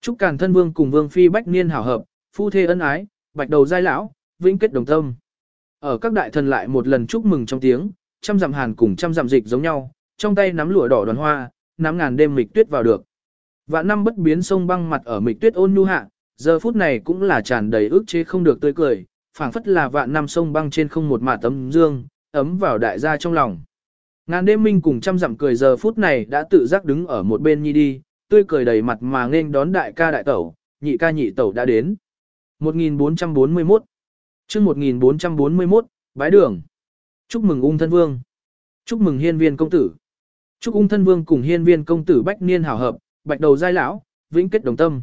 Chúc càn thân vương cùng vương phi bách niên hảo hợp, phu thê ân ái, bạch đầu giai lão, vĩnh kết đồng tâm. Ở các đại thần lại một lần chúc mừng trong tiếng, trăm dặm hàn cùng trăm dặm dịch giống nhau, trong tay nắm lụa đỏ đoàn hoa, nắm ngàn đêm mịch tuyết vào được. Vạn năm bất biến sông băng mặt ở mịch tuyết ôn nhu hạ, giờ phút này cũng là tràn đầy ước chế không được tươi cười, phảng phất là vạn năm sông băng trên không một mạ tấm dương, ấm vào đại gia trong lòng. Ngàn đêm minh cùng trăm dặm cười giờ phút này đã tự giác đứng ở một bên nhi đi, tươi cười đầy mặt mà nên đón đại ca đại tẩu, nhị ca nhị tẩu đã đến. 1441 chương 1441, bái đường. Chúc mừng ung thân vương. Chúc mừng hiên viên công tử. Chúc ung thân vương cùng hiên viên công tử bách niên hảo hợp, bạch đầu giai lão, vĩnh kết đồng tâm.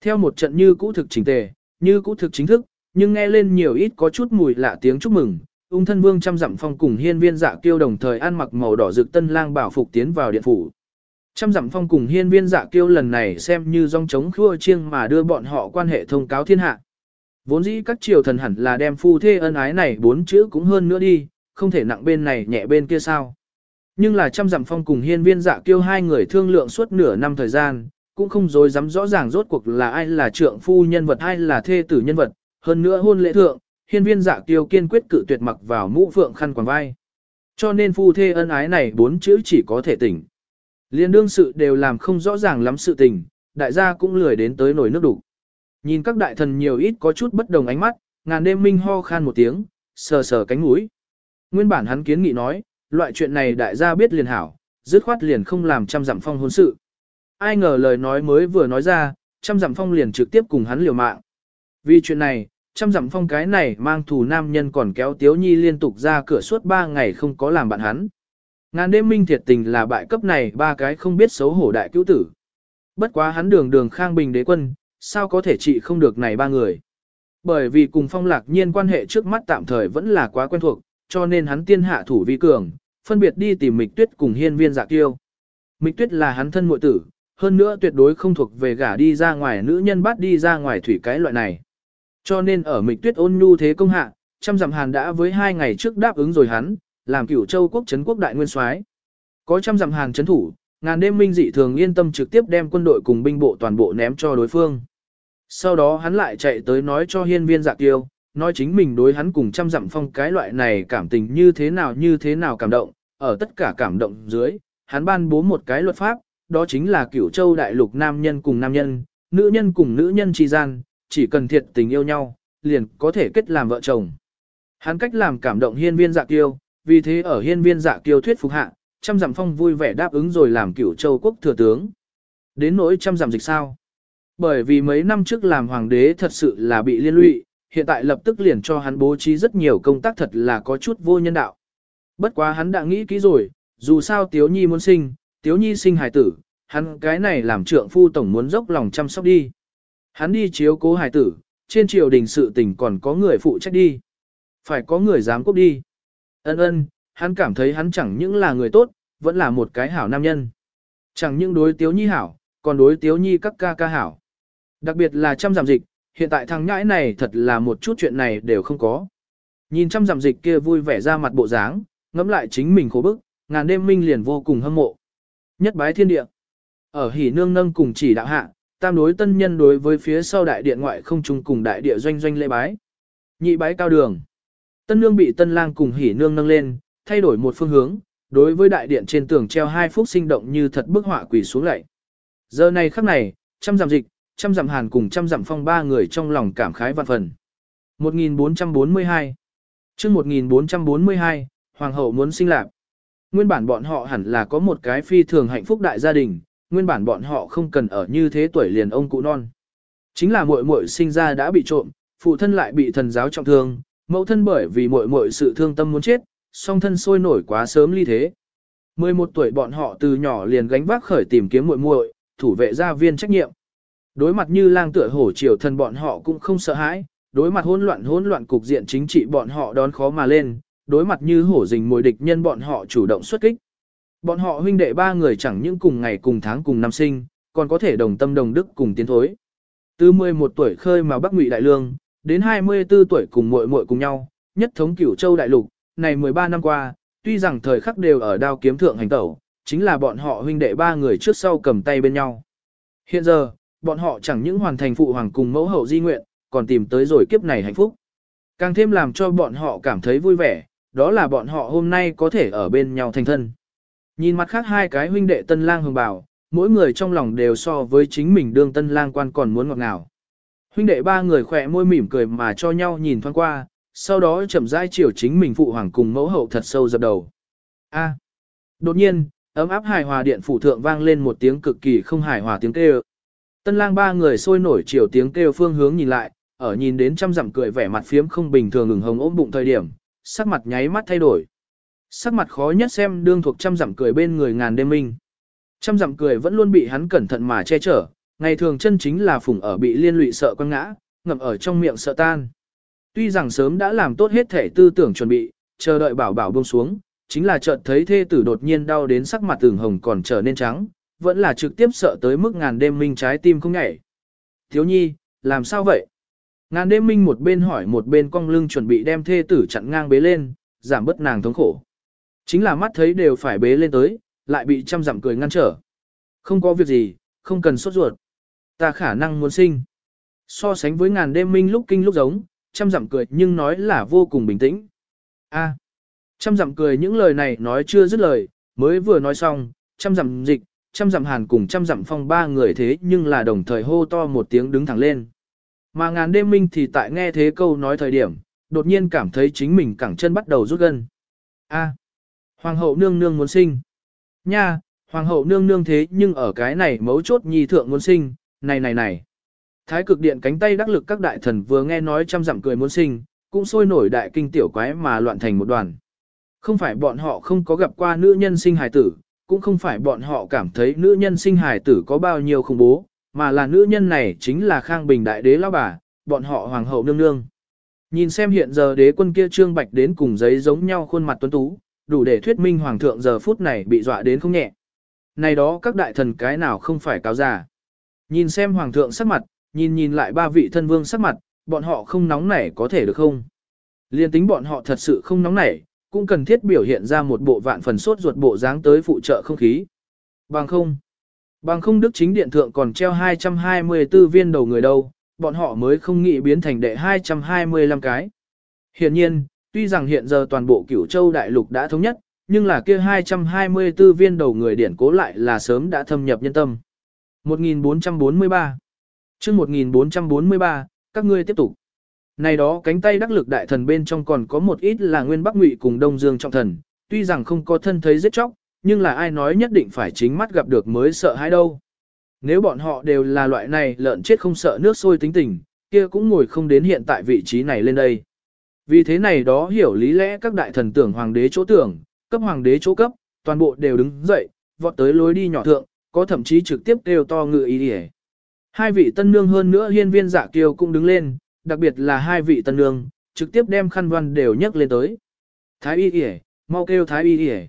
Theo một trận như cũ thực chỉnh tề, như cũ thực chính thức, nhưng nghe lên nhiều ít có chút mùi lạ tiếng chúc mừng. Ung thân vương trăm dặm phong cùng hiên viên dạ kiêu đồng thời ăn mặc màu đỏ rực tân lang bảo phục tiến vào điện phủ. Trăm dặm phong cùng hiên viên dạ kiêu lần này xem như dòng chống khua chiêng mà đưa bọn họ quan hệ thông cáo thiên hạ. Vốn dĩ các triều thần hẳn là đem phu thê ân ái này bốn chữ cũng hơn nữa đi, không thể nặng bên này nhẹ bên kia sao. Nhưng là trăm dặm phong cùng hiên viên dạ kiêu hai người thương lượng suốt nửa năm thời gian, cũng không dối dám rõ ràng rốt cuộc là ai là trượng phu nhân vật hay là thê tử nhân vật, hơn nữa hôn lễ thượng, hiên viên dạ kiêu kiên quyết cự tuyệt mặc vào mũ phượng khăn quàng vai. Cho nên phu thê ân ái này bốn chữ chỉ có thể tỉnh. Liên đương sự đều làm không rõ ràng lắm sự tình, đại gia cũng lười đến tới nổi nước đủ. Nhìn các đại thần nhiều ít có chút bất đồng ánh mắt, ngàn đêm minh ho khan một tiếng, sờ sờ cánh mũi. Nguyên bản hắn kiến nghị nói, loại chuyện này đại gia biết liền hảo, dứt khoát liền không làm trăm dặm phong hôn sự. Ai ngờ lời nói mới vừa nói ra, trăm dặm phong liền trực tiếp cùng hắn liều mạng. Vì chuyện này, trăm dặm phong cái này mang thù nam nhân còn kéo tiếu nhi liên tục ra cửa suốt ba ngày không có làm bạn hắn. Ngàn đêm minh thiệt tình là bại cấp này ba cái không biết xấu hổ đại cứu tử. Bất quá hắn đường đường khang bình đế quân, sao có thể trị không được này ba người. Bởi vì cùng phong lạc nhiên quan hệ trước mắt tạm thời vẫn là quá quen thuộc, cho nên hắn tiên hạ thủ vi cường, phân biệt đi tìm mịch tuyết cùng hiên viên dạ tiêu Mịch tuyết là hắn thân muội tử, hơn nữa tuyệt đối không thuộc về gả đi ra ngoài nữ nhân bắt đi ra ngoài thủy cái loại này. Cho nên ở mịch tuyết ôn nhu thế công hạ, trăm dặm hàn đã với hai ngày trước đáp ứng rồi hắn, làm cửu châu quốc chấn quốc đại nguyên soái. Có trăm dặm hàn chấn thủ, ngàn đêm minh dị thường yên tâm trực tiếp đem quân đội cùng binh bộ toàn bộ ném cho đối phương. Sau đó hắn lại chạy tới nói cho hiên viên dạ kiêu, nói chính mình đối hắn cùng trăm dặm phong cái loại này cảm tình như thế nào như thế nào cảm động, ở tất cả cảm động dưới, hắn ban bố một cái luật pháp, đó chính là cửu châu đại lục nam nhân cùng nam nhân, nữ nhân cùng nữ nhân tri gian, chỉ cần thiệt tình yêu nhau, liền có thể kết làm vợ chồng. Hắn cách làm cảm động hiên viên dạ kiêu, vì thế ở hiên viên dạ kiêu thuyết phục hạ, trăm dặm phong vui vẻ đáp ứng rồi làm cửu châu quốc thừa tướng. Đến nỗi trăm dặm dịch sao? Bởi vì mấy năm trước làm hoàng đế thật sự là bị liên lụy, hiện tại lập tức liền cho hắn bố trí rất nhiều công tác thật là có chút vô nhân đạo. Bất quá hắn đã nghĩ kỹ rồi, dù sao Tiếu Nhi muốn sinh, Tiếu Nhi sinh hài tử, hắn cái này làm trượng phu tổng muốn dốc lòng chăm sóc đi. Hắn đi chiếu cố hài tử, trên triều đình sự tình còn có người phụ trách đi. Phải có người dám cốc đi. Ân ân, hắn cảm thấy hắn chẳng những là người tốt, vẫn là một cái hảo nam nhân. Chẳng những đối Tiếu Nhi hảo, còn đối Tiếu Nhi các ca ca hảo. Đặc biệt là trăm giảm dịch, hiện tại thằng nhãi này thật là một chút chuyện này đều không có. Nhìn trăm giảm dịch kia vui vẻ ra mặt bộ dáng, ngẫm lại chính mình khổ bức, ngàn đêm minh liền vô cùng hâm mộ. Nhất bái thiên địa. Ở hỉ nương nâng cùng chỉ đạo hạ, tam đối tân nhân đối với phía sau đại điện ngoại không trùng cùng đại địa doanh doanh lễ bái. Nhị bái cao đường. Tân nương bị tân lang cùng hỉ nương nâng lên, thay đổi một phương hướng, đối với đại điện trên tường treo hai phút sinh động như thật bức họa quỷ xuống lại. Giờ này khắc này, trăm giảm dịch, trăm dặm hàn cùng trăm dặm phong ba người trong lòng cảm khái vạn phần. 1442 chương 1442, Hoàng hậu muốn sinh lạc. Nguyên bản bọn họ hẳn là có một cái phi thường hạnh phúc đại gia đình, nguyên bản bọn họ không cần ở như thế tuổi liền ông cụ non. Chính là muội muội sinh ra đã bị trộm, phụ thân lại bị thần giáo trọng thương, mẫu thân bởi vì muội muội sự thương tâm muốn chết, song thân sôi nổi quá sớm ly thế. 11 tuổi bọn họ từ nhỏ liền gánh vác khởi tìm kiếm muội muội, thủ vệ gia viên trách nhiệm. Đối mặt như lang tựa hổ triều thần bọn họ cũng không sợ hãi, đối mặt hỗn loạn hỗn loạn cục diện chính trị bọn họ đón khó mà lên, đối mặt như hổ rình mồi địch nhân bọn họ chủ động xuất kích. Bọn họ huynh đệ ba người chẳng những cùng ngày cùng tháng cùng năm sinh, còn có thể đồng tâm đồng đức cùng tiến thối. Từ 11 tuổi khơi mà Bắc Ngụy Đại Lương, đến 24 tuổi cùng muội muội cùng nhau, nhất thống cửu châu đại lục, này 13 năm qua, tuy rằng thời khắc đều ở đao kiếm thượng hành tẩu, chính là bọn họ huynh đệ ba người trước sau cầm tay bên nhau. Hiện giờ, bọn họ chẳng những hoàn thành phụ hoàng cùng mẫu hậu di nguyện, còn tìm tới rồi kiếp này hạnh phúc. Càng thêm làm cho bọn họ cảm thấy vui vẻ, đó là bọn họ hôm nay có thể ở bên nhau thành thân. Nhìn mặt khác hai cái huynh đệ tân lang hồng bảo, mỗi người trong lòng đều so với chính mình đương tân lang quan còn muốn ngọt ngào. Huynh đệ ba người khỏe môi mỉm cười mà cho nhau nhìn thoáng qua, sau đó chậm rãi chiều chính mình phụ hoàng cùng mẫu hậu thật sâu dập đầu. A. À. Đột nhiên, ấm áp hài hòa điện phủ thượng vang lên một tiếng cực kỳ không hài hòa tiếng kêu. Tân lang ba người sôi nổi chiều tiếng kêu phương hướng nhìn lại, ở nhìn đến trăm dặm cười vẻ mặt phiếm không bình thường ngừng hồng ôm bụng thời điểm, sắc mặt nháy mắt thay đổi. Sắc mặt khó nhất xem đương thuộc trăm dặm cười bên người ngàn đêm minh. Trăm dặm cười vẫn luôn bị hắn cẩn thận mà che chở, ngày thường chân chính là phùng ở bị liên lụy sợ quăng ngã, ngậm ở trong miệng sợ tan. Tuy rằng sớm đã làm tốt hết thể tư tưởng chuẩn bị, chờ đợi bảo bảo buông xuống, chính là chợt thấy thê tử đột nhiên đau đến sắc mặt tường hồng còn trở nên trắng, vẫn là trực tiếp sợ tới mức ngàn đêm minh trái tim không nhảy. Thiếu nhi, làm sao vậy? Ngàn đêm minh một bên hỏi một bên cong lưng chuẩn bị đem thê tử chặn ngang bế lên, giảm bớt nàng thống khổ. Chính là mắt thấy đều phải bế lên tới, lại bị trăm dặm cười ngăn trở. Không có việc gì, không cần sốt ruột. Ta khả năng muốn sinh. So sánh với ngàn đêm minh lúc kinh lúc giống, trăm dặm cười nhưng nói là vô cùng bình tĩnh. A. À, trăm dặm cười những lời này nói chưa dứt lời, mới vừa nói xong, trăm dặm dịch, trăm dặm hàn cùng trăm dặm phong ba người thế nhưng là đồng thời hô to một tiếng đứng thẳng lên. Mà ngàn đêm minh thì tại nghe thế câu nói thời điểm, đột nhiên cảm thấy chính mình cẳng chân bắt đầu rút gân. A, à, hoàng hậu nương nương muốn sinh. Nha, hoàng hậu nương nương thế nhưng ở cái này mấu chốt nhi thượng muốn sinh, này này này. Thái cực điện cánh tay đắc lực các đại thần vừa nghe nói trăm dặm cười muốn sinh, cũng sôi nổi đại kinh tiểu quái mà loạn thành một đoàn. Không phải bọn họ không có gặp qua nữ nhân sinh hài tử, cũng không phải bọn họ cảm thấy nữ nhân sinh hài tử có bao nhiêu khủng bố, mà là nữ nhân này chính là Khang Bình đại đế lão bà, bọn họ hoàng hậu nương nương. Nhìn xem hiện giờ đế quân kia trương bạch đến cùng giấy giống nhau khuôn mặt tuấn tú, đủ để thuyết minh hoàng thượng giờ phút này bị dọa đến không nhẹ. này đó các đại thần cái nào không phải cáo già. Nhìn xem hoàng thượng sắc mặt, nhìn nhìn lại ba vị thân vương sắc mặt, bọn họ không nóng nảy có thể được không? Liên tính bọn họ thật sự không nóng nảy, cũng cần thiết biểu hiện ra một bộ vạn phần sốt ruột bộ dáng tới phụ trợ không khí. Bằng không, bằng không đức chính điện thượng còn treo 224 viên đầu người đâu, bọn họ mới không nghĩ biến thành đệ 225 cái. Hiện nhiên, tuy rằng hiện giờ toàn bộ cửu châu đại lục đã thống nhất, nhưng là kia 224 viên đầu người điển cố lại là sớm đã thâm nhập nhân tâm. 1443 chương 1443, các ngươi tiếp tục. Này đó cánh tay đắc lực đại thần bên trong còn có một ít là nguyên Bắc Ngụy cùng Đông Dương trọng thần, tuy rằng không có thân thấy giết chóc, nhưng là ai nói nhất định phải chính mắt gặp được mới sợ hãi đâu. Nếu bọn họ đều là loại này lợn chết không sợ nước sôi tính tình, kia cũng ngồi không đến hiện tại vị trí này lên đây. Vì thế này đó hiểu lý lẽ các đại thần tưởng hoàng đế chỗ tưởng, cấp hoàng đế chỗ cấp, toàn bộ đều đứng dậy, vọt tới lối đi nhỏ thượng, có thậm chí trực tiếp kêu to ngự ý đi Hai vị tân nương hơn nữa hiên viên dạ giả kiều cũng đứng lên, đặc biệt là hai vị tân nương, trực tiếp đem khăn văn đều nhấc lên tới. Thái y yể, mau kêu thái y yể.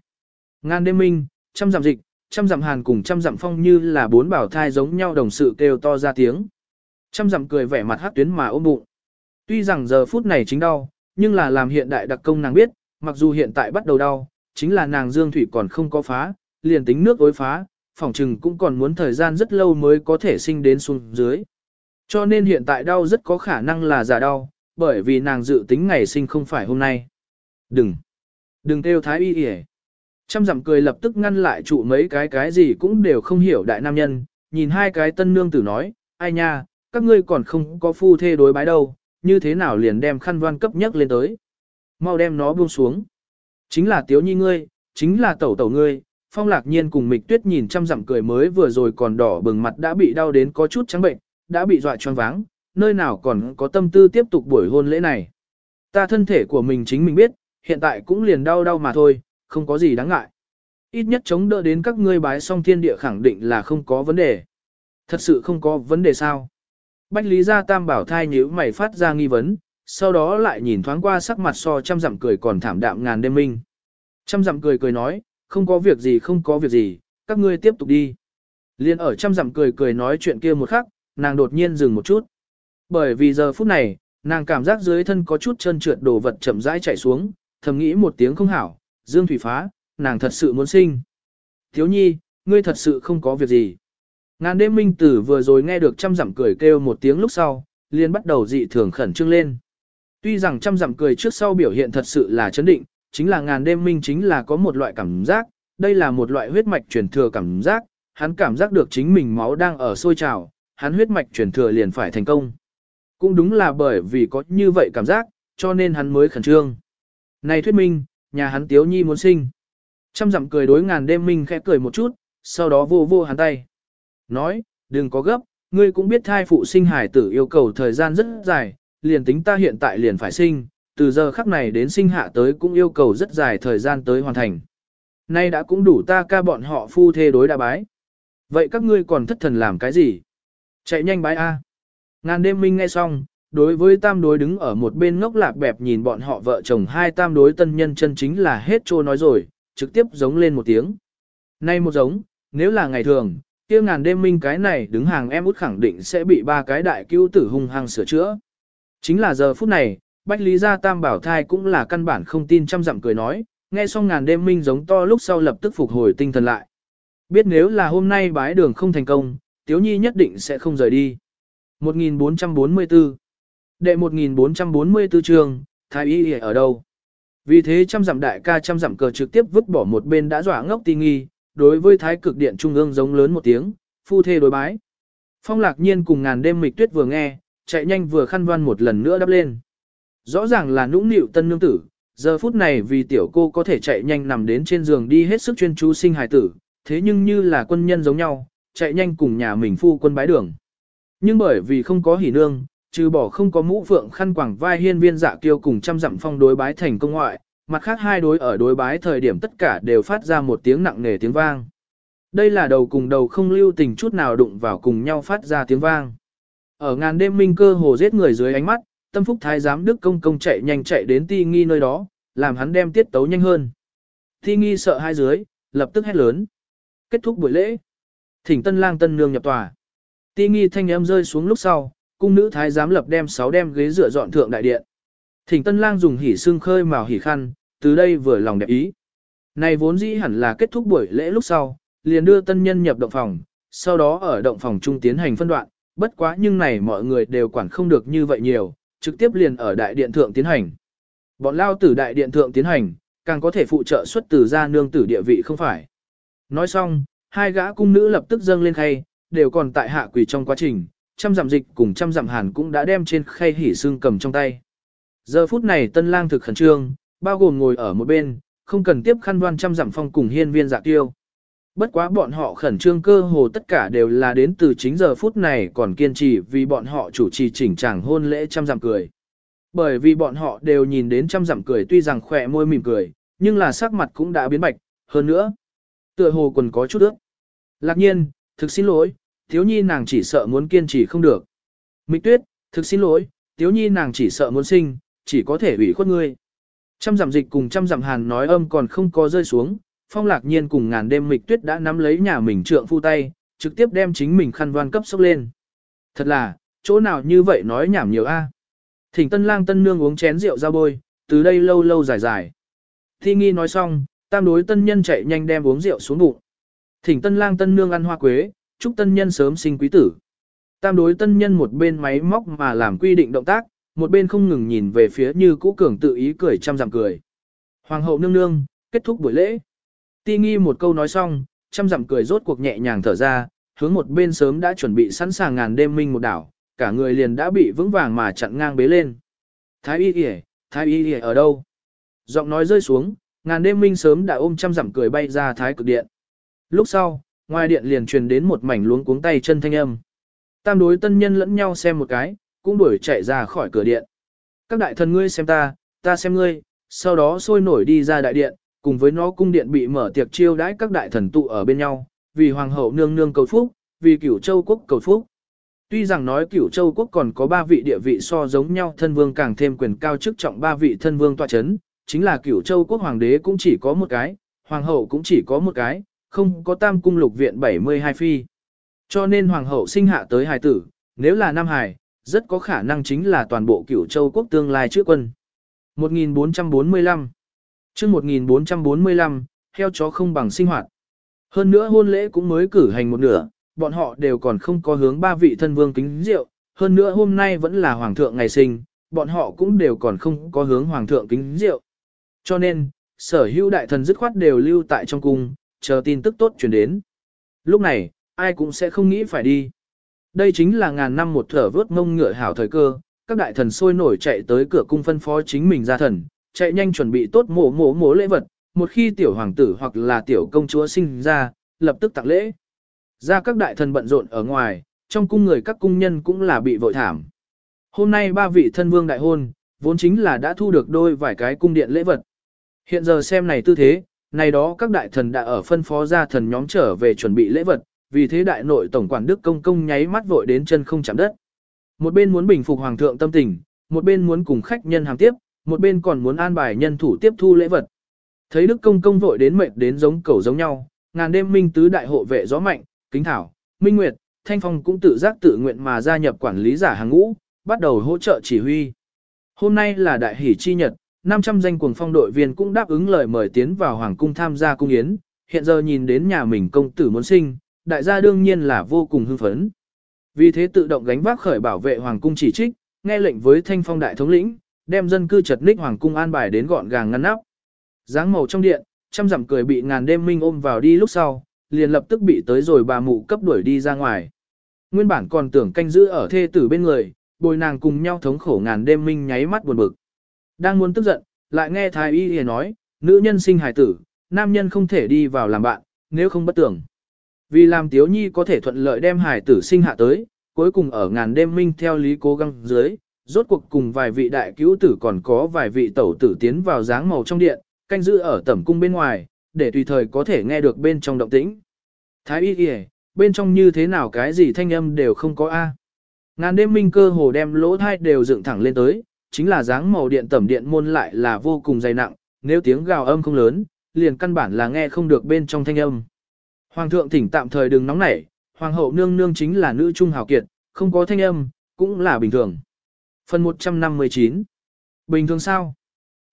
Ngàn đêm minh, trăm dặm dịch, trăm dặm hàn cùng trăm dặm phong như là bốn bảo thai giống nhau đồng sự kêu to ra tiếng. Trăm dặm cười vẻ mặt hát tuyến mà ôm bụng. Tuy rằng giờ phút này chính đau, nhưng là làm hiện đại đặc công nàng biết, mặc dù hiện tại bắt đầu đau, chính là nàng dương thủy còn không có phá, liền tính nước ối phá, phòng trừng cũng còn muốn thời gian rất lâu mới có thể sinh đến xuống dưới. Cho nên hiện tại đau rất có khả năng là giả đau, bởi vì nàng dự tính ngày sinh không phải hôm nay. Đừng, đừng kêu thái y yể. Trăm dặm cười lập tức ngăn lại trụ mấy cái cái gì cũng đều không hiểu đại nam nhân, nhìn hai cái tân nương tử nói, ai nha, các ngươi còn không có phu thê đối bái đâu, như thế nào liền đem khăn văn cấp nhất lên tới. Mau đem nó buông xuống. Chính là tiếu nhi ngươi, chính là tẩu tẩu ngươi, phong lạc nhiên cùng mịch tuyết nhìn trăm dặm cười mới vừa rồi còn đỏ bừng mặt đã bị đau đến có chút trắng bệnh, đã bị dọa choáng váng, nơi nào còn có tâm tư tiếp tục buổi hôn lễ này. Ta thân thể của mình chính mình biết, hiện tại cũng liền đau đau mà thôi, không có gì đáng ngại. Ít nhất chống đỡ đến các ngươi bái song thiên địa khẳng định là không có vấn đề. Thật sự không có vấn đề sao. Bách Lý Gia Tam bảo thai nhíu mày phát ra nghi vấn, sau đó lại nhìn thoáng qua sắc mặt so trăm dặm cười còn thảm đạm ngàn đêm minh. Trăm dặm cười cười nói, không có việc gì không có việc gì, các ngươi tiếp tục đi. Liên ở trăm dặm cười cười nói chuyện kia một khắc, nàng đột nhiên dừng một chút. Bởi vì giờ phút này, nàng cảm giác dưới thân có chút chân trượt đồ vật chậm rãi chảy xuống, thầm nghĩ một tiếng không hảo, dương thủy phá, nàng thật sự muốn sinh. Thiếu nhi, ngươi thật sự không có việc gì. Ngàn đêm minh tử vừa rồi nghe được trăm dặm cười kêu một tiếng lúc sau, liền bắt đầu dị thường khẩn trương lên. Tuy rằng trăm dặm cười trước sau biểu hiện thật sự là chấn định, chính là ngàn đêm minh chính là có một loại cảm giác, đây là một loại huyết mạch truyền thừa cảm giác, hắn cảm giác được chính mình máu đang ở sôi trào, hắn huyết mạch truyền thừa liền phải thành công. Cũng đúng là bởi vì có như vậy cảm giác, cho nên hắn mới khẩn trương. Này thuyết minh, nhà hắn tiếu nhi muốn sinh. Trăm dặm cười đối ngàn đêm minh khẽ cười một chút, sau đó vô vô hắn tay. Nói, đừng có gấp, ngươi cũng biết thai phụ sinh hải tử yêu cầu thời gian rất dài, liền tính ta hiện tại liền phải sinh, từ giờ khắc này đến sinh hạ tới cũng yêu cầu rất dài thời gian tới hoàn thành. Nay đã cũng đủ ta ca bọn họ phu thê đối đa bái. Vậy các ngươi còn thất thần làm cái gì? Chạy nhanh bái A. Ngàn đêm minh nghe xong, đối với tam đối đứng ở một bên ngốc lạc bẹp nhìn bọn họ vợ chồng hai tam đối tân nhân chân chính là hết trô nói rồi, trực tiếp giống lên một tiếng. Nay một giống, nếu là ngày thường, kia ngàn đêm minh cái này đứng hàng em út khẳng định sẽ bị ba cái đại cứu tử hung hăng sửa chữa. Chính là giờ phút này, Bách Lý Gia Tam Bảo Thai cũng là căn bản không tin trăm dặm cười nói, nghe xong ngàn đêm minh giống to lúc sau lập tức phục hồi tinh thần lại. Biết nếu là hôm nay bái đường không thành công, Tiếu Nhi nhất định sẽ không rời đi. 1444 Đệ 1444 trường, Thái Y ở đâu? Vì thế trăm dặm đại ca trăm dặm cờ trực tiếp vứt bỏ một bên đã dọa ngốc ti nghi, đối với thái cực điện trung ương giống lớn một tiếng, phu thê đối bái. Phong lạc nhiên cùng ngàn đêm mịch tuyết vừa nghe, chạy nhanh vừa khăn văn một lần nữa đắp lên. Rõ ràng là nũng nịu tân nương tử, giờ phút này vì tiểu cô có thể chạy nhanh nằm đến trên giường đi hết sức chuyên chú sinh hài tử, thế nhưng như là quân nhân giống nhau, chạy nhanh cùng nhà mình phu quân bái đường. Nhưng bởi vì không có hỉ nương, trừ bỏ không có mũ phượng khăn quảng vai hiên viên dạ kiêu cùng trăm dặm phong đối bái thành công ngoại, mặt khác hai đối ở đối bái thời điểm tất cả đều phát ra một tiếng nặng nề tiếng vang. Đây là đầu cùng đầu không lưu tình chút nào đụng vào cùng nhau phát ra tiếng vang. Ở ngàn đêm minh cơ hồ giết người dưới ánh mắt, tâm phúc thái giám đức công công chạy nhanh chạy đến ti nghi nơi đó, làm hắn đem tiết tấu nhanh hơn. Ti nghi sợ hai dưới, lập tức hét lớn. kết thúc buổi lễ. Thỉnh tân lang tân nương nhập tòa. Ti nghi thanh em rơi xuống lúc sau, cung nữ thái giám lập đem sáu đem ghế dựa dọn thượng đại điện. Thỉnh tân lang dùng hỉ xương khơi màu hỉ khăn, từ đây vừa lòng đẹp ý. Này vốn dĩ hẳn là kết thúc buổi lễ lúc sau, liền đưa tân nhân nhập động phòng, sau đó ở động phòng trung tiến hành phân đoạn, bất quá nhưng này mọi người đều quản không được như vậy nhiều, trực tiếp liền ở đại điện thượng tiến hành. Bọn lao tử đại điện thượng tiến hành, càng có thể phụ trợ xuất từ gia nương tử địa vị không phải. Nói xong, hai gã cung nữ lập tức dâng lên khay, đều còn tại hạ quỳ trong quá trình, trăm giảm dịch cùng trăm giảm hàn cũng đã đem trên khay hỉ xương cầm trong tay. Giờ phút này tân lang thực khẩn trương, bao gồm ngồi ở một bên, không cần tiếp khăn đoan trăm dặm phong cùng hiên viên dạ tiêu. Bất quá bọn họ khẩn trương cơ hồ tất cả đều là đến từ chính giờ phút này còn kiên trì vì bọn họ chủ trì chỉnh tràng hôn lễ trăm dặm cười. Bởi vì bọn họ đều nhìn đến trăm dặm cười tuy rằng khỏe môi mỉm cười, nhưng là sắc mặt cũng đã biến bạch, hơn nữa. Tựa hồ còn có chút ước. Lạc nhiên, thực xin lỗi, thiếu nhi nàng chỉ sợ muốn kiên trì không được. Mịch tuyết, thực xin lỗi, thiếu nhi nàng chỉ sợ muốn sinh, chỉ có thể ủy khuất ngươi. Trăm dặm dịch cùng trăm dặm hàn nói âm còn không có rơi xuống, phong lạc nhiên cùng ngàn đêm mịch tuyết đã nắm lấy nhà mình trượng phu tay, trực tiếp đem chính mình khăn đoan cấp sốc lên. Thật là, chỗ nào như vậy nói nhảm nhiều a. Thỉnh tân lang tân nương uống chén rượu ra bôi, từ đây lâu lâu dài dài. Thi nghi nói xong, tam đối tân nhân chạy nhanh đem uống rượu xuống bụng. Thỉnh tân lang tân nương ăn hoa quế, chúc tân nhân sớm sinh quý tử. Tam đối tân nhân một bên máy móc mà làm quy định động tác, một bên không ngừng nhìn về phía như cũ cường tự ý cười chăm dặm cười. Hoàng hậu nương nương, kết thúc buổi lễ. Ti nghi một câu nói xong, chăm dặm cười rốt cuộc nhẹ nhàng thở ra, hướng một bên sớm đã chuẩn bị sẵn sàng ngàn đêm minh một đảo, cả người liền đã bị vững vàng mà chặn ngang bế lên. Thái y kìa, thái y kìa ở đâu? Giọng nói rơi xuống, ngàn đêm minh sớm đã ôm trăm dặm cười bay ra thái cực điện. Lúc sau, ngoài điện liền truyền đến một mảnh luống cuống tay chân thanh âm. Tam đối tân nhân lẫn nhau xem một cái, cũng đuổi chạy ra khỏi cửa điện. Các đại thần ngươi xem ta, ta xem ngươi, sau đó sôi nổi đi ra đại điện, cùng với nó cung điện bị mở tiệc chiêu đãi các đại thần tụ ở bên nhau, vì hoàng hậu nương nương cầu phúc, vì cửu châu quốc cầu phúc. Tuy rằng nói cửu châu quốc còn có ba vị địa vị so giống nhau thân vương càng thêm quyền cao chức trọng ba vị thân vương tọa chấn, chính là cửu châu quốc hoàng đế cũng chỉ có một cái, hoàng hậu cũng chỉ có một cái, không có tam cung lục viện 72 phi. Cho nên hoàng hậu sinh hạ tới hài tử, nếu là nam hài, rất có khả năng chính là toàn bộ cửu châu quốc tương lai trước quân. 1445 chương 1445, heo chó không bằng sinh hoạt. Hơn nữa hôn lễ cũng mới cử hành một nửa, bọn họ đều còn không có hướng ba vị thân vương kính rượu, hơn nữa hôm nay vẫn là hoàng thượng ngày sinh, bọn họ cũng đều còn không có hướng hoàng thượng kính rượu. Cho nên, sở hữu đại thần dứt khoát đều lưu tại trong cung, chờ tin tức tốt chuyển đến. Lúc này, ai cũng sẽ không nghĩ phải đi. Đây chính là ngàn năm một thở vớt mông ngựa hảo thời cơ, các đại thần sôi nổi chạy tới cửa cung phân phó chính mình ra thần, chạy nhanh chuẩn bị tốt mổ mổ mổ lễ vật, một khi tiểu hoàng tử hoặc là tiểu công chúa sinh ra, lập tức tặng lễ. Ra các đại thần bận rộn ở ngoài, trong cung người các cung nhân cũng là bị vội thảm. Hôm nay ba vị thân vương đại hôn, vốn chính là đã thu được đôi vài cái cung điện lễ vật. Hiện giờ xem này tư thế, này đó các đại thần đã ở phân phó ra thần nhóm trở về chuẩn bị lễ vật, vì thế đại nội tổng quản Đức Công Công nháy mắt vội đến chân không chạm đất. Một bên muốn bình phục hoàng thượng tâm tình, một bên muốn cùng khách nhân hàng tiếp, một bên còn muốn an bài nhân thủ tiếp thu lễ vật. Thấy Đức Công Công vội đến mệt đến giống cầu giống nhau, ngàn đêm minh tứ đại hộ vệ gió mạnh, kính thảo, minh nguyệt, thanh phong cũng tự giác tự nguyện mà gia nhập quản lý giả hàng ngũ, bắt đầu hỗ trợ chỉ huy. Hôm nay là đại hỷ chi nhật, 500 danh cuồng phong đội viên cũng đáp ứng lời mời tiến vào hoàng cung tham gia cung yến, hiện giờ nhìn đến nhà mình công tử muốn sinh, đại gia đương nhiên là vô cùng hưng phấn. Vì thế tự động gánh vác khởi bảo vệ hoàng cung chỉ trích, nghe lệnh với thanh phong đại thống lĩnh, đem dân cư chật ních hoàng cung an bài đến gọn gàng ngăn nắp. Dáng màu trong điện, trăm dặm cười bị ngàn đêm minh ôm vào đi lúc sau, liền lập tức bị tới rồi bà mụ cấp đuổi đi ra ngoài. Nguyên bản còn tưởng canh giữ ở thê tử bên người, bồi nàng cùng nhau thống khổ ngàn đêm minh nháy mắt buồn bực. Đang muốn tức giận, lại nghe thái y hề nói, nữ nhân sinh hài tử, nam nhân không thể đi vào làm bạn, nếu không bất tưởng. Vì làm tiếu nhi có thể thuận lợi đem hải tử sinh hạ tới, cuối cùng ở ngàn đêm minh theo lý cố gắng dưới, rốt cuộc cùng vài vị đại cứu tử còn có vài vị tẩu tử tiến vào dáng màu trong điện, canh giữ ở tẩm cung bên ngoài, để tùy thời có thể nghe được bên trong động tĩnh. Thái y kìa, bên trong như thế nào cái gì thanh âm đều không có A. Ngàn đêm minh cơ hồ đem lỗ thai đều dựng thẳng lên tới, chính là dáng màu điện tẩm điện môn lại là vô cùng dày nặng, nếu tiếng gào âm không lớn, liền căn bản là nghe không được bên trong thanh âm. Hoàng thượng thỉnh tạm thời đừng nóng nảy, hoàng hậu nương nương chính là nữ trung hào kiệt, không có thanh âm, cũng là bình thường. Phần 159 Bình thường sao?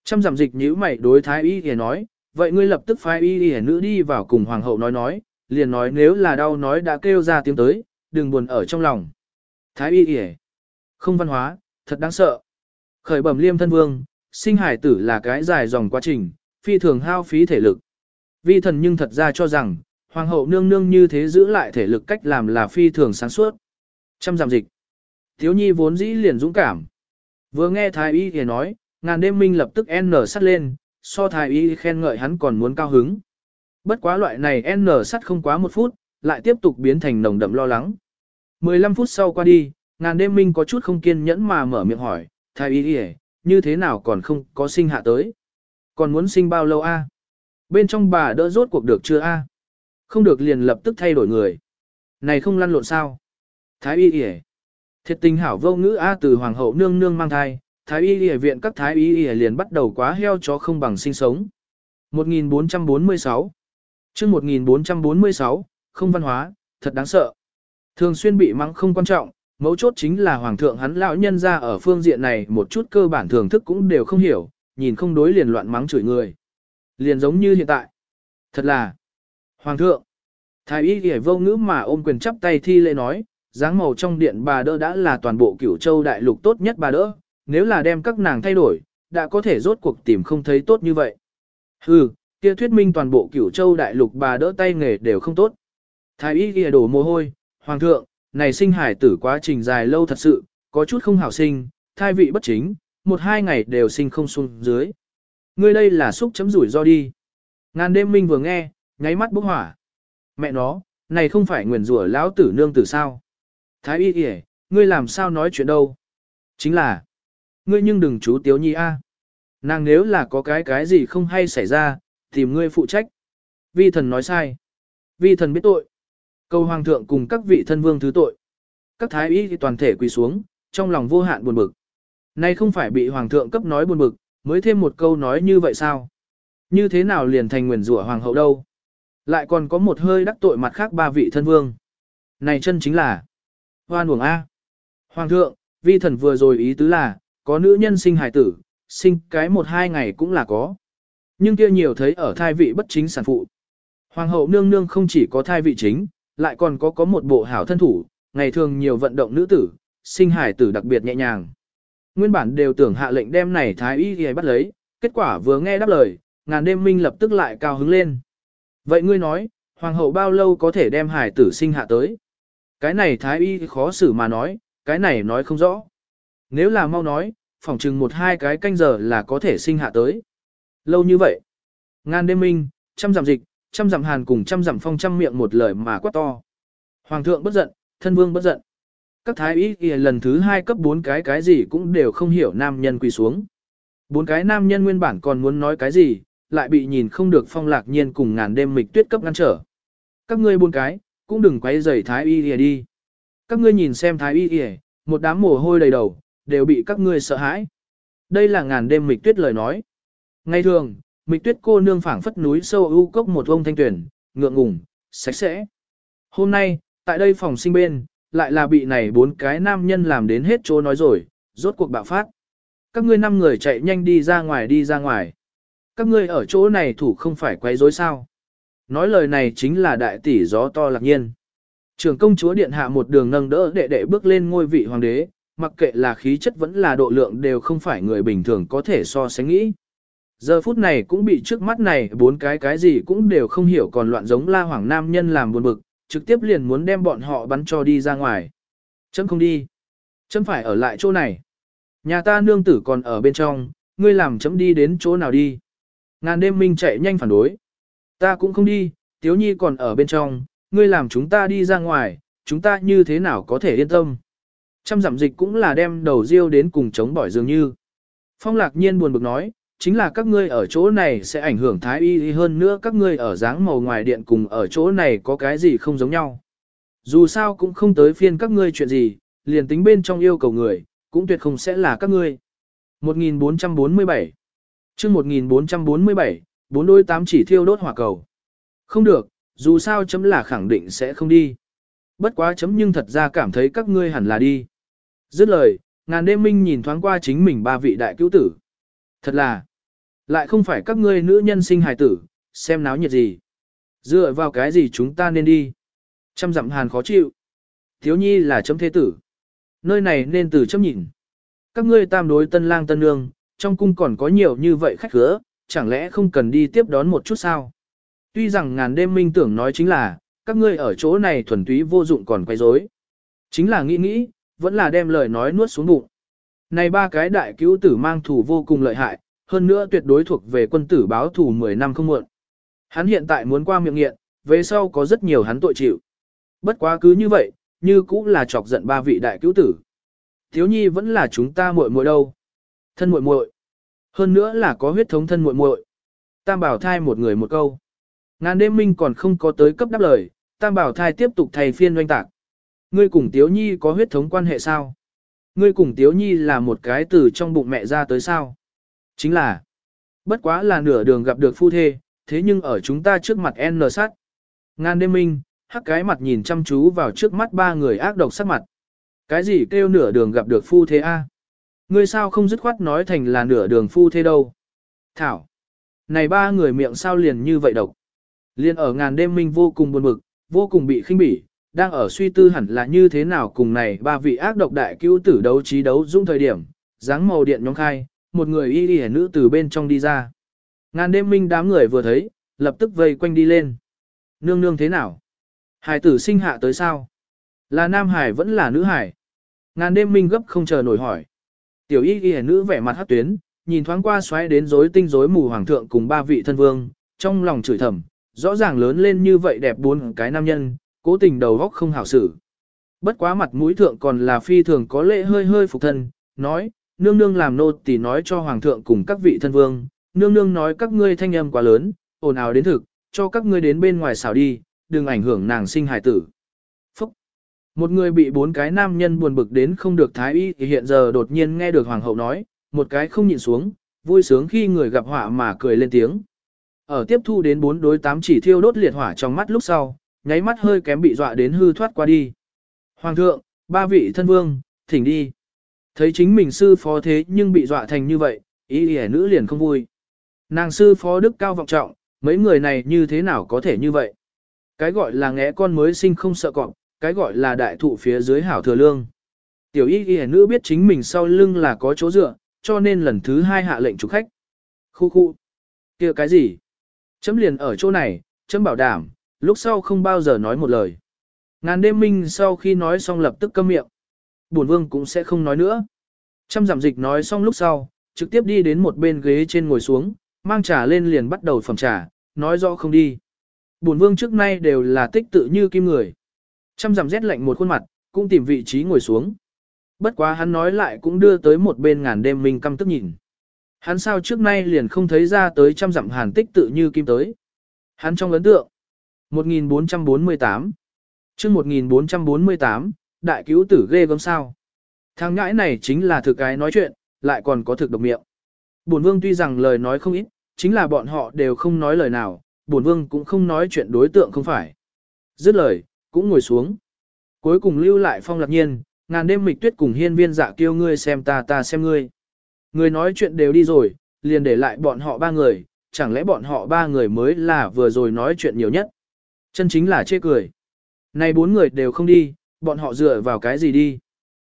Trăm giảm dịch nhữ mày đối thái y thì nói, vậy ngươi lập tức phái y y nữ đi vào cùng hoàng hậu nói nói, liền nói nếu là đau nói đã kêu ra tiếng tới, đừng buồn ở trong lòng. Thái y y không văn hóa, thật đáng sợ. Khởi bẩm liêm thân vương, sinh hải tử là cái dài dòng quá trình, phi thường hao phí thể lực. Vi thần nhưng thật ra cho rằng, hoàng hậu nương nương như thế giữ lại thể lực cách làm là phi thường sáng suốt. Trăm giảm dịch. Thiếu nhi vốn dĩ liền dũng cảm. Vừa nghe thái y thì nói, ngàn đêm minh lập tức N sắt lên, so thái y khen ngợi hắn còn muốn cao hứng. Bất quá loại này N sắt không quá một phút, lại tiếp tục biến thành nồng đậm lo lắng. 15 phút sau qua đi, ngàn đêm minh có chút không kiên nhẫn mà mở miệng hỏi, thái y thì như thế nào còn không có sinh hạ tới. Còn muốn sinh bao lâu a? Bên trong bà đỡ rốt cuộc được chưa a? Không được liền lập tức thay đổi người. Này không lăn lộn sao? Thái y y Thiệt tình hảo vô ngữ a từ hoàng hậu nương nương mang thai, thái y y viện các thái y y liền bắt đầu quá heo chó không bằng sinh sống. 1446 chương 1446, không văn hóa, thật đáng sợ. Thường xuyên bị mắng không quan trọng, mấu chốt chính là hoàng thượng hắn lão nhân ra ở phương diện này một chút cơ bản thường thức cũng đều không hiểu, nhìn không đối liền loạn mắng chửi người. Liền giống như hiện tại. Thật là, hoàng thượng, thái y ghẻ vô ngữ mà ôm quyền chắp tay thi lễ nói, dáng màu trong điện bà đỡ đã là toàn bộ cửu châu đại lục tốt nhất bà đỡ, nếu là đem các nàng thay đổi, đã có thể rốt cuộc tìm không thấy tốt như vậy. Hừ, kia thuyết minh toàn bộ cửu châu đại lục bà đỡ tay nghề đều không tốt. Thái y kia đổ mồ hôi, hoàng thượng, này sinh hải tử quá trình dài lâu thật sự, có chút không hảo sinh, thai vị bất chính, một hai ngày đều sinh không xuống dưới. Ngươi đây là xúc chấm rủi do đi. Ngàn đêm minh vừa nghe, nháy mắt bốc hỏa. Mẹ nó, này không phải nguyền rủa lão tử nương tử sao? Thái y kìa, ngươi làm sao nói chuyện đâu? Chính là, ngươi nhưng đừng chú tiếu nhi a. Nàng nếu là có cái cái gì không hay xảy ra, tìm ngươi phụ trách. Vi thần nói sai. Vi thần biết tội. Cầu hoàng thượng cùng các vị thân vương thứ tội. Các thái y thì toàn thể quỳ xuống, trong lòng vô hạn buồn bực. Nay không phải bị hoàng thượng cấp nói buồn bực, mới thêm một câu nói như vậy sao? Như thế nào liền thành nguyền rủa hoàng hậu đâu? Lại còn có một hơi đắc tội mặt khác ba vị thân vương. Này chân chính là hoan uổng A. Hoàng thượng, vi thần vừa rồi ý tứ là, có nữ nhân sinh hài tử, sinh cái một hai ngày cũng là có. Nhưng kia nhiều thấy ở thai vị bất chính sản phụ. Hoàng hậu nương nương không chỉ có thai vị chính, lại còn có có một bộ hảo thân thủ, ngày thường nhiều vận động nữ tử, sinh hài tử đặc biệt nhẹ nhàng. Nguyên bản đều tưởng hạ lệnh đem này thái y ghi bắt lấy, kết quả vừa nghe đáp lời, ngàn đêm minh lập tức lại cao hứng lên. Vậy ngươi nói, hoàng hậu bao lâu có thể đem hải tử sinh hạ tới? Cái này thái y khó xử mà nói, cái này nói không rõ. Nếu là mau nói, phỏng chừng một hai cái canh giờ là có thể sinh hạ tới. Lâu như vậy. Ngan đêm minh, trăm dặm dịch, trăm dặm hàn cùng trăm dặm phong trăm miệng một lời mà quát to. Hoàng thượng bất giận, thân vương bất giận. Các thái y kìa lần thứ hai cấp bốn cái cái gì cũng đều không hiểu nam nhân quỳ xuống. Bốn cái nam nhân nguyên bản còn muốn nói cái gì, lại bị nhìn không được phong lạc nhiên cùng ngàn đêm mịch tuyết cấp ngăn trở. Các ngươi buôn cái, cũng đừng quấy rầy thái y kìa đi. Các ngươi nhìn xem thái y kìa, một đám mồ hôi đầy đầu, đều bị các ngươi sợ hãi. Đây là ngàn đêm mịch tuyết lời nói. Ngay thường, mịch tuyết cô nương phảng phất núi sâu ưu cốc một ông thanh tuyển, ngượng ngùng, sạch sẽ. Hôm nay, tại đây phòng sinh bên, lại là bị này bốn cái nam nhân làm đến hết chỗ nói rồi, rốt cuộc bạo phát. Các ngươi năm người chạy nhanh đi ra ngoài đi ra ngoài. Các ngươi ở chỗ này thủ không phải quấy rối sao. Nói lời này chính là đại tỷ gió to lạc nhiên. Trường công chúa điện hạ một đường nâng đỡ đệ đệ bước lên ngôi vị hoàng đế, mặc kệ là khí chất vẫn là độ lượng đều không phải người bình thường có thể so sánh nghĩ. Giờ phút này cũng bị trước mắt này bốn cái cái gì cũng đều không hiểu còn loạn giống la hoàng nam nhân làm buồn bực, trực tiếp liền muốn đem bọn họ bắn cho đi ra ngoài. Chấm không đi. Chấm phải ở lại chỗ này. Nhà ta nương tử còn ở bên trong, ngươi làm chấm đi đến chỗ nào đi. Ngàn đêm minh chạy nhanh phản đối. Ta cũng không đi, tiếu nhi còn ở bên trong, ngươi làm chúng ta đi ra ngoài, chúng ta như thế nào có thể yên tâm. Trăm giảm dịch cũng là đem đầu riêu đến cùng chống bỏi dường như. Phong lạc nhiên buồn bực nói, chính là các ngươi ở chỗ này sẽ ảnh hưởng thái y hơn nữa các ngươi ở dáng màu ngoài điện cùng ở chỗ này có cái gì không giống nhau. Dù sao cũng không tới phiên các ngươi chuyện gì, liền tính bên trong yêu cầu người, cũng tuyệt không sẽ là các ngươi. 1447 chương 1447, bốn đôi tám chỉ thiêu đốt hỏa cầu. Không được, dù sao chấm là khẳng định sẽ không đi. Bất quá chấm nhưng thật ra cảm thấy các ngươi hẳn là đi. Dứt lời, ngàn đêm minh nhìn thoáng qua chính mình ba vị đại cứu tử. Thật là, lại không phải các ngươi nữ nhân sinh hài tử, xem náo nhiệt gì. Dựa vào cái gì chúng ta nên đi. Trăm dặm hàn khó chịu. Thiếu nhi là chấm thế tử. Nơi này nên từ chấm nhìn. Các ngươi tam đối tân lang tân nương, trong cung còn có nhiều như vậy khách khứa, chẳng lẽ không cần đi tiếp đón một chút sao? Tuy rằng ngàn đêm minh tưởng nói chính là, các ngươi ở chỗ này thuần túy vô dụng còn quay rối. Chính là nghĩ nghĩ, vẫn là đem lời nói nuốt xuống bụng. Này ba cái đại cứu tử mang thủ vô cùng lợi hại, hơn nữa tuyệt đối thuộc về quân tử báo thủ 10 năm không muộn. Hắn hiện tại muốn qua miệng nghiện, về sau có rất nhiều hắn tội chịu. Bất quá cứ như vậy, như cũng là chọc giận ba vị đại cứu tử. Thiếu nhi vẫn là chúng ta muội muội đâu. Thân muội muội. Hơn nữa là có huyết thống thân muội muội. Tam bảo thai một người một câu. Ngàn đêm minh còn không có tới cấp đáp lời, tam bảo thai tiếp tục thầy phiên doanh tạc. Ngươi cùng Tiếu Nhi có huyết thống quan hệ sao? Ngươi cùng Tiếu Nhi là một cái từ trong bụng mẹ ra tới sao? Chính là, bất quá là nửa đường gặp được phu thê, thế nhưng ở chúng ta trước mặt N sát. Ngàn đêm minh, hắc cái mặt nhìn chăm chú vào trước mắt ba người ác độc sắc mặt. Cái gì kêu nửa đường gặp được phu thế a? Ngươi sao không dứt khoát nói thành là nửa đường phu thế đâu? Thảo, này ba người miệng sao liền như vậy độc. Liên ở ngàn đêm minh vô cùng buồn bực, vô cùng bị khinh bỉ, đang ở suy tư hẳn là như thế nào cùng này ba vị ác độc đại cứu tử đấu trí đấu dũng thời điểm, dáng màu điện nhóm khai, một người y y nữ từ bên trong đi ra. Ngàn đêm minh đám người vừa thấy, lập tức vây quanh đi lên. Nương nương thế nào? Hải tử sinh hạ tới sao? Là nam hải vẫn là nữ hải? Ngàn đêm minh gấp không chờ nổi hỏi. Tiểu y ghi nữ vẻ mặt hát tuyến, nhìn thoáng qua xoáy đến rối tinh rối mù hoàng thượng cùng ba vị thân vương, trong lòng chửi thầm, rõ ràng lớn lên như vậy đẹp bốn cái nam nhân, cố tình đầu góc không hảo xử. Bất quá mặt mũi thượng còn là phi thường có lệ hơi hơi phục thân, nói, nương nương làm nô tỳ nói cho hoàng thượng cùng các vị thân vương, nương nương nói các ngươi thanh âm quá lớn, ồn ào đến thực, cho các ngươi đến bên ngoài xảo đi, đừng ảnh hưởng nàng sinh hài tử. Một người bị bốn cái nam nhân buồn bực đến không được thái y thì hiện giờ đột nhiên nghe được hoàng hậu nói, một cái không nhìn xuống, vui sướng khi người gặp họa mà cười lên tiếng. Ở tiếp thu đến bốn đối tám chỉ thiêu đốt liệt hỏa trong mắt lúc sau, nháy mắt hơi kém bị dọa đến hư thoát qua đi. Hoàng thượng, ba vị thân vương, thỉnh đi. Thấy chính mình sư phó thế nhưng bị dọa thành như vậy, ý hẻ nữ liền không vui. Nàng sư phó đức cao vọng trọng, mấy người này như thế nào có thể như vậy? Cái gọi là ngẽ con mới sinh không sợ cọp, cái gọi là đại thụ phía dưới hảo thừa lương. Tiểu y ghi nữ biết chính mình sau lưng là có chỗ dựa, cho nên lần thứ hai hạ lệnh chủ khách. Khu khu. kia cái gì? Chấm liền ở chỗ này, chấm bảo đảm, lúc sau không bao giờ nói một lời. Ngàn đêm minh sau khi nói xong lập tức câm miệng. Bổn vương cũng sẽ không nói nữa. Trăm giảm dịch nói xong lúc sau, trực tiếp đi đến một bên ghế trên ngồi xuống, mang trà lên liền bắt đầu phẩm trà, nói rõ không đi. Bổn vương trước nay đều là tích tự như kim người. Trăm dặm rét lạnh một khuôn mặt, cũng tìm vị trí ngồi xuống. Bất quá hắn nói lại cũng đưa tới một bên ngàn đêm minh căm tức nhìn. Hắn sao trước nay liền không thấy ra tới trăm dặm hàn tích tự như kim tới. Hắn trong ấn tượng. 1448 chương 1448, đại cứu tử ghê gớm sao. Thằng ngãi này chính là thực cái nói chuyện, lại còn có thực độc miệng. Bổn vương tuy rằng lời nói không ít, chính là bọn họ đều không nói lời nào, bổn vương cũng không nói chuyện đối tượng không phải. Dứt lời, cũng ngồi xuống. Cuối cùng lưu lại phong lạc nhiên, ngàn đêm mịch tuyết cùng hiên viên dạ kêu ngươi xem ta ta xem ngươi. Người nói chuyện đều đi rồi, liền để lại bọn họ ba người, chẳng lẽ bọn họ ba người mới là vừa rồi nói chuyện nhiều nhất. Chân chính là chê cười. Này bốn người đều không đi, bọn họ dựa vào cái gì đi.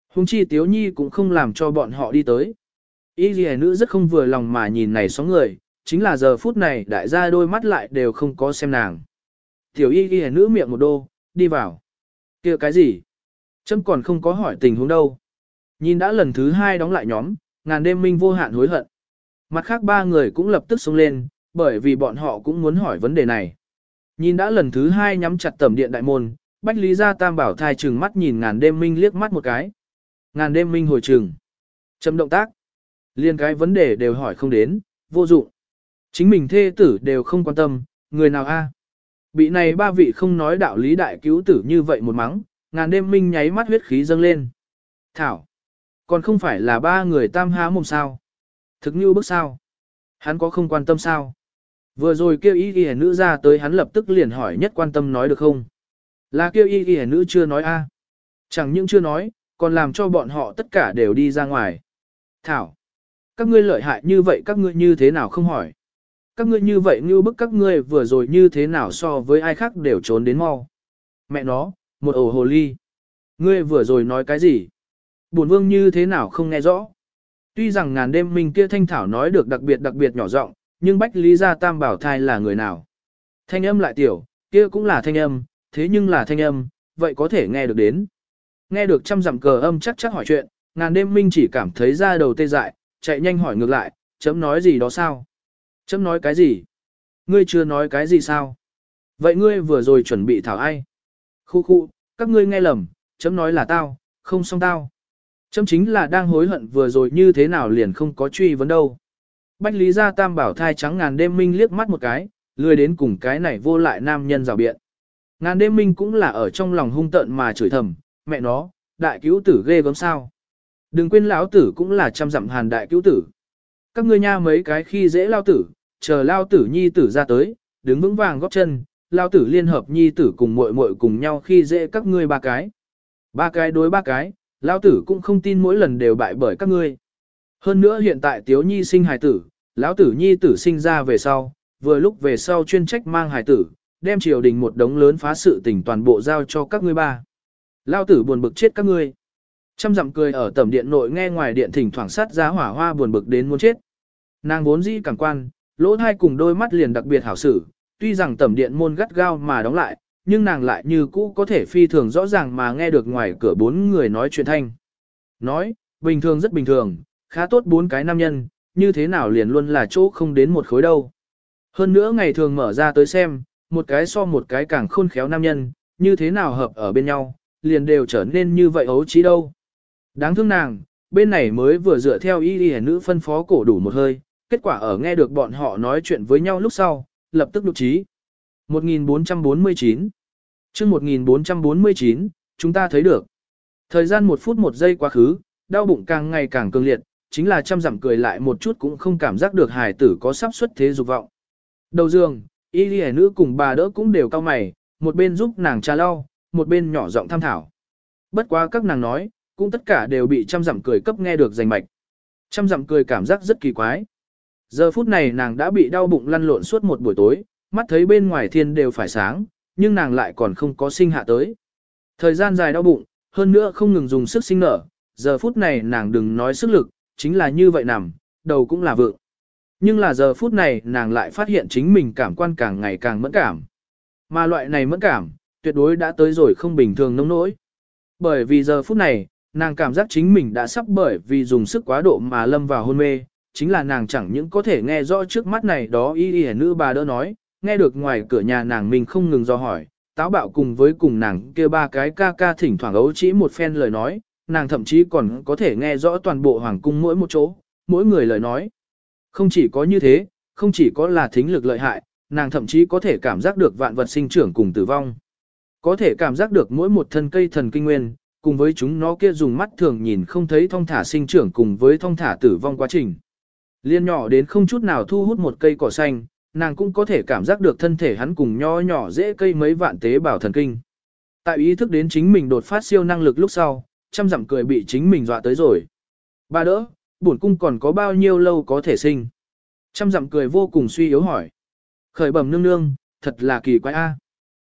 Hùng chi tiếu nhi cũng không làm cho bọn họ đi tới. Ý gì nữ rất không vừa lòng mà nhìn này sóng người, chính là giờ phút này đại gia đôi mắt lại đều không có xem nàng. Tiểu y ghi nữ miệng một đô, đi vào. kia cái gì? Trâm còn không có hỏi tình huống đâu. Nhìn đã lần thứ hai đóng lại nhóm, ngàn đêm minh vô hạn hối hận. Mặt khác ba người cũng lập tức xuống lên, bởi vì bọn họ cũng muốn hỏi vấn đề này. Nhìn đã lần thứ hai nhắm chặt tầm điện đại môn, Bách Lý Gia Tam bảo thai trừng mắt nhìn ngàn đêm minh liếc mắt một cái. Ngàn đêm minh hồi trừng. Chấm động tác. Liên cái vấn đề đều hỏi không đến, vô dụng. Chính mình thê tử đều không quan tâm, người nào a? Bị này ba vị không nói đạo lý đại cứu tử như vậy một mắng, ngàn đêm minh nháy mắt huyết khí dâng lên. Thảo. Còn không phải là ba người tam há mồm sao. Thực như bức sao. Hắn có không quan tâm sao. Vừa rồi kêu y y nữ ra tới hắn lập tức liền hỏi nhất quan tâm nói được không? Là kêu y y nữ chưa nói a Chẳng những chưa nói, còn làm cho bọn họ tất cả đều đi ra ngoài. Thảo, các ngươi lợi hại như vậy các ngươi như thế nào không hỏi? Các ngươi như vậy như bức các ngươi vừa rồi như thế nào so với ai khác đều trốn đến mau. Mẹ nó, một ổ hồ ly. Ngươi vừa rồi nói cái gì? Bổn vương như thế nào không nghe rõ? Tuy rằng ngàn đêm mình kia thanh thảo nói được đặc biệt đặc biệt nhỏ giọng, nhưng Bách Lý Gia Tam Bảo thai là người nào? Thanh âm lại tiểu, kia cũng là thanh âm, thế nhưng là thanh âm, vậy có thể nghe được đến. Nghe được trăm dặm cờ âm chắc chắc hỏi chuyện, ngàn đêm minh chỉ cảm thấy ra đầu tê dại, chạy nhanh hỏi ngược lại, chấm nói gì đó sao? Chấm nói cái gì? Ngươi chưa nói cái gì sao? Vậy ngươi vừa rồi chuẩn bị thảo ai? Khu khu, các ngươi nghe lầm, chấm nói là tao, không xong tao. Chấm chính là đang hối hận vừa rồi như thế nào liền không có truy vấn đâu. Bách Lý Gia Tam bảo thai trắng ngàn đêm minh liếc mắt một cái, lười đến cùng cái này vô lại nam nhân rào biện. Ngàn đêm minh cũng là ở trong lòng hung tợn mà chửi thầm, mẹ nó, đại cứu tử ghê gớm sao. Đừng quên lão tử cũng là trăm dặm hàn đại cứu tử. Các ngươi nha mấy cái khi dễ lao tử, chờ lao tử nhi tử ra tới, đứng vững vàng góp chân, lao tử liên hợp nhi tử cùng muội muội cùng nhau khi dễ các ngươi ba cái. Ba cái đối ba cái, lao tử cũng không tin mỗi lần đều bại bởi các ngươi. Hơn nữa hiện tại tiếu nhi sinh hài tử, lão tử nhi tử sinh ra về sau, vừa lúc về sau chuyên trách mang hài tử, đem triều đình một đống lớn phá sự tình toàn bộ giao cho các ngươi ba. Lao tử buồn bực chết các ngươi. Trăm dặm cười ở tầm điện nội nghe ngoài điện thỉnh thoảng sát giá hỏa hoa buồn bực đến muốn chết. Nàng vốn dĩ cảm quan, lỗ thai cùng đôi mắt liền đặc biệt hảo xử, tuy rằng tầm điện môn gắt gao mà đóng lại, nhưng nàng lại như cũ có thể phi thường rõ ràng mà nghe được ngoài cửa bốn người nói chuyện thanh. Nói, bình thường rất bình thường, khá tốt bốn cái nam nhân, như thế nào liền luôn là chỗ không đến một khối đâu. Hơn nữa ngày thường mở ra tới xem, một cái so một cái càng khôn khéo nam nhân, như thế nào hợp ở bên nhau, liền đều trở nên như vậy ấu trí đâu. Đáng thương nàng, bên này mới vừa dựa theo y y nữ phân phó cổ đủ một hơi, kết quả ở nghe được bọn họ nói chuyện với nhau lúc sau, lập tức đục trí. 1449 chương 1449, chúng ta thấy được. Thời gian một phút một giây quá khứ, đau bụng càng ngày càng cường liệt, chính là chăm dặm cười lại một chút cũng không cảm giác được hài tử có sắp xuất thế dục vọng. Đầu giường, y lì nữ cùng bà đỡ cũng đều cao mày, một bên giúp nàng trà lau, một bên nhỏ giọng tham thảo. Bất quá các nàng nói, cũng tất cả đều bị chăm dặm cười cấp nghe được rành mạch. chăm dặm cười cảm giác rất kỳ quái. Giờ phút này nàng đã bị đau bụng lăn lộn suốt một buổi tối, mắt thấy bên ngoài thiên đều phải sáng, nhưng nàng lại còn không có sinh hạ tới. Thời gian dài đau bụng, hơn nữa không ngừng dùng sức sinh nở, giờ phút này nàng đừng nói sức lực, chính là như vậy nằm, đầu cũng là vượng. Nhưng là giờ phút này nàng lại phát hiện chính mình cảm quan càng ngày càng mẫn cảm. Mà loại này mẫn cảm, tuyệt đối đã tới rồi không bình thường nông nỗi. Bởi vì giờ phút này, nàng cảm giác chính mình đã sắp bởi vì dùng sức quá độ mà lâm vào hôn mê, chính là nàng chẳng những có thể nghe rõ trước mắt này đó y y nữ bà đỡ nói, nghe được ngoài cửa nhà nàng mình không ngừng do hỏi, táo bạo cùng với cùng nàng kia ba cái ca ca thỉnh thoảng ấu chỉ một phen lời nói, nàng thậm chí còn có thể nghe rõ toàn bộ hoàng cung mỗi một chỗ, mỗi người lời nói. Không chỉ có như thế, không chỉ có là thính lực lợi hại, nàng thậm chí có thể cảm giác được vạn vật sinh trưởng cùng tử vong. Có thể cảm giác được mỗi một thân cây thần kinh nguyên, cùng với chúng nó kia dùng mắt thường nhìn không thấy thông thả sinh trưởng cùng với thông thả tử vong quá trình. Liên nhỏ đến không chút nào thu hút một cây cỏ xanh, nàng cũng có thể cảm giác được thân thể hắn cùng nho nhỏ dễ cây mấy vạn tế bào thần kinh. Tại ý thức đến chính mình đột phát siêu năng lực lúc sau, trăm dặm cười bị chính mình dọa tới rồi. Ba đỡ, bổn cung còn có bao nhiêu lâu có thể sinh? Trăm dặm cười vô cùng suy yếu hỏi. Khởi bẩm nương nương, thật là kỳ quái a.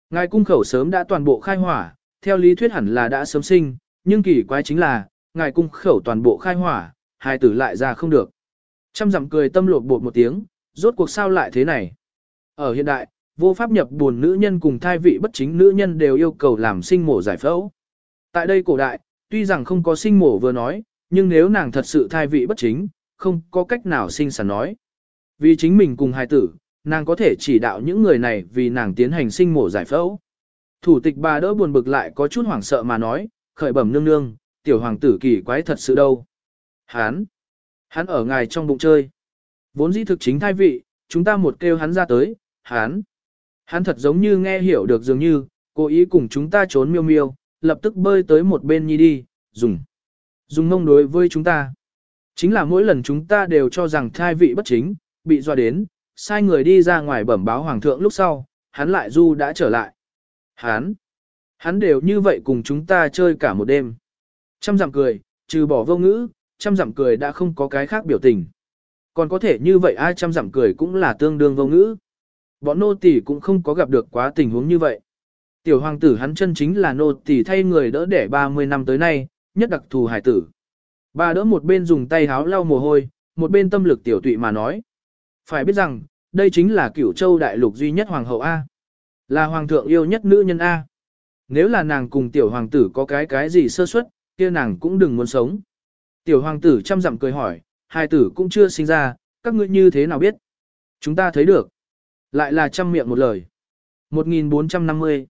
Ngài cung khẩu sớm đã toàn bộ khai hỏa, theo lý thuyết hẳn là đã sớm sinh, nhưng kỳ quái chính là, ngài cung khẩu toàn bộ khai hỏa, hai tử lại ra không được. Trăm dặm cười tâm lột bột một tiếng, rốt cuộc sao lại thế này. Ở hiện đại, vô pháp nhập buồn nữ nhân cùng thai vị bất chính nữ nhân đều yêu cầu làm sinh mổ giải phẫu. Tại đây cổ đại, tuy rằng không có sinh mổ vừa nói, nhưng nếu nàng thật sự thai vị bất chính, không có cách nào sinh sản nói. Vì chính mình cùng hài tử, nàng có thể chỉ đạo những người này vì nàng tiến hành sinh mổ giải phẫu. Thủ tịch bà đỡ buồn bực lại có chút hoảng sợ mà nói, khởi bẩm nương nương, tiểu hoàng tử kỳ quái thật sự đâu. Hán! Hắn ở ngài trong bụng chơi. Vốn dĩ thực chính thai vị, chúng ta một kêu hắn ra tới, hắn. Hắn thật giống như nghe hiểu được dường như, cố ý cùng chúng ta trốn miêu miêu, lập tức bơi tới một bên nhi đi, dùng. Dùng mông đối với chúng ta. Chính là mỗi lần chúng ta đều cho rằng thai vị bất chính, bị dọa đến, sai người đi ra ngoài bẩm báo hoàng thượng lúc sau, hắn lại du đã trở lại. Hắn, hắn đều như vậy cùng chúng ta chơi cả một đêm. Trăm dặm cười, trừ bỏ vô ngữ, trăm dặm cười đã không có cái khác biểu tình. Còn có thể như vậy ai trăm dặm cười cũng là tương đương vô ngữ. Bọn nô tỳ cũng không có gặp được quá tình huống như vậy. Tiểu hoàng tử hắn chân chính là nô tỳ thay người đỡ đẻ 30 năm tới nay, nhất đặc thù hải tử. Bà đỡ một bên dùng tay háo lau mồ hôi, một bên tâm lực tiểu tụy mà nói. Phải biết rằng, đây chính là cửu châu đại lục duy nhất hoàng hậu A. Là hoàng thượng yêu nhất nữ nhân A. Nếu là nàng cùng tiểu hoàng tử có cái cái gì sơ suất, kia nàng cũng đừng muốn sống. Tiểu hoàng tử chăm dặm cười hỏi, hai tử cũng chưa sinh ra, các ngươi như thế nào biết? Chúng ta thấy được. Lại là trăm miệng một lời. 1450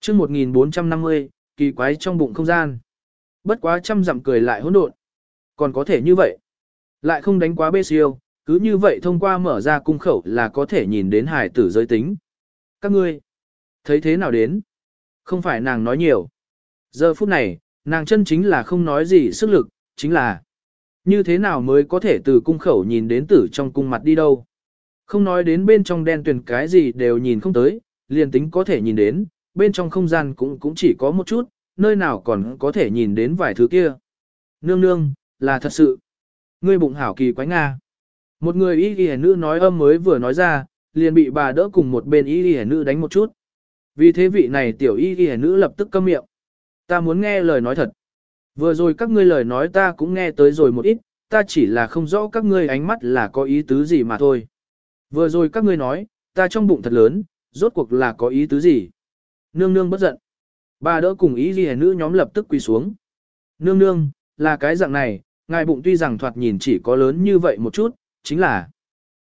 chương 1450, kỳ quái trong bụng không gian. Bất quá trăm dặm cười lại hỗn độn. Còn có thể như vậy. Lại không đánh quá bê siêu, cứ như vậy thông qua mở ra cung khẩu là có thể nhìn đến hải tử giới tính. Các ngươi, thấy thế nào đến? Không phải nàng nói nhiều. Giờ phút này, nàng chân chính là không nói gì sức lực, chính là như thế nào mới có thể từ cung khẩu nhìn đến tử trong cung mặt đi đâu. Không nói đến bên trong đen tuyền cái gì đều nhìn không tới, liền tính có thể nhìn đến, bên trong không gian cũng cũng chỉ có một chút, nơi nào còn có thể nhìn đến vài thứ kia. Nương nương, là thật sự. Ngươi bụng hảo kỳ quái Nga. Một người y ghi nữ nói âm mới vừa nói ra, liền bị bà đỡ cùng một bên y ghi nữ đánh một chút. Vì thế vị này tiểu y ghi nữ lập tức câm miệng. Ta muốn nghe lời nói thật. Vừa rồi các ngươi lời nói ta cũng nghe tới rồi một ít, ta chỉ là không rõ các ngươi ánh mắt là có ý tứ gì mà thôi. Vừa rồi các ngươi nói, ta trong bụng thật lớn, rốt cuộc là có ý tứ gì. Nương nương bất giận. Bà đỡ cùng ý ghi nữ nhóm lập tức quỳ xuống. Nương nương, là cái dạng này, ngài bụng tuy rằng thoạt nhìn chỉ có lớn như vậy một chút, chính là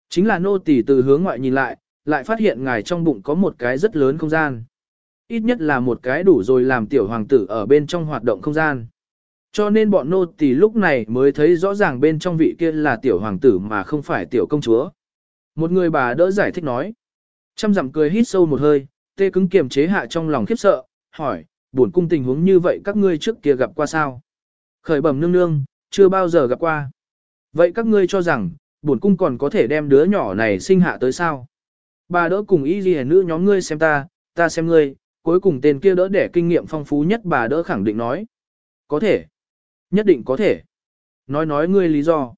chính là nô tỳ từ hướng ngoại nhìn lại, lại phát hiện ngài trong bụng có một cái rất lớn không gian. Ít nhất là một cái đủ rồi làm tiểu hoàng tử ở bên trong hoạt động không gian. Cho nên bọn nô tỳ lúc này mới thấy rõ ràng bên trong vị kia là tiểu hoàng tử mà không phải tiểu công chúa. Một người bà đỡ giải thích nói. Trăm dặm cười hít sâu một hơi, tê cứng kiềm chế hạ trong lòng khiếp sợ, hỏi, buồn cung tình huống như vậy các ngươi trước kia gặp qua sao? Khởi bẩm nương nương, chưa bao giờ gặp qua. Vậy các ngươi cho rằng, buồn cung còn có thể đem đứa nhỏ này sinh hạ tới sao? Bà đỡ cùng y ghi nữ nhóm ngươi xem ta, ta xem ngươi, cuối cùng tên kia đỡ để kinh nghiệm phong phú nhất bà đỡ khẳng định nói. Có thể. Nhất định có thể. Nói nói ngươi lý do.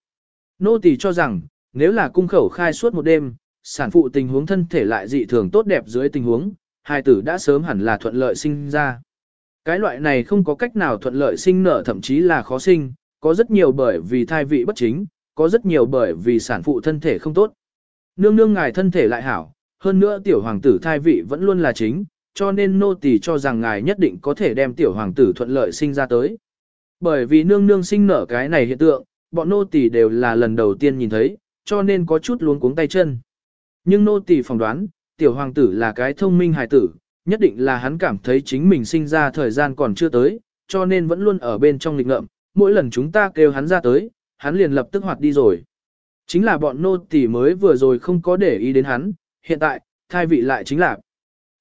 Nô tỳ cho rằng, nếu là cung khẩu khai suốt một đêm, sản phụ tình huống thân thể lại dị thường tốt đẹp dưới tình huống, hai tử đã sớm hẳn là thuận lợi sinh ra. Cái loại này không có cách nào thuận lợi sinh nở thậm chí là khó sinh, có rất nhiều bởi vì thai vị bất chính, có rất nhiều bởi vì sản phụ thân thể không tốt. Nương nương ngài thân thể lại hảo, hơn nữa tiểu hoàng tử thai vị vẫn luôn là chính, cho nên nô tỳ cho rằng ngài nhất định có thể đem tiểu hoàng tử thuận lợi sinh ra tới. Bởi vì nương nương sinh nở cái này hiện tượng, bọn nô tỳ đều là lần đầu tiên nhìn thấy, cho nên có chút luống cuống tay chân. Nhưng nô tỳ phỏng đoán, tiểu hoàng tử là cái thông minh hài tử, nhất định là hắn cảm thấy chính mình sinh ra thời gian còn chưa tới, cho nên vẫn luôn ở bên trong lịch ngợm, mỗi lần chúng ta kêu hắn ra tới, hắn liền lập tức hoạt đi rồi. Chính là bọn nô tỳ mới vừa rồi không có để ý đến hắn, hiện tại, thai vị lại chính là.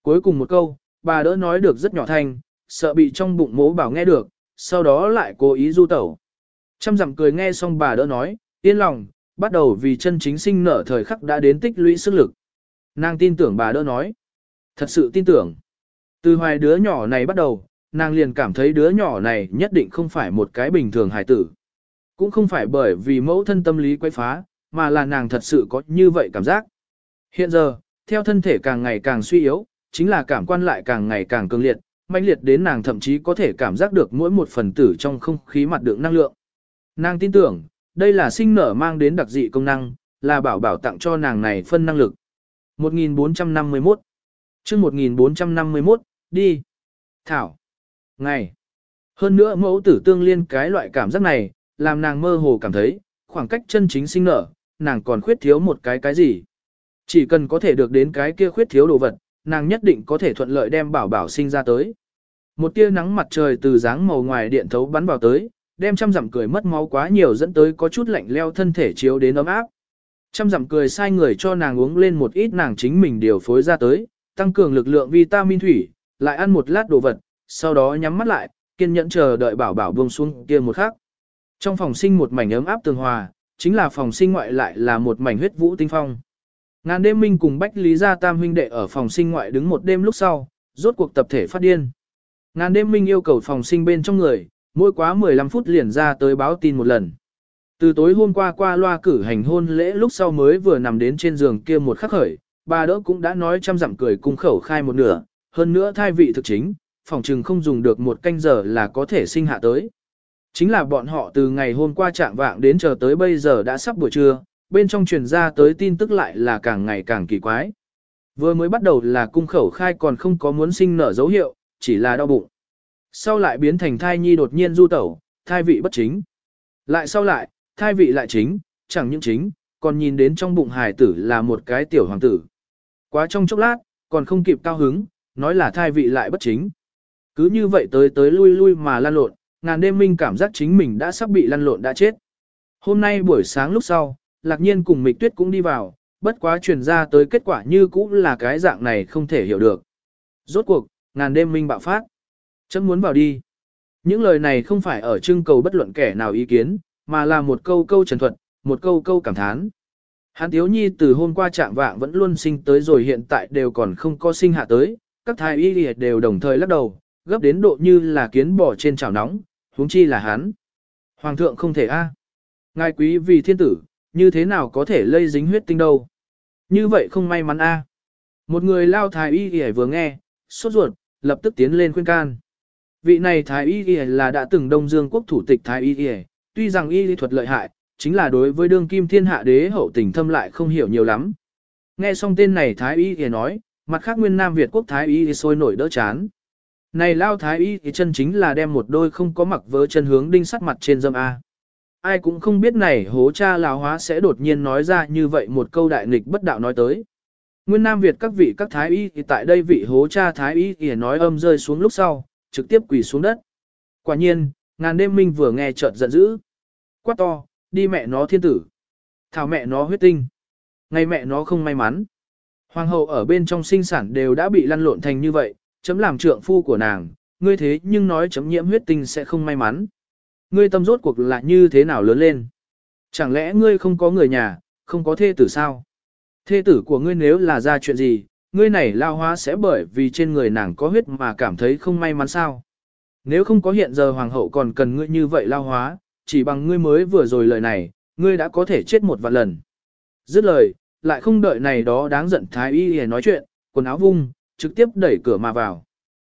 Cuối cùng một câu, bà đỡ nói được rất nhỏ thanh, sợ bị trong bụng mố bảo nghe được, sau đó lại cố ý du tẩu. Trăm dặm cười nghe xong bà đỡ nói, yên lòng, bắt đầu vì chân chính sinh nở thời khắc đã đến tích lũy sức lực. Nàng tin tưởng bà đỡ nói. Thật sự tin tưởng. Từ hoài đứa nhỏ này bắt đầu, nàng liền cảm thấy đứa nhỏ này nhất định không phải một cái bình thường hài tử. Cũng không phải bởi vì mẫu thân tâm lý quay phá, mà là nàng thật sự có như vậy cảm giác. Hiện giờ, theo thân thể càng ngày càng suy yếu, chính là cảm quan lại càng ngày càng cường liệt, mãnh liệt đến nàng thậm chí có thể cảm giác được mỗi một phần tử trong không khí mặt đựng năng lượng. Nàng tin tưởng, đây là sinh nở mang đến đặc dị công năng, là bảo bảo tặng cho nàng này phân năng lực. 1451 chương 1451, đi. Thảo. Ngày. Hơn nữa mẫu tử tương liên cái loại cảm giác này, làm nàng mơ hồ cảm thấy, khoảng cách chân chính sinh nở, nàng còn khuyết thiếu một cái cái gì. Chỉ cần có thể được đến cái kia khuyết thiếu đồ vật, nàng nhất định có thể thuận lợi đem bảo bảo sinh ra tới. Một tia nắng mặt trời từ dáng màu ngoài điện thấu bắn vào tới, đem trăm dặm cười mất máu quá nhiều dẫn tới có chút lạnh leo thân thể chiếu đến ấm áp. Trăm dặm cười sai người cho nàng uống lên một ít nàng chính mình điều phối ra tới, tăng cường lực lượng vitamin thủy, lại ăn một lát đồ vật, sau đó nhắm mắt lại, kiên nhẫn chờ đợi bảo bảo buông xuống kia một khắc. Trong phòng sinh một mảnh ấm áp tường hòa, chính là phòng sinh ngoại lại là một mảnh huyết vũ tinh phong. Ngàn đêm minh cùng Bách Lý Gia Tam huynh đệ ở phòng sinh ngoại đứng một đêm lúc sau, rốt cuộc tập thể phát điên. Ngàn đêm minh yêu cầu phòng sinh bên trong người, mỗi quá 15 phút liền ra tới báo tin một lần. Từ tối hôm qua qua loa cử hành hôn lễ lúc sau mới vừa nằm đến trên giường kia một khắc khởi, bà đỡ cũng đã nói trăm dặm cười cung khẩu khai một nửa, hơn nữa thai vị thực chính, phòng trừng không dùng được một canh giờ là có thể sinh hạ tới. Chính là bọn họ từ ngày hôm qua trạng vạng đến chờ tới bây giờ đã sắp buổi trưa, bên trong truyền ra tới tin tức lại là càng ngày càng kỳ quái. Vừa mới bắt đầu là cung khẩu khai còn không có muốn sinh nở dấu hiệu, chỉ là đau bụng. Sau lại biến thành thai nhi đột nhiên du tẩu, thai vị bất chính. Lại sau lại, thai vị lại chính, chẳng những chính, còn nhìn đến trong bụng hài tử là một cái tiểu hoàng tử. Quá trong chốc lát, còn không kịp cao hứng, nói là thai vị lại bất chính. Cứ như vậy tới tới lui lui mà lan lộn, ngàn đêm minh cảm giác chính mình đã sắp bị lăn lộn đã chết. Hôm nay buổi sáng lúc sau, lạc nhiên cùng mịch tuyết cũng đi vào, bất quá truyền ra tới kết quả như cũ là cái dạng này không thể hiểu được. Rốt cuộc, ngàn đêm minh bạo phát. Chấm muốn vào đi. Những lời này không phải ở trưng cầu bất luận kẻ nào ý kiến, mà là một câu câu trần thuật, một câu câu cảm thán. Hán Tiếu Nhi từ hôm qua trạng vạng vẫn luôn sinh tới rồi hiện tại đều còn không có sinh hạ tới, các thái y đều đồng thời lắc đầu, gấp đến độ như là kiến bò trên chảo nóng, huống chi là hắn. Hoàng thượng không thể a. Ngài quý vì thiên tử, như thế nào có thể lây dính huyết tinh đâu. Như vậy không may mắn a. Một người lao thái y y vừa nghe, sốt ruột, lập tức tiến lên khuyên can. Vị này thái y y là đã từng đông dương quốc thủ tịch thái y y, tuy rằng y lý thuật lợi hại, chính là đối với đương kim thiên hạ đế hậu tình thâm lại không hiểu nhiều lắm. Nghe xong tên này thái y y nói, mặt khác nguyên nam Việt quốc thái y sôi nổi đỡ chán. Này lao thái y thì chân chính là đem một đôi không có mặc vớ chân hướng đinh sắt mặt trên dâm A. Ai cũng không biết này hố cha lão hóa sẽ đột nhiên nói ra như vậy một câu đại nghịch bất đạo nói tới. Nguyên Nam Việt các vị các thái y thì tại đây vị hố cha thái y thì nói âm rơi xuống lúc sau, trực tiếp quỳ xuống đất. Quả nhiên, ngàn đêm minh vừa nghe chợt giận dữ. Quát to, đi mẹ nó thiên tử. Thảo mẹ nó huyết tinh. Ngày mẹ nó không may mắn. Hoàng hậu ở bên trong sinh sản đều đã bị lăn lộn thành như vậy, chấm làm trượng phu của nàng, ngươi thế nhưng nói chấm nhiễm huyết tinh sẽ không may mắn. Ngươi tâm rốt cuộc là như thế nào lớn lên? Chẳng lẽ ngươi không có người nhà, không có thê tử sao? Thê tử của ngươi nếu là ra chuyện gì, ngươi này lao hóa sẽ bởi vì trên người nàng có huyết mà cảm thấy không may mắn sao? Nếu không có hiện giờ hoàng hậu còn cần ngươi như vậy lao hóa, chỉ bằng ngươi mới vừa rồi lời này, ngươi đã có thể chết một vạn lần. Dứt lời, lại không đợi này đó đáng giận thái y để nói chuyện, quần áo vung, trực tiếp đẩy cửa mà vào.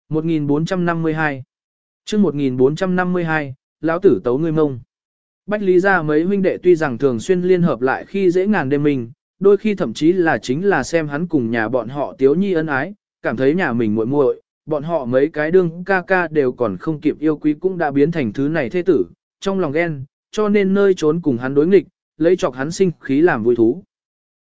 1452 chương 1452, lão tử tấu ngươi mông. Bách lý ra mấy huynh đệ tuy rằng thường xuyên liên hợp lại khi dễ ngàn đêm mình, đôi khi thậm chí là chính là xem hắn cùng nhà bọn họ tiếu nhi ân ái, cảm thấy nhà mình muội muội, bọn họ mấy cái đương ca ca đều còn không kịp yêu quý cũng đã biến thành thứ này thế tử, trong lòng ghen, cho nên nơi trốn cùng hắn đối nghịch, lấy chọc hắn sinh khí làm vui thú.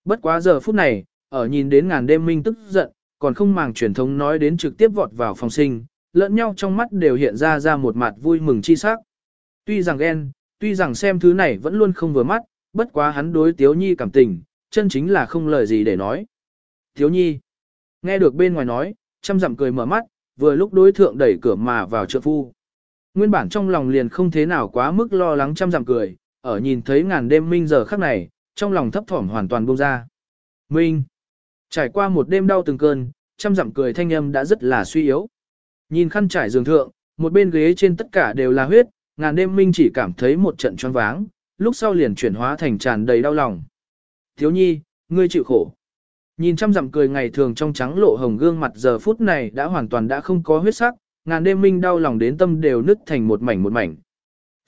Bất quá giờ phút này, ở nhìn đến ngàn đêm minh tức giận, còn không màng truyền thống nói đến trực tiếp vọt vào phòng sinh, lẫn nhau trong mắt đều hiện ra ra một mặt vui mừng chi sắc. Tuy rằng ghen, tuy rằng xem thứ này vẫn luôn không vừa mắt, bất quá hắn đối Tiếu Nhi cảm tình, chân chính là không lời gì để nói. Tiếu Nhi, nghe được bên ngoài nói, chăm dặm cười mở mắt, vừa lúc đối thượng đẩy cửa mà vào trợ phu. Nguyên bản trong lòng liền không thế nào quá mức lo lắng chăm dặm cười, ở nhìn thấy ngàn đêm minh giờ khắc này, trong lòng thấp thỏm hoàn toàn buông ra. Minh, Trải qua một đêm đau từng cơn, chăm dặm cười thanh âm đã rất là suy yếu. Nhìn khăn trải giường thượng, một bên ghế trên tất cả đều là huyết, ngàn đêm minh chỉ cảm thấy một trận choáng váng, lúc sau liền chuyển hóa thành tràn đầy đau lòng. Thiếu nhi, ngươi chịu khổ. Nhìn trăm dặm cười ngày thường trong trắng lộ hồng gương mặt giờ phút này đã hoàn toàn đã không có huyết sắc, ngàn đêm minh đau lòng đến tâm đều nứt thành một mảnh một mảnh.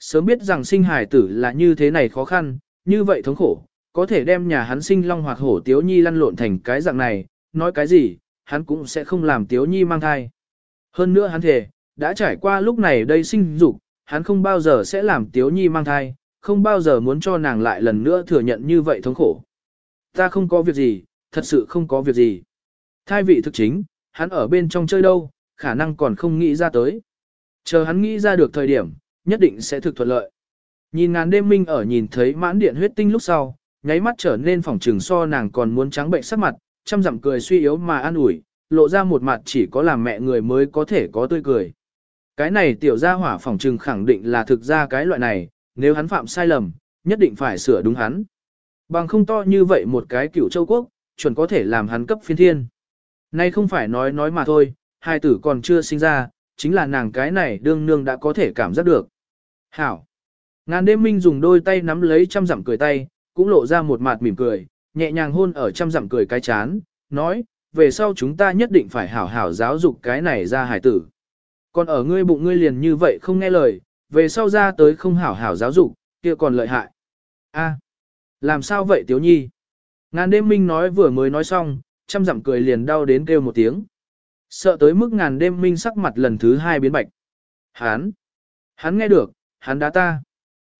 Sớm biết rằng sinh hài tử là như thế này khó khăn, như vậy thống khổ, có thể đem nhà hắn sinh long hoặc hổ tiếu nhi lăn lộn thành cái dạng này, nói cái gì, hắn cũng sẽ không làm tiếu nhi mang thai. Hơn nữa hắn thề, đã trải qua lúc này đây sinh dục, hắn không bao giờ sẽ làm tiếu nhi mang thai, không bao giờ muốn cho nàng lại lần nữa thừa nhận như vậy thống khổ. Ta không có việc gì, thật sự không có việc gì. Thai vị thực chính, hắn ở bên trong chơi đâu, khả năng còn không nghĩ ra tới. Chờ hắn nghĩ ra được thời điểm, nhất định sẽ thực thuận lợi. Nhìn ngàn đêm minh ở nhìn thấy mãn điện huyết tinh lúc sau, nháy mắt trở nên phòng trừng so nàng còn muốn trắng bệnh sắc mặt, chăm dặm cười suy yếu mà an ủi, lộ ra một mặt chỉ có làm mẹ người mới có thể có tươi cười. Cái này tiểu gia hỏa phỏng trừng khẳng định là thực ra cái loại này, nếu hắn phạm sai lầm, nhất định phải sửa đúng hắn. Bằng không to như vậy một cái cựu châu quốc, chuẩn có thể làm hắn cấp phiên thiên. Nay không phải nói nói mà thôi, hai tử còn chưa sinh ra, chính là nàng cái này đương nương đã có thể cảm giác được. Hảo! Ngàn đêm minh dùng đôi tay nắm lấy trăm dặm cười tay, cũng lộ ra một mặt mỉm cười, nhẹ nhàng hôn ở trăm dặm cười cái chán, nói, về sau chúng ta nhất định phải hảo hảo giáo dục cái này ra hải tử. Còn ở ngươi bụng ngươi liền như vậy không nghe lời, về sau ra tới không hảo hảo giáo dục, kia còn lợi hại. A, làm sao vậy Tiếu Nhi? Ngàn đêm minh nói vừa mới nói xong, trăm dặm cười liền đau đến kêu một tiếng. Sợ tới mức ngàn đêm minh sắc mặt lần thứ hai biến bạch. Hán! Hắn nghe được, hắn đá ta.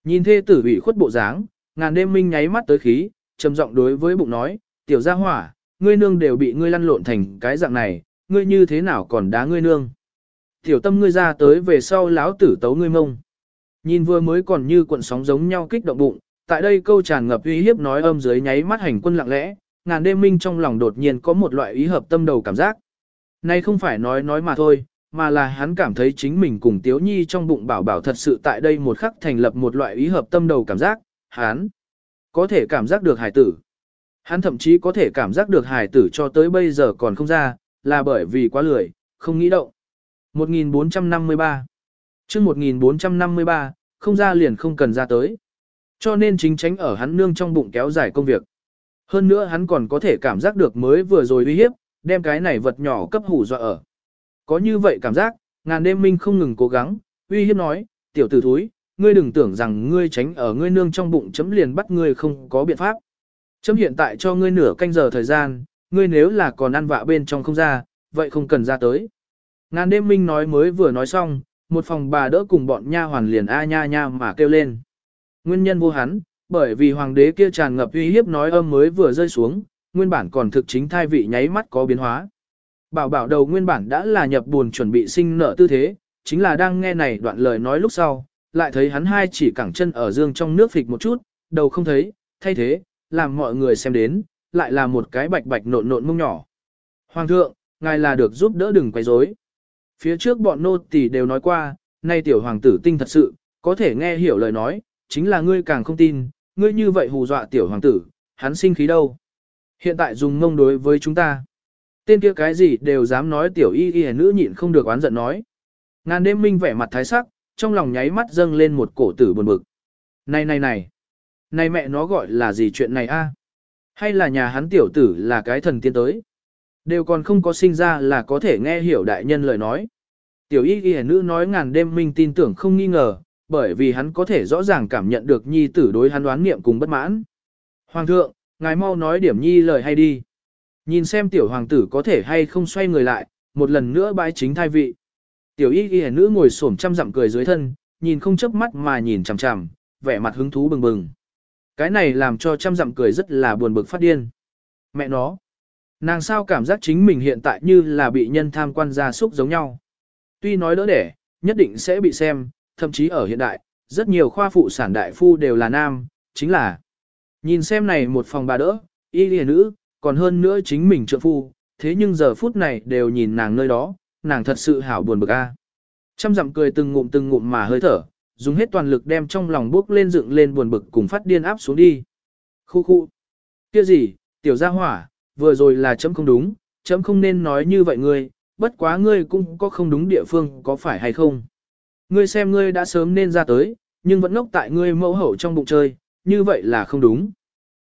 Nhìn thê tử bị khuất bộ dáng, ngàn đêm minh nháy mắt tới khí, trầm giọng đối với bụng nói, tiểu gia hỏa, ngươi nương đều bị ngươi lăn lộn thành cái dạng này, ngươi như thế nào còn đá ngươi nương. Tiểu tâm ngươi ra tới về sau láo tử tấu ngươi mông. Nhìn vừa mới còn như cuộn sóng giống nhau kích động bụng, tại đây câu tràn ngập uy hiếp nói âm dưới nháy mắt hành quân lặng lẽ, ngàn đêm minh trong lòng đột nhiên có một loại ý hợp tâm đầu cảm giác. Nay không phải nói nói mà thôi, mà là hắn cảm thấy chính mình cùng Tiếu Nhi trong bụng bảo bảo thật sự tại đây một khắc thành lập một loại ý hợp tâm đầu cảm giác, hắn có thể cảm giác được hải tử. Hắn thậm chí có thể cảm giác được hài tử cho tới bây giờ còn không ra, là bởi vì quá lười, không nghĩ động. 1453 chương 1453, không ra liền không cần ra tới. Cho nên chính tránh ở hắn nương trong bụng kéo dài công việc. Hơn nữa hắn còn có thể cảm giác được mới vừa rồi uy hiếp, đem cái này vật nhỏ cấp hủ dọa ở. Có như vậy cảm giác, ngàn đêm minh không ngừng cố gắng, uy hiếp nói, tiểu tử thúi, ngươi đừng tưởng rằng ngươi tránh ở ngươi nương trong bụng chấm liền bắt ngươi không có biện pháp. Chấm hiện tại cho ngươi nửa canh giờ thời gian, ngươi nếu là còn ăn vạ bên trong không ra, vậy không cần ra tới. Ngàn đêm minh nói mới vừa nói xong, một phòng bà đỡ cùng bọn nha hoàn liền a nha nha mà kêu lên. Nguyên nhân vô hắn, bởi vì hoàng đế kia tràn ngập uy hiếp nói âm mới vừa rơi xuống, nguyên bản còn thực chính thai vị nháy mắt có biến hóa. Bảo bảo đầu nguyên bản đã là nhập buồn chuẩn bị sinh nợ tư thế, chính là đang nghe này đoạn lời nói lúc sau, lại thấy hắn hai chỉ cẳng chân ở dương trong nước phịch một chút, đầu không thấy, thay thế, làm mọi người xem đến, lại là một cái bạch bạch nộn nộn mông nhỏ. Hoàng thượng, ngài là được giúp đỡ đừng quấy rối. Phía trước bọn nô tỳ đều nói qua, nay tiểu hoàng tử tinh thật sự, có thể nghe hiểu lời nói, chính là ngươi càng không tin, ngươi như vậy hù dọa tiểu hoàng tử, hắn sinh khí đâu. Hiện tại dùng ngông đối với chúng ta. Tên kia cái gì đều dám nói tiểu y y nữ nhịn không được oán giận nói. Ngàn đêm minh vẻ mặt thái sắc, trong lòng nháy mắt dâng lên một cổ tử buồn bực. Này này này, này mẹ nó gọi là gì chuyện này a? Hay là nhà hắn tiểu tử là cái thần tiên tới? Đều còn không có sinh ra là có thể nghe hiểu đại nhân lời nói. Tiểu y ghi nữ nói ngàn đêm minh tin tưởng không nghi ngờ, bởi vì hắn có thể rõ ràng cảm nhận được nhi tử đối hắn đoán niệm cùng bất mãn. Hoàng thượng, ngài mau nói điểm nhi lời hay đi. Nhìn xem tiểu hoàng tử có thể hay không xoay người lại, một lần nữa bái chính thai vị. Tiểu y ghi nữ ngồi xổm trăm dặm cười dưới thân, nhìn không chớp mắt mà nhìn chằm chằm, vẻ mặt hứng thú bừng bừng. Cái này làm cho trăm dặm cười rất là buồn bực phát điên. Mẹ nó, nàng sao cảm giác chính mình hiện tại như là bị nhân tham quan gia súc giống nhau. Tuy nói đỡ đẻ, nhất định sẽ bị xem, thậm chí ở hiện đại, rất nhiều khoa phụ sản đại phu đều là nam, chính là nhìn xem này một phòng bà đỡ, y lìa nữ, còn hơn nữa chính mình trợ phu, thế nhưng giờ phút này đều nhìn nàng nơi đó, nàng thật sự hảo buồn bực a. Trăm dặm cười từng ngụm từng ngụm mà hơi thở, dùng hết toàn lực đem trong lòng bước lên dựng lên buồn bực cùng phát điên áp xuống đi. Khu khu. Kia gì, tiểu gia hỏa, vừa rồi là chấm không đúng, chấm không nên nói như vậy ngươi, bất quá ngươi cũng có không đúng địa phương có phải hay không. Ngươi xem ngươi đã sớm nên ra tới, nhưng vẫn ngốc tại ngươi mẫu hậu trong bụng chơi, như vậy là không đúng.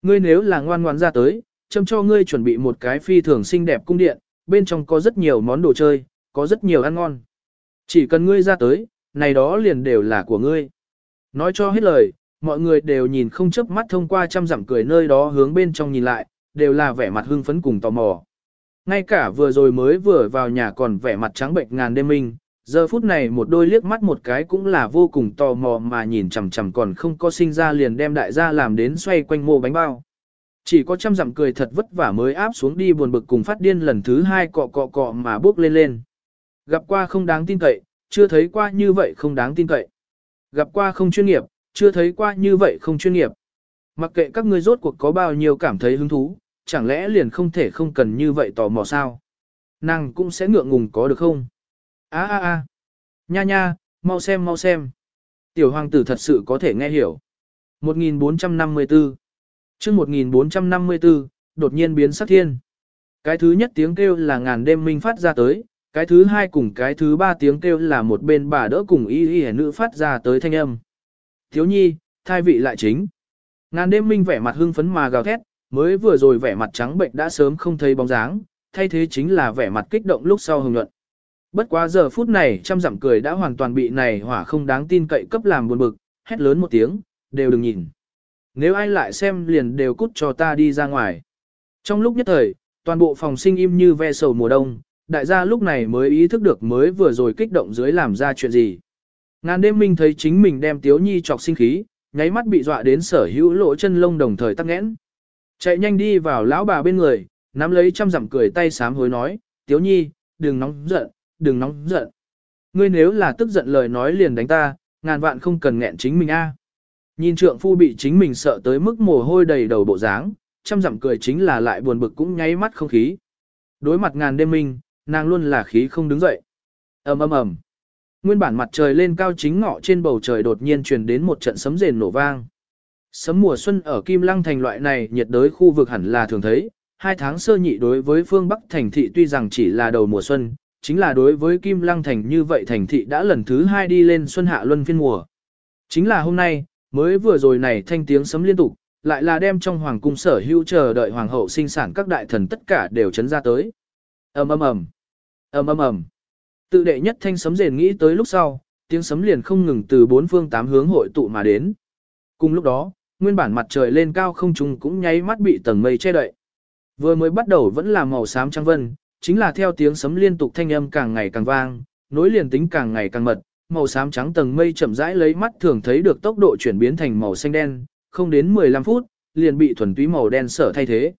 Ngươi nếu là ngoan ngoan ra tới, chấm cho ngươi chuẩn bị một cái phi thường xinh đẹp cung điện, bên trong có rất nhiều món đồ chơi, có rất nhiều ăn ngon. Chỉ cần ngươi ra tới, này đó liền đều là của ngươi. Nói cho hết lời, mọi người đều nhìn không chớp mắt thông qua trăm dặm cười nơi đó hướng bên trong nhìn lại, đều là vẻ mặt hưng phấn cùng tò mò. Ngay cả vừa rồi mới vừa vào nhà còn vẻ mặt trắng bệnh ngàn đêm minh, giờ phút này một đôi liếc mắt một cái cũng là vô cùng tò mò mà nhìn chằm chằm còn không có sinh ra liền đem đại gia làm đến xoay quanh mô bánh bao. Chỉ có trăm dặm cười thật vất vả mới áp xuống đi buồn bực cùng phát điên lần thứ hai cọ cọ cọ mà bước lên lên. Gặp qua không đáng tin cậy, chưa thấy qua như vậy không đáng tin cậy. Gặp qua không chuyên nghiệp, chưa thấy qua như vậy không chuyên nghiệp. Mặc kệ các ngươi rốt cuộc có bao nhiêu cảm thấy hứng thú, chẳng lẽ liền không thể không cần như vậy tò mò sao? Nàng cũng sẽ ngượng ngùng có được không? Á á á, nha nha, mau xem mau xem. Tiểu hoàng tử thật sự có thể nghe hiểu. 1454 chương 1454, đột nhiên biến sắc thiên. Cái thứ nhất tiếng kêu là ngàn đêm minh phát ra tới, cái thứ hai cùng cái thứ ba tiếng kêu là một bên bà đỡ cùng y y nữ phát ra tới thanh âm. Thiếu nhi, thai vị lại chính. Ngàn đêm minh vẻ mặt hưng phấn mà gào thét, mới vừa rồi vẻ mặt trắng bệnh đã sớm không thấy bóng dáng, thay thế chính là vẻ mặt kích động lúc sau hưng luận. Bất quá giờ phút này trăm dặm cười đã hoàn toàn bị này hỏa không đáng tin cậy cấp làm buồn bực, hét lớn một tiếng, đều đừng nhìn. Nếu ai lại xem liền đều cút cho ta đi ra ngoài. Trong lúc nhất thời, toàn bộ phòng sinh im như ve sầu mùa đông, đại gia lúc này mới ý thức được mới vừa rồi kích động dưới làm ra chuyện gì. Ngàn đêm minh thấy chính mình đem tiếu nhi chọc sinh khí, nháy mắt bị dọa đến sở hữu lỗ chân lông đồng thời tắc nghẽn. Chạy nhanh đi vào lão bà bên người, nắm lấy trăm dặm cười tay sám hối nói, tiếu nhi, đừng nóng giận, đừng nóng giận. Ngươi nếu là tức giận lời nói liền đánh ta, ngàn vạn không cần nghẹn chính mình a. Nhìn trượng phu bị chính mình sợ tới mức mồ hôi đầy đầu bộ dáng, trăm dặm cười chính là lại buồn bực cũng nháy mắt không khí. Đối mặt ngàn đêm minh, nàng luôn là khí không đứng dậy. ầm ầm ầm. Nguyên bản mặt trời lên cao chính ngọ trên bầu trời đột nhiên truyền đến một trận sấm rền nổ vang. Sấm mùa xuân ở Kim Lăng thành loại này nhiệt đới khu vực hẳn là thường thấy, hai tháng sơ nhị đối với phương Bắc thành thị tuy rằng chỉ là đầu mùa xuân, chính là đối với Kim Lăng thành như vậy thành thị đã lần thứ hai đi lên xuân hạ luân phiên mùa. Chính là hôm nay, mới vừa rồi này thanh tiếng sấm liên tục, lại là đem trong hoàng cung sở hữu chờ đợi hoàng hậu sinh sản các đại thần tất cả đều chấn ra tới. ầm ầm ầm, ầm ầm ầm. Tự đệ nhất thanh sấm rền nghĩ tới lúc sau, tiếng sấm liền không ngừng từ bốn phương tám hướng hội tụ mà đến. Cùng lúc đó, nguyên bản mặt trời lên cao không trung cũng nháy mắt bị tầng mây che đậy. Vừa mới bắt đầu vẫn là màu xám trắng vân, chính là theo tiếng sấm liên tục thanh âm càng ngày càng vang, nối liền tính càng ngày càng mật, màu xám trắng tầng mây chậm rãi lấy mắt thường thấy được tốc độ chuyển biến thành màu xanh đen, không đến 15 phút, liền bị thuần túy màu đen sở thay thế.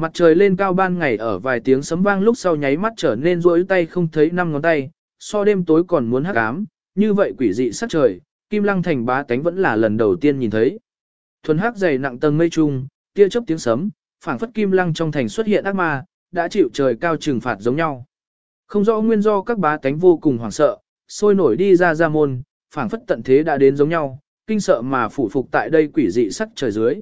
Mặt trời lên cao ban ngày ở vài tiếng sấm vang lúc sau nháy mắt trở nên rối tay không thấy năm ngón tay, so đêm tối còn muốn hắc ám, như vậy quỷ dị sắc trời, Kim Lăng thành bá tánh vẫn là lần đầu tiên nhìn thấy. Thuần hắc dày nặng tầng mây trung, tia chớp tiếng sấm, phảng phất Kim Lăng trong thành xuất hiện ác ma, đã chịu trời cao trừng phạt giống nhau. Không rõ nguyên do các bá tánh vô cùng hoảng sợ, sôi nổi đi ra ra môn, phảng phất tận thế đã đến giống nhau, kinh sợ mà phủ phục tại đây quỷ dị sắc trời dưới.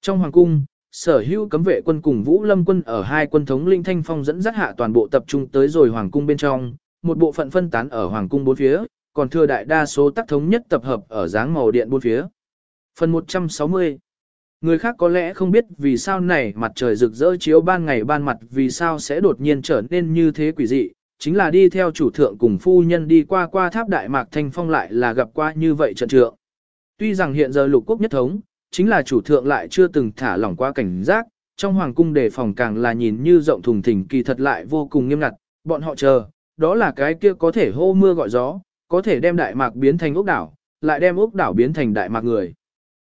Trong hoàng cung, sở hữu cấm vệ quân cùng Vũ Lâm quân ở hai quân thống linh thanh phong dẫn dắt hạ toàn bộ tập trung tới rồi hoàng cung bên trong, một bộ phận phân tán ở hoàng cung bốn phía, còn thừa đại đa số tác thống nhất tập hợp ở dáng màu điện bốn phía. Phần 160 Người khác có lẽ không biết vì sao này mặt trời rực rỡ chiếu ban ngày ban mặt vì sao sẽ đột nhiên trở nên như thế quỷ dị, chính là đi theo chủ thượng cùng phu nhân đi qua qua tháp đại mạc thanh phong lại là gặp qua như vậy trận trượng. Tuy rằng hiện giờ lục quốc nhất thống, chính là chủ thượng lại chưa từng thả lỏng qua cảnh giác, trong hoàng cung đề phòng càng là nhìn như rộng thùng thình kỳ thật lại vô cùng nghiêm ngặt, bọn họ chờ, đó là cái kia có thể hô mưa gọi gió, có thể đem đại mạc biến thành ốc đảo, lại đem ốc đảo biến thành đại mạc người.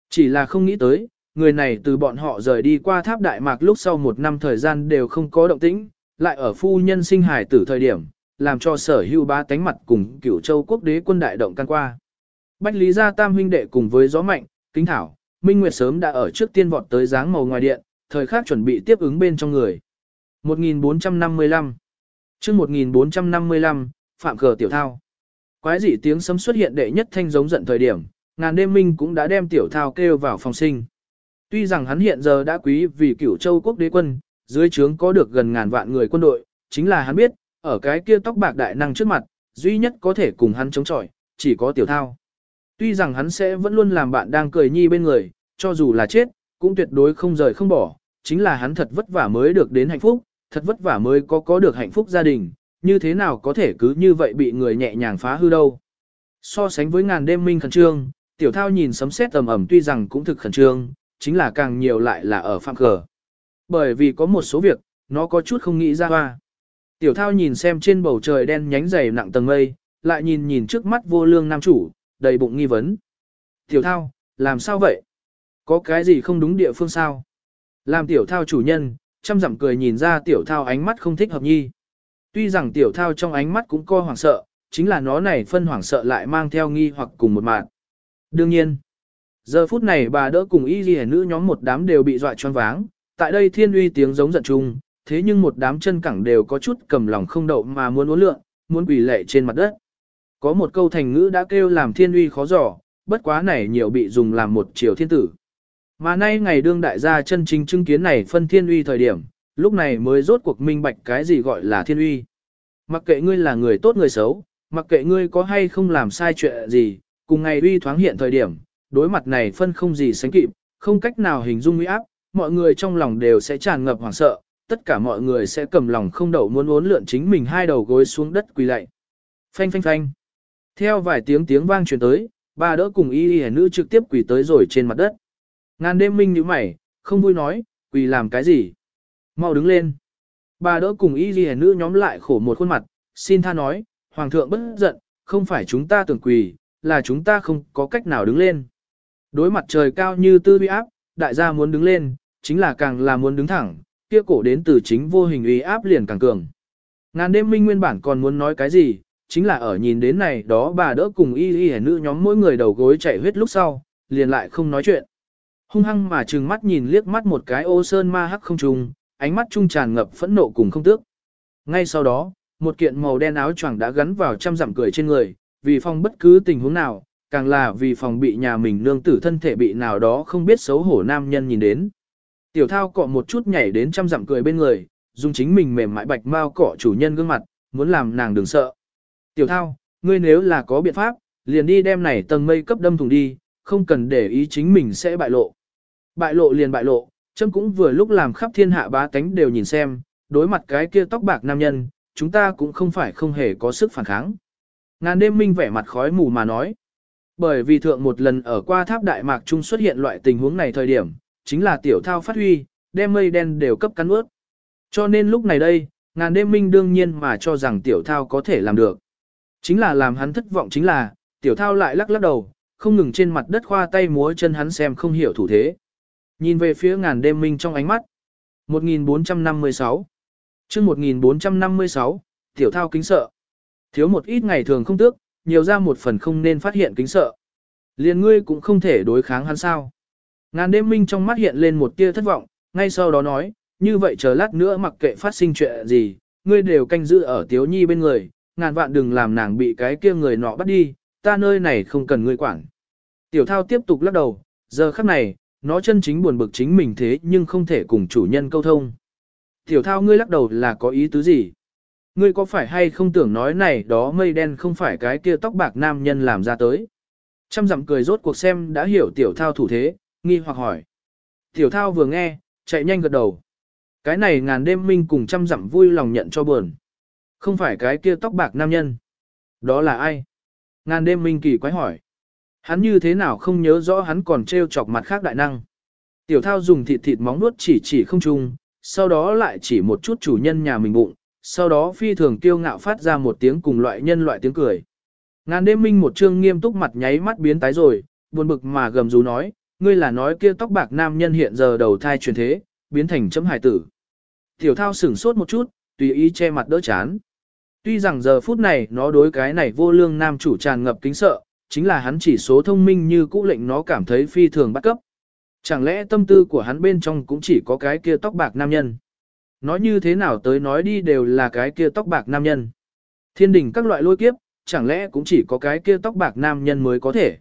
Chỉ là không nghĩ tới, người này từ bọn họ rời đi qua tháp đại mạc lúc sau một năm thời gian đều không có động tĩnh, lại ở phu nhân sinh hài tử thời điểm, làm cho sở hưu ba tánh mặt cùng cửu châu quốc đế quân đại động can qua. Bách Lý Gia Tam huynh đệ cùng với gió mạnh, kính thảo, Minh Nguyệt sớm đã ở trước tiên vọt tới dáng màu ngoài điện, thời khắc chuẩn bị tiếp ứng bên trong người. 1455 chương 1455, Phạm Cờ Tiểu Thao Quái dị tiếng sấm xuất hiện đệ nhất thanh giống giận thời điểm, ngàn đêm minh cũng đã đem Tiểu Thao kêu vào phòng sinh. Tuy rằng hắn hiện giờ đã quý vì cửu châu quốc đế quân, dưới trướng có được gần ngàn vạn người quân đội, chính là hắn biết, ở cái kia tóc bạc đại năng trước mặt, duy nhất có thể cùng hắn chống chọi, chỉ có Tiểu Thao. Tuy rằng hắn sẽ vẫn luôn làm bạn đang cười nhi bên người, cho dù là chết, cũng tuyệt đối không rời không bỏ, chính là hắn thật vất vả mới được đến hạnh phúc, thật vất vả mới có có được hạnh phúc gia đình, như thế nào có thể cứ như vậy bị người nhẹ nhàng phá hư đâu. So sánh với ngàn đêm minh khẩn trương, tiểu thao nhìn sấm sét tầm ẩm tuy rằng cũng thực khẩn trương, chính là càng nhiều lại là ở phạm cờ. Bởi vì có một số việc, nó có chút không nghĩ ra hoa. Tiểu thao nhìn xem trên bầu trời đen nhánh dày nặng tầng mây, lại nhìn nhìn trước mắt vô lương nam chủ, đầy bụng nghi vấn. Tiểu thao, làm sao vậy? Có cái gì không đúng địa phương sao? Làm tiểu thao chủ nhân, chăm dặm cười nhìn ra tiểu thao ánh mắt không thích hợp nhi. Tuy rằng tiểu thao trong ánh mắt cũng coi hoảng sợ, chính là nó này phân hoảng sợ lại mang theo nghi hoặc cùng một mạng. Đương nhiên, giờ phút này bà đỡ cùng y ghi nữ nhóm một đám đều bị dọa choáng váng, tại đây thiên uy tiếng giống giận chung, thế nhưng một đám chân cẳng đều có chút cầm lòng không đậu mà muốn uốn lượn, muốn quỳ lệ trên mặt đất. Có một câu thành ngữ đã kêu làm thiên uy khó dò, bất quá này nhiều bị dùng làm một triều thiên tử. Mà nay ngày đương đại gia chân chính chứng kiến này phân thiên uy thời điểm, lúc này mới rốt cuộc minh bạch cái gì gọi là thiên uy. Mặc kệ ngươi là người tốt người xấu, mặc kệ ngươi có hay không làm sai chuyện gì, cùng ngày uy thoáng hiện thời điểm, đối mặt này phân không gì sánh kịp, không cách nào hình dung uy áp, mọi người trong lòng đều sẽ tràn ngập hoảng sợ, tất cả mọi người sẽ cầm lòng không đậu muốn uốn lượn chính mình hai đầu gối xuống đất quỳ lạy. Phanh phanh phanh. Theo vài tiếng tiếng vang truyền tới, bà đỡ cùng y y nữ trực tiếp quỳ tới rồi trên mặt đất. Ngàn đêm minh như mày, không vui nói, quỳ làm cái gì? Mau đứng lên. Bà đỡ cùng y y nữ nhóm lại khổ một khuôn mặt, xin tha nói, hoàng thượng bất giận, không phải chúng ta tưởng quỳ, là chúng ta không có cách nào đứng lên. Đối mặt trời cao như tư bi áp, đại gia muốn đứng lên, chính là càng là muốn đứng thẳng, kia cổ đến từ chính vô hình uy áp liền càng cường. Ngàn đêm minh nguyên bản còn muốn nói cái gì, chính là ở nhìn đến này đó bà đỡ cùng y y nữ nhóm mỗi người đầu gối chạy huyết lúc sau, liền lại không nói chuyện. Hung hăng mà trừng mắt nhìn liếc mắt một cái ô sơn ma hắc không trùng, ánh mắt trung tràn ngập phẫn nộ cùng không tước. Ngay sau đó, một kiện màu đen áo choàng đã gắn vào trăm dặm cười trên người, vì phòng bất cứ tình huống nào, càng là vì phòng bị nhà mình nương tử thân thể bị nào đó không biết xấu hổ nam nhân nhìn đến. Tiểu thao cọ một chút nhảy đến trăm dặm cười bên người, dùng chính mình mềm mại bạch mau cọ chủ nhân gương mặt, muốn làm nàng đừng sợ. Tiểu thao, ngươi nếu là có biện pháp, liền đi đem này tầng mây cấp đâm thùng đi, không cần để ý chính mình sẽ bại lộ. Bại lộ liền bại lộ, châm cũng vừa lúc làm khắp thiên hạ bá tánh đều nhìn xem, đối mặt cái kia tóc bạc nam nhân, chúng ta cũng không phải không hề có sức phản kháng. Ngàn đêm minh vẻ mặt khói mù mà nói. Bởi vì thượng một lần ở qua tháp Đại Mạc Trung xuất hiện loại tình huống này thời điểm, chính là tiểu thao phát huy, đem mây đen đều cấp cắn ướt. Cho nên lúc này đây, ngàn đêm minh đương nhiên mà cho rằng tiểu thao có thể làm được. Chính là làm hắn thất vọng chính là, tiểu thao lại lắc lắc đầu, không ngừng trên mặt đất khoa tay múa chân hắn xem không hiểu thủ thế. Nhìn về phía ngàn đêm minh trong ánh mắt. 1456 chương 1456, tiểu thao kính sợ. Thiếu một ít ngày thường không tước, nhiều ra một phần không nên phát hiện kính sợ. Liền ngươi cũng không thể đối kháng hắn sao. Ngàn đêm minh trong mắt hiện lên một tia thất vọng, ngay sau đó nói, như vậy chờ lát nữa mặc kệ phát sinh chuyện gì, ngươi đều canh giữ ở tiếu nhi bên người, ngàn vạn đừng làm nàng bị cái kia người nọ bắt đi, ta nơi này không cần ngươi quản. Tiểu thao tiếp tục lắc đầu, giờ khắc này, nó chân chính buồn bực chính mình thế nhưng không thể cùng chủ nhân câu thông. Tiểu thao ngươi lắc đầu là có ý tứ gì? Ngươi có phải hay không tưởng nói này đó mây đen không phải cái kia tóc bạc nam nhân làm ra tới? Trăm dặm cười rốt cuộc xem đã hiểu tiểu thao thủ thế, nghi hoặc hỏi. Tiểu thao vừa nghe, chạy nhanh gật đầu. Cái này ngàn đêm minh cùng trăm dặm vui lòng nhận cho buồn. Không phải cái kia tóc bạc nam nhân. Đó là ai? Ngàn đêm minh kỳ quái hỏi. Hắn như thế nào không nhớ rõ hắn còn treo chọc mặt khác đại năng. Tiểu thao dùng thịt thịt móng nuốt chỉ chỉ không chung, sau đó lại chỉ một chút chủ nhân nhà mình bụng, sau đó phi thường kiêu ngạo phát ra một tiếng cùng loại nhân loại tiếng cười. Ngàn đêm minh một trương nghiêm túc mặt nháy mắt biến tái rồi, buồn bực mà gầm rú nói, ngươi là nói kia tóc bạc nam nhân hiện giờ đầu thai truyền thế, biến thành chấm hải tử. Tiểu thao sửng sốt một chút, tùy ý che mặt đỡ chán. Tuy rằng giờ phút này nó đối cái này vô lương nam chủ tràn ngập kính sợ, chính là hắn chỉ số thông minh như cũ lệnh nó cảm thấy phi thường bắt cấp. Chẳng lẽ tâm tư của hắn bên trong cũng chỉ có cái kia tóc bạc nam nhân? Nói như thế nào tới nói đi đều là cái kia tóc bạc nam nhân. Thiên đình các loại lôi kiếp, chẳng lẽ cũng chỉ có cái kia tóc bạc nam nhân mới có thể.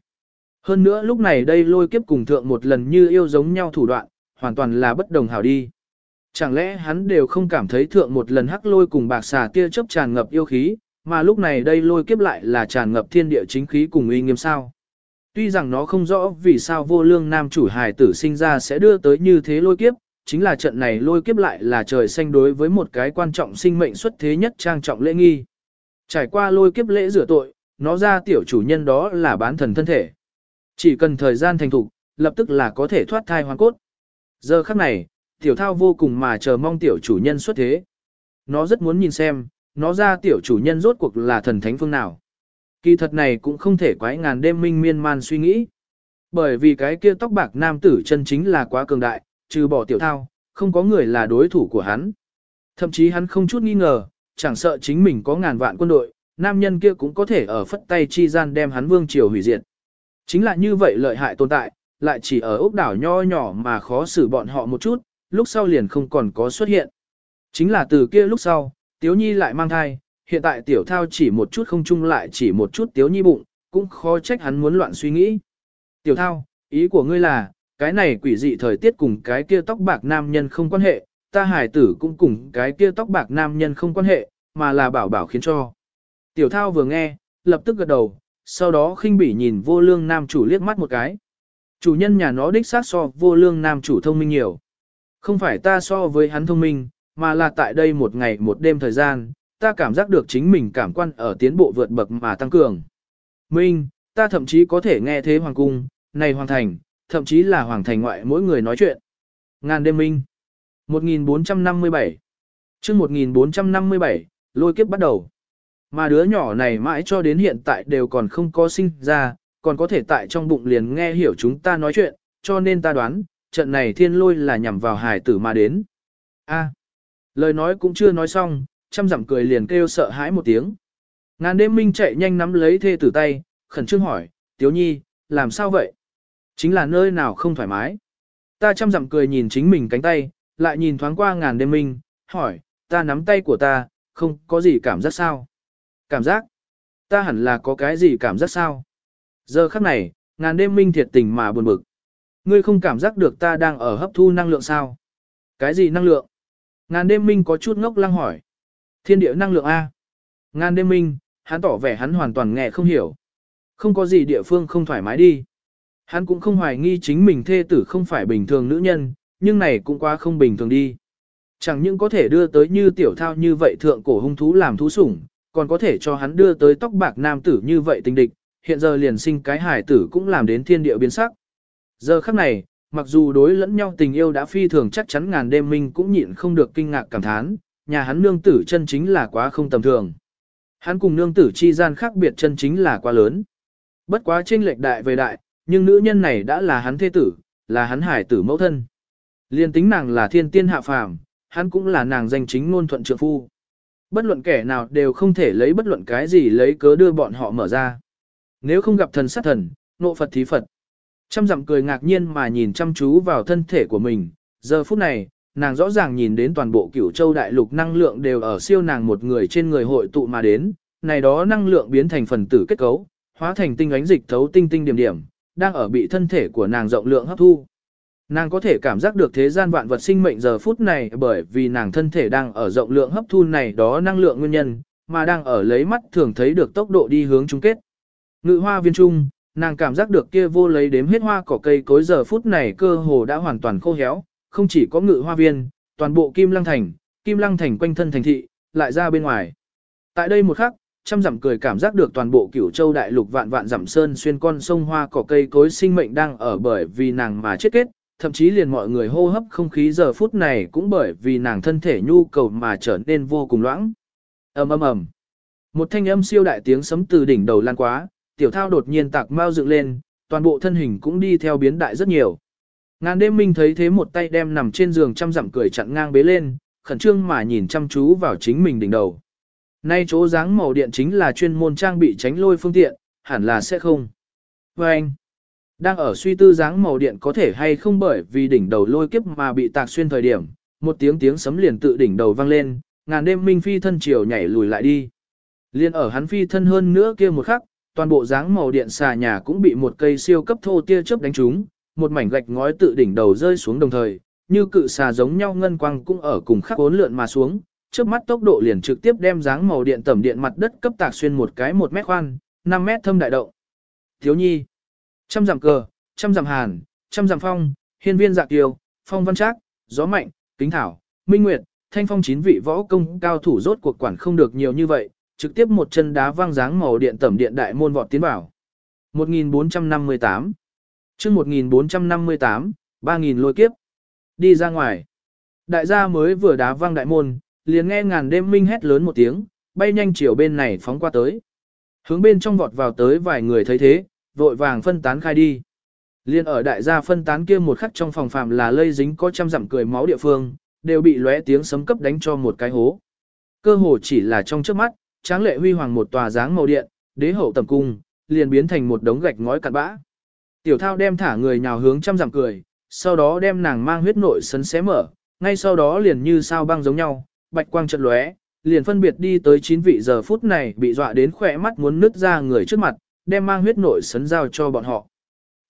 Hơn nữa lúc này đây lôi kiếp cùng thượng một lần như yêu giống nhau thủ đoạn, hoàn toàn là bất đồng hảo đi. Chẳng lẽ hắn đều không cảm thấy thượng một lần hắc lôi cùng bạc xà tia chớp tràn ngập yêu khí, mà lúc này đây lôi kiếp lại là tràn ngập thiên địa chính khí cùng uy nghiêm sao. Tuy rằng nó không rõ vì sao vô lương nam chủ hài tử sinh ra sẽ đưa tới như thế lôi kiếp, chính là trận này lôi kiếp lại là trời xanh đối với một cái quan trọng sinh mệnh xuất thế nhất trang trọng lễ nghi. Trải qua lôi kiếp lễ rửa tội, nó ra tiểu chủ nhân đó là bán thần thân thể. Chỉ cần thời gian thành thục, lập tức là có thể thoát thai hoàn cốt. Giờ khắc này, tiểu thao vô cùng mà chờ mong tiểu chủ nhân xuất thế. Nó rất muốn nhìn xem, nó ra tiểu chủ nhân rốt cuộc là thần thánh phương nào. Kỳ thật này cũng không thể quái ngàn đêm minh miên man suy nghĩ. Bởi vì cái kia tóc bạc nam tử chân chính là quá cường đại, trừ bỏ tiểu thao, không có người là đối thủ của hắn. Thậm chí hắn không chút nghi ngờ, chẳng sợ chính mình có ngàn vạn quân đội, nam nhân kia cũng có thể ở phất tay chi gian đem hắn vương triều hủy diệt. Chính là như vậy lợi hại tồn tại, lại chỉ ở ốc đảo nho nhỏ mà khó xử bọn họ một chút, lúc sau liền không còn có xuất hiện. Chính là từ kia lúc sau, Tiếu Nhi lại mang thai, hiện tại tiểu thao chỉ một chút không chung lại chỉ một chút Tiếu Nhi bụng, cũng khó trách hắn muốn loạn suy nghĩ. Tiểu thao, ý của ngươi là, cái này quỷ dị thời tiết cùng cái kia tóc bạc nam nhân không quan hệ, ta hải tử cũng cùng cái kia tóc bạc nam nhân không quan hệ, mà là bảo bảo khiến cho. Tiểu thao vừa nghe, lập tức gật đầu, sau đó khinh bỉ nhìn vô lương nam chủ liếc mắt một cái. Chủ nhân nhà nó đích xác so vô lương nam chủ thông minh nhiều. Không phải ta so với hắn thông minh, mà là tại đây một ngày một đêm thời gian, ta cảm giác được chính mình cảm quan ở tiến bộ vượt bậc mà tăng cường. Minh, ta thậm chí có thể nghe thế hoàng cung, này hoàng thành, thậm chí là hoàng thành ngoại mỗi người nói chuyện. Ngàn đêm minh. 1457 chương 1457, lôi kiếp bắt đầu. Mà đứa nhỏ này mãi cho đến hiện tại đều còn không có sinh ra, còn có thể tại trong bụng liền nghe hiểu chúng ta nói chuyện, cho nên ta đoán, trận này thiên lôi là nhằm vào hải tử mà đến. A, lời nói cũng chưa nói xong, chăm dặm cười liền kêu sợ hãi một tiếng. Ngàn đêm minh chạy nhanh nắm lấy thê tử tay, khẩn trương hỏi, Tiếu Nhi, làm sao vậy? Chính là nơi nào không thoải mái. Ta chăm dặm cười nhìn chính mình cánh tay, lại nhìn thoáng qua ngàn đêm minh, hỏi, ta nắm tay của ta, không có gì cảm giác sao? Cảm giác? Ta hẳn là có cái gì cảm giác sao? Giờ khắc này, ngàn đêm minh thiệt tình mà buồn bực. Ngươi không cảm giác được ta đang ở hấp thu năng lượng sao? Cái gì năng lượng? Ngàn đêm minh có chút ngốc lăng hỏi. Thiên địa năng lượng A. Ngàn đêm minh, hắn tỏ vẻ hắn hoàn toàn nghe không hiểu. Không có gì địa phương không thoải mái đi. Hắn cũng không hoài nghi chính mình thê tử không phải bình thường nữ nhân, nhưng này cũng quá không bình thường đi. Chẳng những có thể đưa tới như tiểu thao như vậy thượng cổ hung thú làm thú sủng, còn có thể cho hắn đưa tới tóc bạc nam tử như vậy tình địch, hiện giờ liền sinh cái hải tử cũng làm đến thiên địa biến sắc. Giờ khắc này, mặc dù đối lẫn nhau tình yêu đã phi thường chắc chắn ngàn đêm minh cũng nhịn không được kinh ngạc cảm thán, nhà hắn nương tử chân chính là quá không tầm thường. Hắn cùng nương tử chi gian khác biệt chân chính là quá lớn. Bất quá trên lệch đại về đại, nhưng nữ nhân này đã là hắn thế tử, là hắn hải tử mẫu thân. Liên tính nàng là thiên tiên hạ phàm, hắn cũng là nàng danh chính ngôn thuận trượng phu. Bất luận kẻ nào đều không thể lấy bất luận cái gì lấy cớ đưa bọn họ mở ra. Nếu không gặp thần sát thần, nộ Phật thí Phật. Trăm dặm cười ngạc nhiên mà nhìn chăm chú vào thân thể của mình, giờ phút này, nàng rõ ràng nhìn đến toàn bộ cửu châu đại lục năng lượng đều ở siêu nàng một người trên người hội tụ mà đến, này đó năng lượng biến thành phần tử kết cấu, hóa thành tinh ánh dịch thấu tinh tinh điểm điểm, đang ở bị thân thể của nàng rộng lượng hấp thu. Nàng có thể cảm giác được thế gian vạn vật sinh mệnh giờ phút này bởi vì nàng thân thể đang ở rộng lượng hấp thu này đó năng lượng nguyên nhân, mà đang ở lấy mắt thường thấy được tốc độ đi hướng chung kết. Ngự hoa viên trung, nàng cảm giác được kia vô lấy đếm hết hoa cỏ cây cối giờ phút này cơ hồ đã hoàn toàn khô héo, không chỉ có ngự hoa viên, toàn bộ kim lăng thành, kim lăng thành quanh thân thành thị, lại ra bên ngoài. Tại đây một khắc, trăm dặm cười cảm giác được toàn bộ cửu châu đại lục vạn vạn dặm sơn xuyên con sông hoa cỏ cây cối sinh mệnh đang ở bởi vì nàng mà chết kết, thậm chí liền mọi người hô hấp không khí giờ phút này cũng bởi vì nàng thân thể nhu cầu mà trở nên vô cùng loãng. ầm ầm ầm, một thanh âm siêu đại tiếng sấm từ đỉnh đầu lan quá, tiểu thao đột nhiên tạc mau dựng lên, toàn bộ thân hình cũng đi theo biến đại rất nhiều. Ngàn đêm minh thấy thế một tay đem nằm trên giường chăm dặm cười chặn ngang bế lên, khẩn trương mà nhìn chăm chú vào chính mình đỉnh đầu. Nay chỗ dáng màu điện chính là chuyên môn trang bị tránh lôi phương tiện, hẳn là sẽ không. Và anh, đang ở suy tư dáng màu điện có thể hay không bởi vì đỉnh đầu lôi kiếp mà bị tạc xuyên thời điểm, một tiếng tiếng sấm liền tự đỉnh đầu vang lên, ngàn đêm minh phi thân chiều nhảy lùi lại đi. Liên ở hắn phi thân hơn nữa kia một khắc, toàn bộ dáng màu điện xà nhà cũng bị một cây siêu cấp thô tia chớp đánh trúng, một mảnh gạch ngói tự đỉnh đầu rơi xuống đồng thời, như cự xà giống nhau ngân quang cũng ở cùng khắc bốn lượn mà xuống, trước mắt tốc độ liền trực tiếp đem dáng màu điện tẩm điện mặt đất cấp tạc xuyên một cái một mét khoan, 5 mét thâm đại động. Thiếu nhi, trăm dặm cờ, trăm dặm hàn, trăm dặm phong, hiên viên dạ kiều, phong văn trác, gió mạnh, kính thảo, minh nguyệt, thanh phong chín vị võ công cao thủ rốt cuộc quản không được nhiều như vậy, trực tiếp một chân đá vang dáng màu điện tẩm điện đại môn vọt tiến vào. 1458 chương 1458, 3000 lôi kiếp. Đi ra ngoài. Đại gia mới vừa đá vang đại môn, liền nghe ngàn đêm minh hét lớn một tiếng, bay nhanh chiều bên này phóng qua tới. Hướng bên trong vọt vào tới vài người thấy thế, vội vàng phân tán khai đi. Liên ở đại gia phân tán kia một khắc trong phòng phạm là lây dính có trăm dặm cười máu địa phương, đều bị lóe tiếng sấm cấp đánh cho một cái hố. Cơ hồ chỉ là trong trước mắt, tráng lệ huy hoàng một tòa dáng màu điện, đế hậu tầm cung, liền biến thành một đống gạch ngói cặn bã. Tiểu thao đem thả người nhào hướng trăm dặm cười, sau đó đem nàng mang huyết nội sấn xé mở, ngay sau đó liền như sao băng giống nhau, bạch quang trận lóe, liền phân biệt đi tới chín vị giờ phút này bị dọa đến khỏe mắt muốn nứt ra người trước mặt, đem mang huyết nội sấn giao cho bọn họ.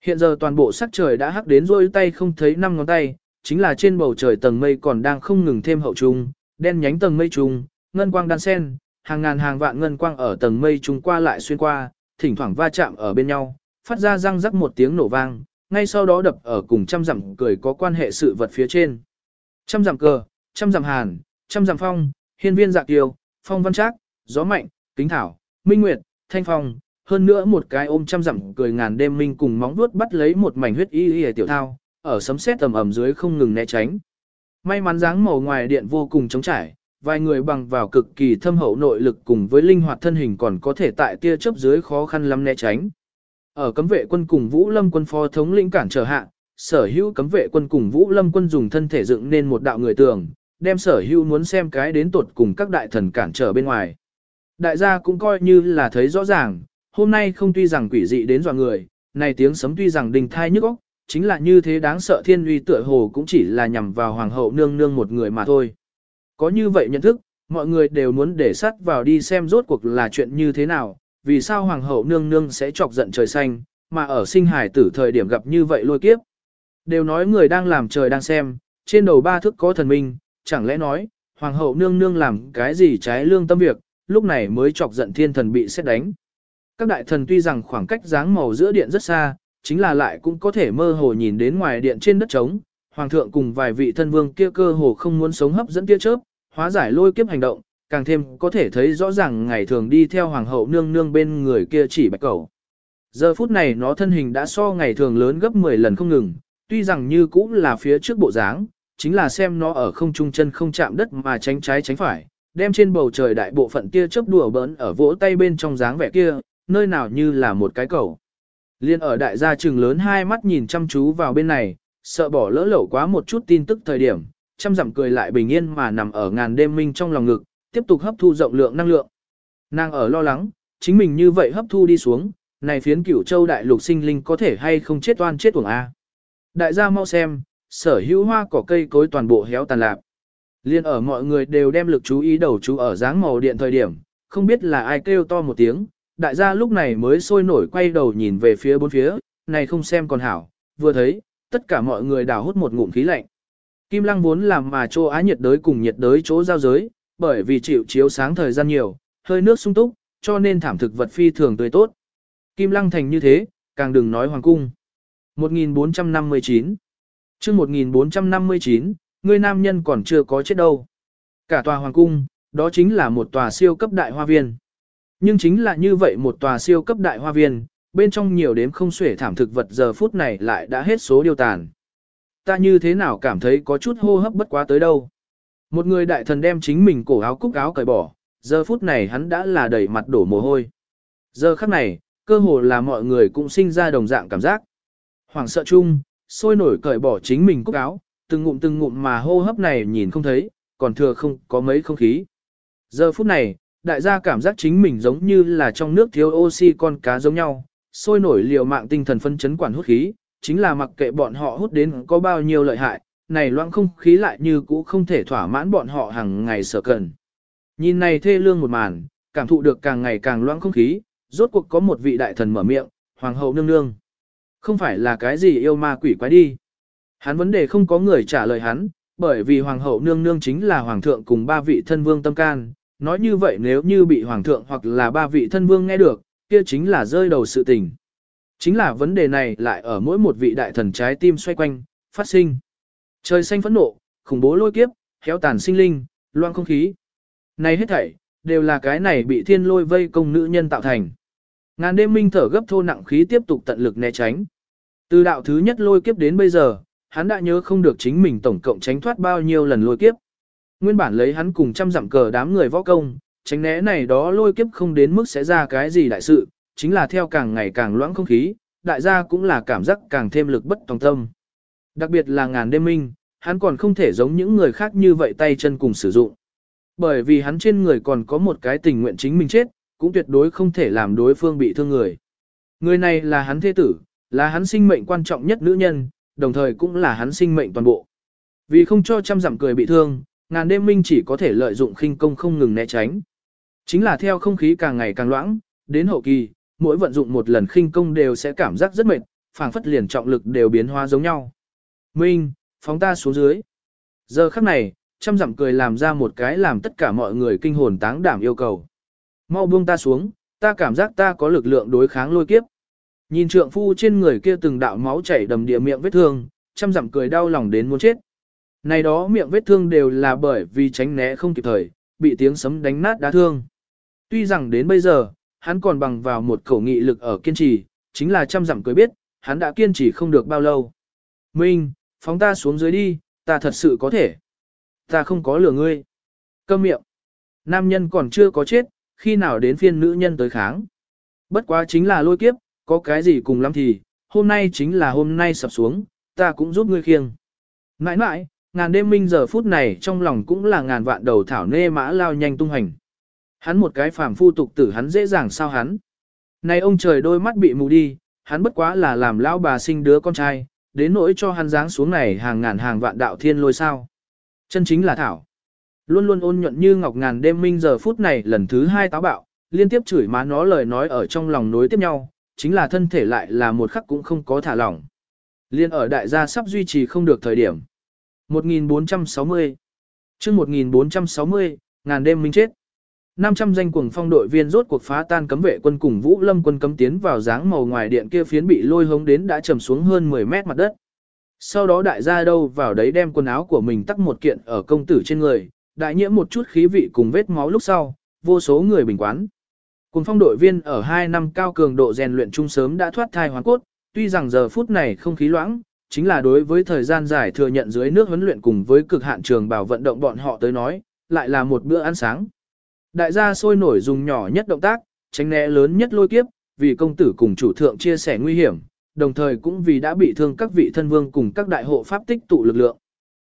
Hiện giờ toàn bộ sắc trời đã hắc đến rôi tay không thấy năm ngón tay, chính là trên bầu trời tầng mây còn đang không ngừng thêm hậu trung, đen nhánh tầng mây trung, ngân quang đan sen, hàng ngàn hàng vạn ngân quang ở tầng mây trung qua lại xuyên qua, thỉnh thoảng va chạm ở bên nhau, phát ra răng rắc một tiếng nổ vang, ngay sau đó đập ở cùng trăm dặm cười có quan hệ sự vật phía trên. Trăm dặm cờ, trăm dặm hàn, trăm dặm phong, hiên viên dạ kiều, phong văn trác, gió mạnh, kính thảo, minh nguyệt, thanh phong, hơn nữa một cái ôm trăm dặm cười ngàn đêm minh cùng móng vuốt bắt lấy một mảnh huyết y y tiểu thao, ở sấm sét tầm ẩm dưới không ngừng né tránh. May mắn dáng màu ngoài điện vô cùng chống trải, vài người bằng vào cực kỳ thâm hậu nội lực cùng với linh hoạt thân hình còn có thể tại tia chớp dưới khó khăn lắm né tránh. Ở cấm vệ quân cùng Vũ Lâm quân phó thống lĩnh cản trở hạ, sở hữu cấm vệ quân cùng Vũ Lâm quân dùng thân thể dựng nên một đạo người tường, đem sở hữu muốn xem cái đến tột cùng các đại thần cản trở bên ngoài. Đại gia cũng coi như là thấy rõ ràng, hôm nay không tuy rằng quỷ dị đến dọa người, này tiếng sấm tuy rằng đình thai nhức óc, chính là như thế đáng sợ thiên uy tựa hồ cũng chỉ là nhằm vào hoàng hậu nương nương một người mà thôi. Có như vậy nhận thức, mọi người đều muốn để sắt vào đi xem rốt cuộc là chuyện như thế nào, vì sao hoàng hậu nương nương sẽ chọc giận trời xanh, mà ở sinh hải tử thời điểm gặp như vậy lôi kiếp. Đều nói người đang làm trời đang xem, trên đầu ba thước có thần minh, chẳng lẽ nói, hoàng hậu nương nương làm cái gì trái lương tâm việc, lúc này mới chọc giận thiên thần bị xét đánh. Các đại thần tuy rằng khoảng cách dáng màu giữa điện rất xa, chính là lại cũng có thể mơ hồ nhìn đến ngoài điện trên đất trống, hoàng thượng cùng vài vị thân vương kia cơ hồ không muốn sống hấp dẫn tia chớp, hóa giải lôi kiếp hành động, càng thêm có thể thấy rõ ràng ngày thường đi theo hoàng hậu nương nương bên người kia chỉ bạch cầu. Giờ phút này nó thân hình đã so ngày thường lớn gấp 10 lần không ngừng, tuy rằng như cũng là phía trước bộ dáng, chính là xem nó ở không trung chân không chạm đất mà tránh trái tránh phải, đem trên bầu trời đại bộ phận tia chớp đùa bỡn ở vỗ tay bên trong dáng vẻ kia, nơi nào như là một cái cầu. Liên ở đại gia trừng lớn hai mắt nhìn chăm chú vào bên này, sợ bỏ lỡ lẩu quá một chút tin tức thời điểm, chăm dặm cười lại bình yên mà nằm ở ngàn đêm minh trong lòng ngực, tiếp tục hấp thu rộng lượng năng lượng. Nàng ở lo lắng, chính mình như vậy hấp thu đi xuống, này phiến cửu châu đại lục sinh linh có thể hay không chết oan chết uổng a. Đại gia mau xem, sở hữu hoa cỏ cây cối toàn bộ héo tàn lạc. Liên ở mọi người đều đem lực chú ý đầu chú ở dáng màu điện thời điểm, không biết là ai kêu to một tiếng, đại gia lúc này mới sôi nổi quay đầu nhìn về phía bốn phía, này không xem còn hảo, vừa thấy, tất cả mọi người đào hút một ngụm khí lạnh. Kim lăng vốn làm mà chỗ á nhiệt đới cùng nhiệt đới chỗ giao giới, bởi vì chịu chiếu sáng thời gian nhiều, hơi nước sung túc, cho nên thảm thực vật phi thường tươi tốt. Kim lăng thành như thế, càng đừng nói hoàng cung. 1459 chương 1459, người nam nhân còn chưa có chết đâu. Cả tòa hoàng cung, đó chính là một tòa siêu cấp đại hoa viên. Nhưng chính là như vậy một tòa siêu cấp đại hoa viên, bên trong nhiều đếm không xuể thảm thực vật giờ phút này lại đã hết số điều tàn. Ta như thế nào cảm thấy có chút hô hấp bất quá tới đâu. Một người đại thần đem chính mình cổ áo cúc áo cởi bỏ, giờ phút này hắn đã là đầy mặt đổ mồ hôi. Giờ khắc này, cơ hồ là mọi người cũng sinh ra đồng dạng cảm giác. Hoàng sợ chung, sôi nổi cởi bỏ chính mình cúc áo, từng ngụm từng ngụm mà hô hấp này nhìn không thấy, còn thừa không có mấy không khí. Giờ phút này, đại gia cảm giác chính mình giống như là trong nước thiếu oxy con cá giống nhau, sôi nổi liều mạng tinh thần phân chấn quản hút khí, chính là mặc kệ bọn họ hút đến có bao nhiêu lợi hại, này loãng không khí lại như cũ không thể thỏa mãn bọn họ hàng ngày sở cần. Nhìn này thê lương một màn, cảm thụ được càng ngày càng loãng không khí, rốt cuộc có một vị đại thần mở miệng, hoàng hậu nương nương. Không phải là cái gì yêu ma quỷ quái đi. Hắn vấn đề không có người trả lời hắn, bởi vì hoàng hậu nương nương chính là hoàng thượng cùng ba vị thân vương tâm can, nói như vậy nếu như bị hoàng thượng hoặc là ba vị thân vương nghe được, kia chính là rơi đầu sự tình. Chính là vấn đề này lại ở mỗi một vị đại thần trái tim xoay quanh, phát sinh. Trời xanh phẫn nộ, khủng bố lôi kiếp, héo tàn sinh linh, loang không khí. Này hết thảy, đều là cái này bị thiên lôi vây công nữ nhân tạo thành. Ngàn đêm minh thở gấp thô nặng khí tiếp tục tận lực né tránh. Từ đạo thứ nhất lôi kiếp đến bây giờ, hắn đã nhớ không được chính mình tổng cộng tránh thoát bao nhiêu lần lôi kiếp. Nguyên bản lấy hắn cùng trăm dặm cờ đám người võ công, tránh né này đó lôi kiếp không đến mức sẽ ra cái gì đại sự, chính là theo càng ngày càng loãng không khí, đại gia cũng là cảm giác càng thêm lực bất tòng tâm. Đặc biệt là ngàn đêm minh, hắn còn không thể giống những người khác như vậy tay chân cùng sử dụng. Bởi vì hắn trên người còn có một cái tình nguyện chính mình chết, cũng tuyệt đối không thể làm đối phương bị thương người. Người này là hắn thế tử, là hắn sinh mệnh quan trọng nhất nữ nhân, đồng thời cũng là hắn sinh mệnh toàn bộ. Vì không cho trăm giảm cười bị thương, ngàn đêm minh chỉ có thể lợi dụng khinh công không ngừng né tránh. Chính là theo không khí càng ngày càng loãng, đến hậu kỳ, mỗi vận dụng một lần khinh công đều sẽ cảm giác rất mệt, phảng phất liền trọng lực đều biến hóa giống nhau. Minh, phóng ta xuống dưới. Giờ khắc này, trăm dặm cười làm ra một cái làm tất cả mọi người kinh hồn táng đảm yêu cầu. Mau buông ta xuống, ta cảm giác ta có lực lượng đối kháng lôi kiếp. Nhìn trượng phu trên người kia từng đạo máu chảy đầm địa miệng vết thương, trăm dặm cười đau lòng đến muốn chết. Này đó miệng vết thương đều là bởi vì tránh né không kịp thời, bị tiếng sấm đánh nát đá thương. Tuy rằng đến bây giờ, hắn còn bằng vào một khẩu nghị lực ở kiên trì, chính là trăm dặm cười biết, hắn đã kiên trì không được bao lâu. Minh, phóng ta xuống dưới đi, ta thật sự có thể. Ta không có lừa ngươi. Câm miệng. Nam nhân còn chưa có chết, khi nào đến phiên nữ nhân tới kháng. Bất quá chính là lôi kiếp, có cái gì cùng lắm thì, hôm nay chính là hôm nay sập xuống, ta cũng giúp ngươi khiêng. Nãi nãi, ngàn đêm minh giờ phút này trong lòng cũng là ngàn vạn đầu thảo nê mã lao nhanh tung hành. Hắn một cái phàm phu tục tử hắn dễ dàng sao hắn. Này ông trời đôi mắt bị mù đi, hắn bất quá là làm lão bà sinh đứa con trai, đến nỗi cho hắn dáng xuống này hàng ngàn hàng vạn đạo thiên lôi sao. Chân chính là thảo. Luôn luôn ôn nhuận như ngọc ngàn đêm minh giờ phút này lần thứ hai táo bạo, liên tiếp chửi má nó lời nói ở trong lòng nối tiếp nhau, chính là thân thể lại là một khắc cũng không có thả lỏng. Liên ở đại gia sắp duy trì không được thời điểm. 1460 chương 1460, ngàn đêm minh chết. 500 danh cuồng phong đội viên rốt cuộc phá tan cấm vệ quân cùng Vũ Lâm quân cấm tiến vào dáng màu ngoài điện kia phiến bị lôi hống đến đã trầm xuống hơn 10 mét mặt đất. Sau đó đại gia đâu vào đấy đem quần áo của mình tắc một kiện ở công tử trên người, đại nhiễm một chút khí vị cùng vết máu lúc sau, vô số người bình quán. Cùng phong đội viên ở 2 năm cao cường độ rèn luyện chung sớm đã thoát thai hoàn cốt, tuy rằng giờ phút này không khí loãng, chính là đối với thời gian dài thừa nhận dưới nước huấn luyện cùng với cực hạn trường bảo vận động bọn họ tới nói, lại là một bữa ăn sáng. Đại gia sôi nổi dùng nhỏ nhất động tác, tránh né lớn nhất lôi kiếp, vì công tử cùng chủ thượng chia sẻ nguy hiểm, đồng thời cũng vì đã bị thương các vị thân vương cùng các đại hộ pháp tích tụ lực lượng.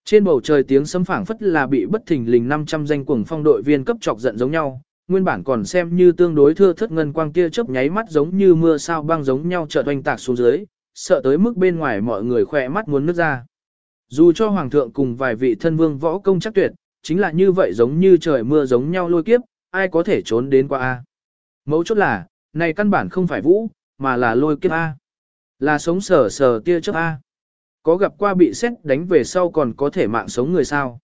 Trên bầu trời tiếng sấm phảng phất là bị bất thình lình 500 danh cuồng phong đội viên cấp chọc giận giống nhau, nguyên bản còn xem như tương đối thưa thất ngân quang kia chớp nháy mắt giống như mưa sao băng giống nhau chợt oanh tạc xuống dưới, sợ tới mức bên ngoài mọi người khỏe mắt muốn nứt ra. Dù cho hoàng thượng cùng vài vị thân vương võ công chắc tuyệt, chính là như vậy giống như trời mưa giống nhau lôi kiếp, ai có thể trốn đến qua a? Mấu chốt là, này căn bản không phải vũ, mà là lôi kiếp a. Là sống sờ sờ tia chớp a. Có gặp qua bị xét đánh về sau còn có thể mạng sống người sao?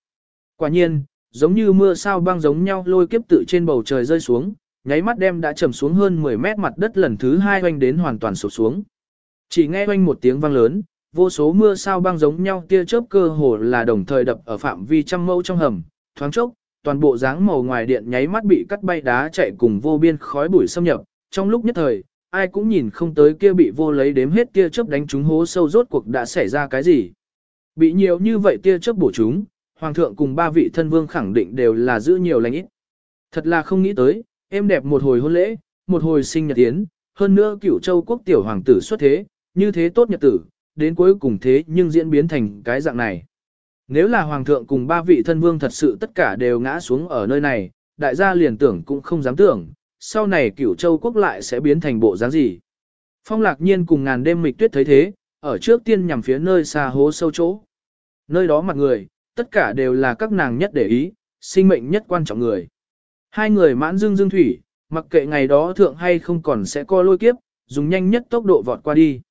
Quả nhiên, giống như mưa sao băng giống nhau lôi kiếp tự trên bầu trời rơi xuống, nháy mắt đem đã trầm xuống hơn 10 mét mặt đất lần thứ hai oanh đến hoàn toàn sụp xuống. Chỉ nghe oanh một tiếng vang lớn, vô số mưa sao băng giống nhau tia chớp cơ hồ là đồng thời đập ở phạm vi trăm mẫu trong hầm, thoáng chốc, toàn bộ dáng màu ngoài điện nháy mắt bị cắt bay đá chạy cùng vô biên khói bụi xâm nhập, trong lúc nhất thời, ai cũng nhìn không tới kia bị vô lấy đếm hết tia chớp đánh trúng hố sâu rốt cuộc đã xảy ra cái gì. Bị nhiều như vậy tia chớp bổ chúng, hoàng thượng cùng ba vị thân vương khẳng định đều là giữ nhiều lành ít. Thật là không nghĩ tới, em đẹp một hồi hôn lễ, một hồi sinh nhật tiến, hơn nữa cửu châu quốc tiểu hoàng tử xuất thế, như thế tốt nhật tử, đến cuối cùng thế nhưng diễn biến thành cái dạng này. Nếu là hoàng thượng cùng ba vị thân vương thật sự tất cả đều ngã xuống ở nơi này, đại gia liền tưởng cũng không dám tưởng, sau này cửu châu quốc lại sẽ biến thành bộ dáng gì. Phong lạc nhiên cùng ngàn đêm mịch tuyết thấy thế, ở trước tiên nhằm phía nơi xa hố sâu chỗ. Nơi đó mặt người, tất cả đều là các nàng nhất để ý, sinh mệnh nhất quan trọng người. Hai người mãn dương dương thủy, mặc kệ ngày đó thượng hay không còn sẽ co lôi kiếp, dùng nhanh nhất tốc độ vọt qua đi.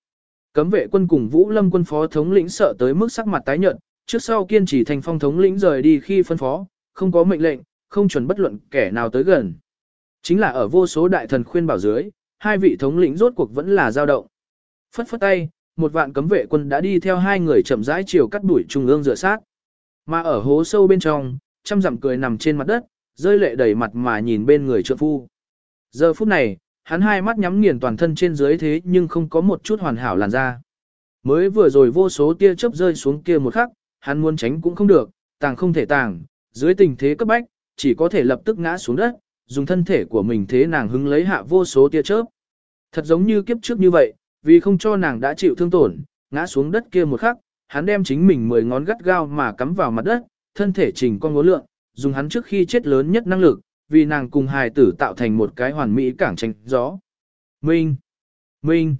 Cấm vệ quân cùng Vũ Lâm quân phó thống lĩnh sợ tới mức sắc mặt tái nhợt, trước sau kiên trì thành phong thống lĩnh rời đi khi phân phó, không có mệnh lệnh, không chuẩn bất luận kẻ nào tới gần. Chính là ở vô số đại thần khuyên bảo dưới, hai vị thống lĩnh rốt cuộc vẫn là dao động. Phất phất tay, một vạn cấm vệ quân đã đi theo hai người chậm rãi chiều cắt đuổi trung ương rửa sát. Mà ở hố sâu bên trong, trăm dặm cười nằm trên mặt đất, rơi lệ đầy mặt mà nhìn bên người trượng phu. Giờ phút này, hắn hai mắt nhắm nghiền toàn thân trên dưới thế nhưng không có một chút hoàn hảo làn da. Mới vừa rồi vô số tia chớp rơi xuống kia một khắc, hắn muốn tránh cũng không được, tàng không thể tàng, dưới tình thế cấp bách, chỉ có thể lập tức ngã xuống đất, dùng thân thể của mình thế nàng hứng lấy hạ vô số tia chớp. Thật giống như kiếp trước như vậy, vì không cho nàng đã chịu thương tổn, ngã xuống đất kia một khắc, hắn đem chính mình mười ngón gắt gao mà cắm vào mặt đất, thân thể chỉnh con ngố lượng, dùng hắn trước khi chết lớn nhất năng lực, vì nàng cùng hài tử tạo thành một cái hoàn mỹ cảng tranh gió. Minh Minh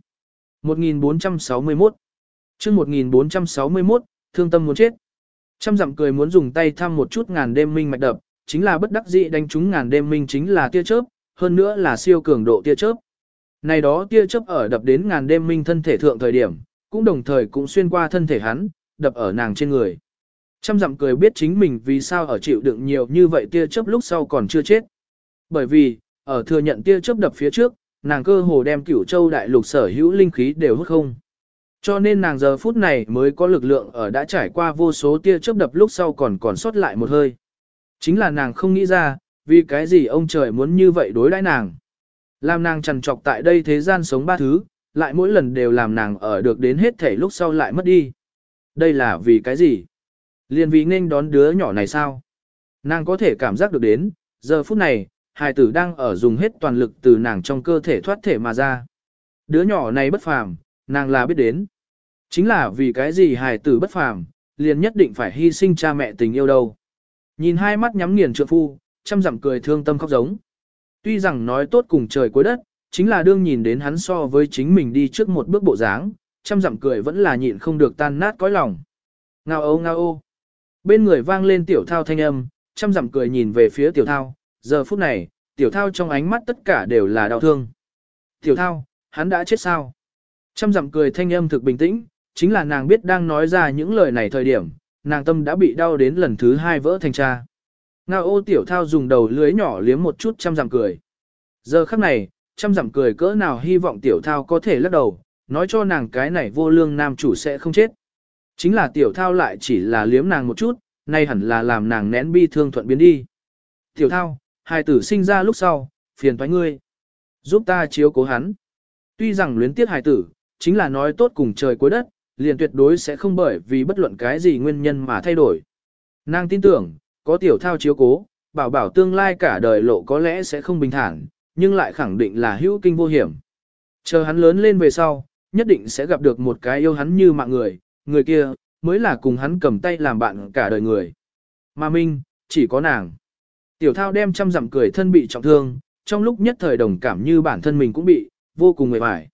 1461 chương 1461, thương tâm muốn chết. Trăm dặm cười muốn dùng tay thăm một chút ngàn đêm minh mạch đập, chính là bất đắc dĩ đánh trúng ngàn đêm minh chính là tia chớp, hơn nữa là siêu cường độ tia chớp. Này đó tia chớp ở đập đến ngàn đêm minh thân thể thượng thời điểm, cũng đồng thời cũng xuyên qua thân thể hắn, đập ở nàng trên người. Trăm dặm cười biết chính mình vì sao ở chịu đựng nhiều như vậy tia chớp lúc sau còn chưa chết. Bởi vì, ở thừa nhận tia chớp đập phía trước, nàng cơ hồ đem cửu châu đại lục sở hữu linh khí đều hút không. Cho nên nàng giờ phút này mới có lực lượng ở đã trải qua vô số tia chớp đập lúc sau còn còn sót lại một hơi. Chính là nàng không nghĩ ra, vì cái gì ông trời muốn như vậy đối đãi nàng. Làm nàng trằn trọc tại đây thế gian sống ba thứ, lại mỗi lần đều làm nàng ở được đến hết thể lúc sau lại mất đi. Đây là vì cái gì? Liên vì nên đón đứa nhỏ này sao? Nàng có thể cảm giác được đến, giờ phút này, hài tử đang ở dùng hết toàn lực từ nàng trong cơ thể thoát thể mà ra. Đứa nhỏ này bất phàm, nàng là biết đến. Chính là vì cái gì hài tử bất phàm, liền nhất định phải hy sinh cha mẹ tình yêu đâu. Nhìn hai mắt nhắm nghiền trượng phu, chăm dặm cười thương tâm khóc giống. Tuy rằng nói tốt cùng trời cuối đất, chính là đương nhìn đến hắn so với chính mình đi trước một bước bộ dáng, chăm dặm cười vẫn là nhịn không được tan nát cõi lòng. Ngao ô ngao ô. Bên người vang lên tiểu thao thanh âm, chăm dặm cười nhìn về phía tiểu thao, giờ phút này, tiểu thao trong ánh mắt tất cả đều là đau thương. Tiểu thao, hắn đã chết sao? Chăm dặm cười thanh âm thực bình tĩnh, chính là nàng biết đang nói ra những lời này thời điểm, nàng tâm đã bị đau đến lần thứ hai vỡ thành cha. Ngao ô tiểu thao dùng đầu lưới nhỏ liếm một chút chăm dặm cười. Giờ khắc này, chăm dặm cười cỡ nào hy vọng tiểu thao có thể lắc đầu, nói cho nàng cái này vô lương nam chủ sẽ không chết. Chính là tiểu thao lại chỉ là liếm nàng một chút, nay hẳn là làm nàng nén bi thương thuận biến đi. Tiểu thao, hài tử sinh ra lúc sau, phiền thoái ngươi. Giúp ta chiếu cố hắn. Tuy rằng luyến tiếc hài tử, chính là nói tốt cùng trời cuối đất, liền tuyệt đối sẽ không bởi vì bất luận cái gì nguyên nhân mà thay đổi. Nàng tin tưởng, có tiểu thao chiếu cố, bảo bảo tương lai cả đời lộ có lẽ sẽ không bình thản, nhưng lại khẳng định là hữu kinh vô hiểm. Chờ hắn lớn lên về sau, nhất định sẽ gặp được một cái yêu hắn như mạng người, người kia, mới là cùng hắn cầm tay làm bạn cả đời người. Mà Minh, chỉ có nàng. Tiểu thao đem trăm dặm cười thân bị trọng thương, trong lúc nhất thời đồng cảm như bản thân mình cũng bị, vô cùng mệt mỏi.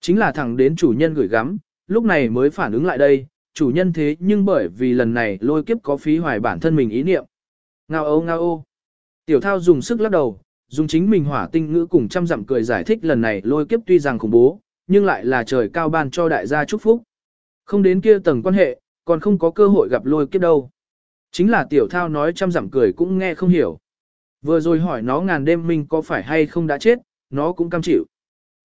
Chính là thẳng đến chủ nhân gửi gắm, lúc này mới phản ứng lại đây, chủ nhân thế nhưng bởi vì lần này lôi kiếp có phí hoài bản thân mình ý niệm. Ngao ô ngao ô. Tiểu thao dùng sức lắc đầu, dùng chính mình hỏa tinh ngữ cùng trăm dặm cười giải thích lần này lôi kiếp tuy rằng khủng bố, nhưng lại là trời cao ban cho đại gia chúc phúc. Không đến kia tầng quan hệ, còn không có cơ hội gặp lôi kiếp đâu. Chính là tiểu thao nói trăm dặm cười cũng nghe không hiểu. Vừa rồi hỏi nó ngàn đêm mình có phải hay không đã chết, nó cũng cam chịu.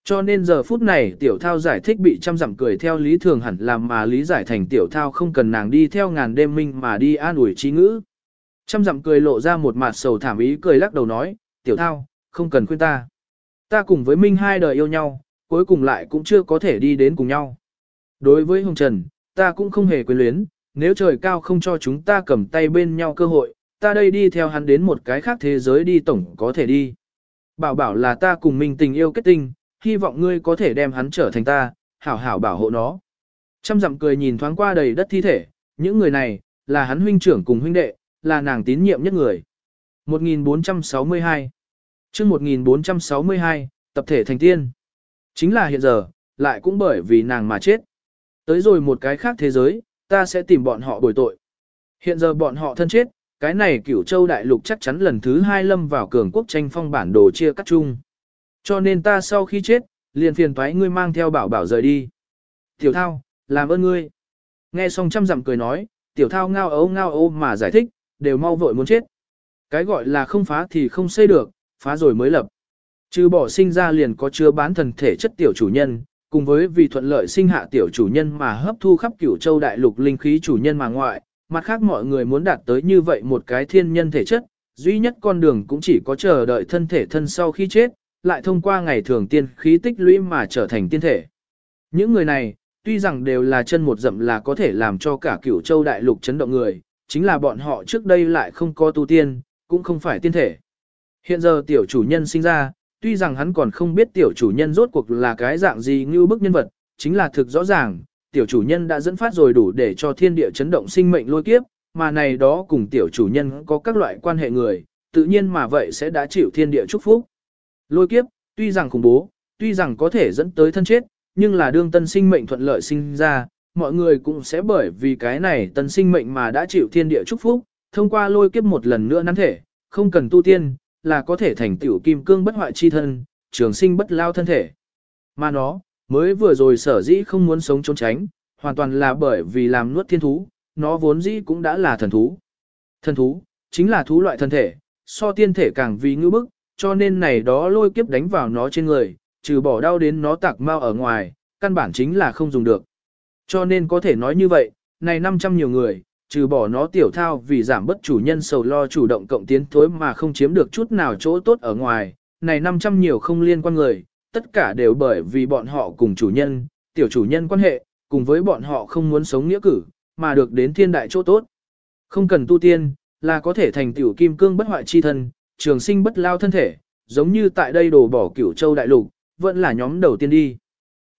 Cho nên giờ phút này tiểu thao giải thích bị chăm dặm cười theo lý thường hẳn làm mà lý giải thành tiểu thao không cần nàng đi theo ngàn đêm minh mà đi an ủi trí ngữ. chăm dặm cười lộ ra một mặt sầu thảm ý cười lắc đầu nói, tiểu thao, không cần khuyên ta. Ta cùng với Minh hai đời yêu nhau, cuối cùng lại cũng chưa có thể đi đến cùng nhau. Đối với Hồng Trần, ta cũng không hề quyến luyến, nếu trời cao không cho chúng ta cầm tay bên nhau cơ hội, ta đây đi theo hắn đến một cái khác thế giới đi tổng có thể đi. Bảo bảo là ta cùng Minh tình yêu kết tinh, hy vọng ngươi có thể đem hắn trở thành ta, hảo hảo bảo hộ nó. Trăm dặm cười nhìn thoáng qua đầy đất thi thể, những người này, là hắn huynh trưởng cùng huynh đệ, là nàng tín nhiệm nhất người. 1462 chương 1462, tập thể thành tiên. Chính là hiện giờ, lại cũng bởi vì nàng mà chết. Tới rồi một cái khác thế giới, ta sẽ tìm bọn họ bồi tội. Hiện giờ bọn họ thân chết, cái này cửu châu đại lục chắc chắn lần thứ hai lâm vào cường quốc tranh phong bản đồ chia cắt chung. Cho nên ta sau khi chết, liền phiền toái ngươi mang theo bảo bảo rời đi. Tiểu thao, làm ơn ngươi. Nghe xong trăm dặm cười nói, tiểu thao ngao ấu ngao ấu mà giải thích, đều mau vội muốn chết. Cái gọi là không phá thì không xây được, phá rồi mới lập. Trừ bỏ sinh ra liền có chứa bán thần thể chất tiểu chủ nhân, cùng với vì thuận lợi sinh hạ tiểu chủ nhân mà hấp thu khắp cửu châu đại lục linh khí chủ nhân mà ngoại, mặt khác mọi người muốn đạt tới như vậy một cái thiên nhân thể chất, duy nhất con đường cũng chỉ có chờ đợi thân thể thân sau khi chết, lại thông qua ngày thường tiên khí tích lũy mà trở thành tiên thể. Những người này, tuy rằng đều là chân một dậm là có thể làm cho cả cửu châu đại lục chấn động người, chính là bọn họ trước đây lại không có tu tiên, cũng không phải tiên thể. Hiện giờ tiểu chủ nhân sinh ra, tuy rằng hắn còn không biết tiểu chủ nhân rốt cuộc là cái dạng gì như bức nhân vật, chính là thực rõ ràng, tiểu chủ nhân đã dẫn phát rồi đủ để cho thiên địa chấn động sinh mệnh lôi kiếp, mà này đó cùng tiểu chủ nhân có các loại quan hệ người, tự nhiên mà vậy sẽ đã chịu thiên địa chúc phúc. Lôi kiếp, tuy rằng khủng bố, tuy rằng có thể dẫn tới thân chết, nhưng là đương tân sinh mệnh thuận lợi sinh ra, mọi người cũng sẽ bởi vì cái này tân sinh mệnh mà đã chịu thiên địa chúc phúc, thông qua lôi kiếp một lần nữa nắn thể, không cần tu tiên, là có thể thành tiểu kim cương bất hoại chi thân, trường sinh bất lao thân thể. Mà nó, mới vừa rồi sở dĩ không muốn sống trốn tránh, hoàn toàn là bởi vì làm nuốt thiên thú, nó vốn dĩ cũng đã là thần thú. Thần thú, chính là thú loại thân thể, so tiên thể càng vì ngư bức, cho nên này đó lôi kiếp đánh vào nó trên người, trừ bỏ đau đến nó tạc mau ở ngoài, căn bản chính là không dùng được. Cho nên có thể nói như vậy, này 500 nhiều người, trừ bỏ nó tiểu thao vì giảm bất chủ nhân sầu lo chủ động cộng tiến thối mà không chiếm được chút nào chỗ tốt ở ngoài, này 500 nhiều không liên quan người, tất cả đều bởi vì bọn họ cùng chủ nhân, tiểu chủ nhân quan hệ, cùng với bọn họ không muốn sống nghĩa cử, mà được đến thiên đại chỗ tốt. Không cần tu tiên, là có thể thành tiểu kim cương bất hoại chi thân, trường sinh bất lao thân thể, giống như tại đây đổ bỏ cửu châu đại lục, vẫn là nhóm đầu tiên đi.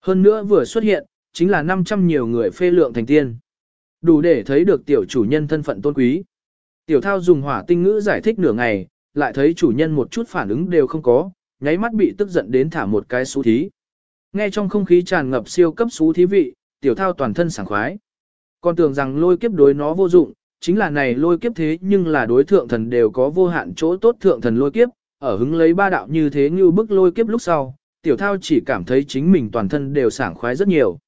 Hơn nữa vừa xuất hiện, chính là 500 nhiều người phê lượng thành tiên. Đủ để thấy được tiểu chủ nhân thân phận tôn quý. Tiểu thao dùng hỏa tinh ngữ giải thích nửa ngày, lại thấy chủ nhân một chút phản ứng đều không có, nháy mắt bị tức giận đến thả một cái xú thí. Nghe trong không khí tràn ngập siêu cấp xú thí vị, tiểu thao toàn thân sảng khoái. Còn tưởng rằng lôi kiếp đối nó vô dụng, chính là này lôi kiếp thế nhưng là đối thượng thần đều có vô hạn chỗ tốt thượng thần lôi kiếp, ở hứng lấy ba đạo như thế như bức lôi kiếp lúc sau, tiểu thao chỉ cảm thấy chính mình toàn thân đều sảng khoái rất nhiều.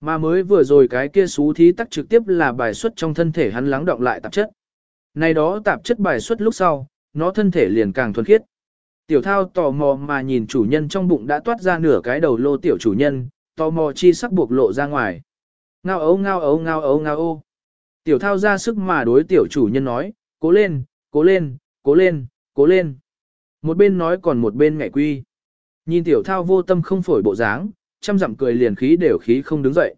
Mà mới vừa rồi cái kia xú thí tắc trực tiếp là bài xuất trong thân thể hắn lắng động lại tạp chất. Này đó tạp chất bài xuất lúc sau, nó thân thể liền càng thuần khiết. Tiểu thao tò mò mà nhìn chủ nhân trong bụng đã toát ra nửa cái đầu lô tiểu chủ nhân, tò mò chi sắc buộc lộ ra ngoài. Ngao ấu ngao ấu ngao ấu ngao ô. Tiểu thao ra sức mà đối tiểu chủ nhân nói, cố lên, cố lên, cố lên, cố lên. Một bên nói còn một bên ngại quy. Nhìn tiểu thao vô tâm không phổi bộ dáng, chăm dặm cười liền khí đều khí không đứng dậy.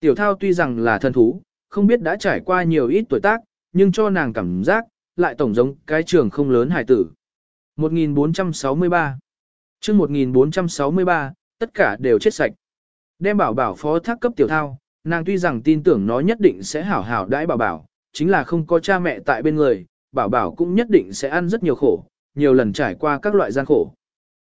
Tiểu thao tuy rằng là thân thú, không biết đã trải qua nhiều ít tuổi tác, nhưng cho nàng cảm giác, lại tổng giống cái trường không lớn hải tử. 1463 chương 1463, tất cả đều chết sạch. Đem bảo bảo phó thác cấp tiểu thao, nàng tuy rằng tin tưởng nó nhất định sẽ hảo hảo đãi bảo bảo, chính là không có cha mẹ tại bên người, bảo bảo cũng nhất định sẽ ăn rất nhiều khổ, nhiều lần trải qua các loại gian khổ.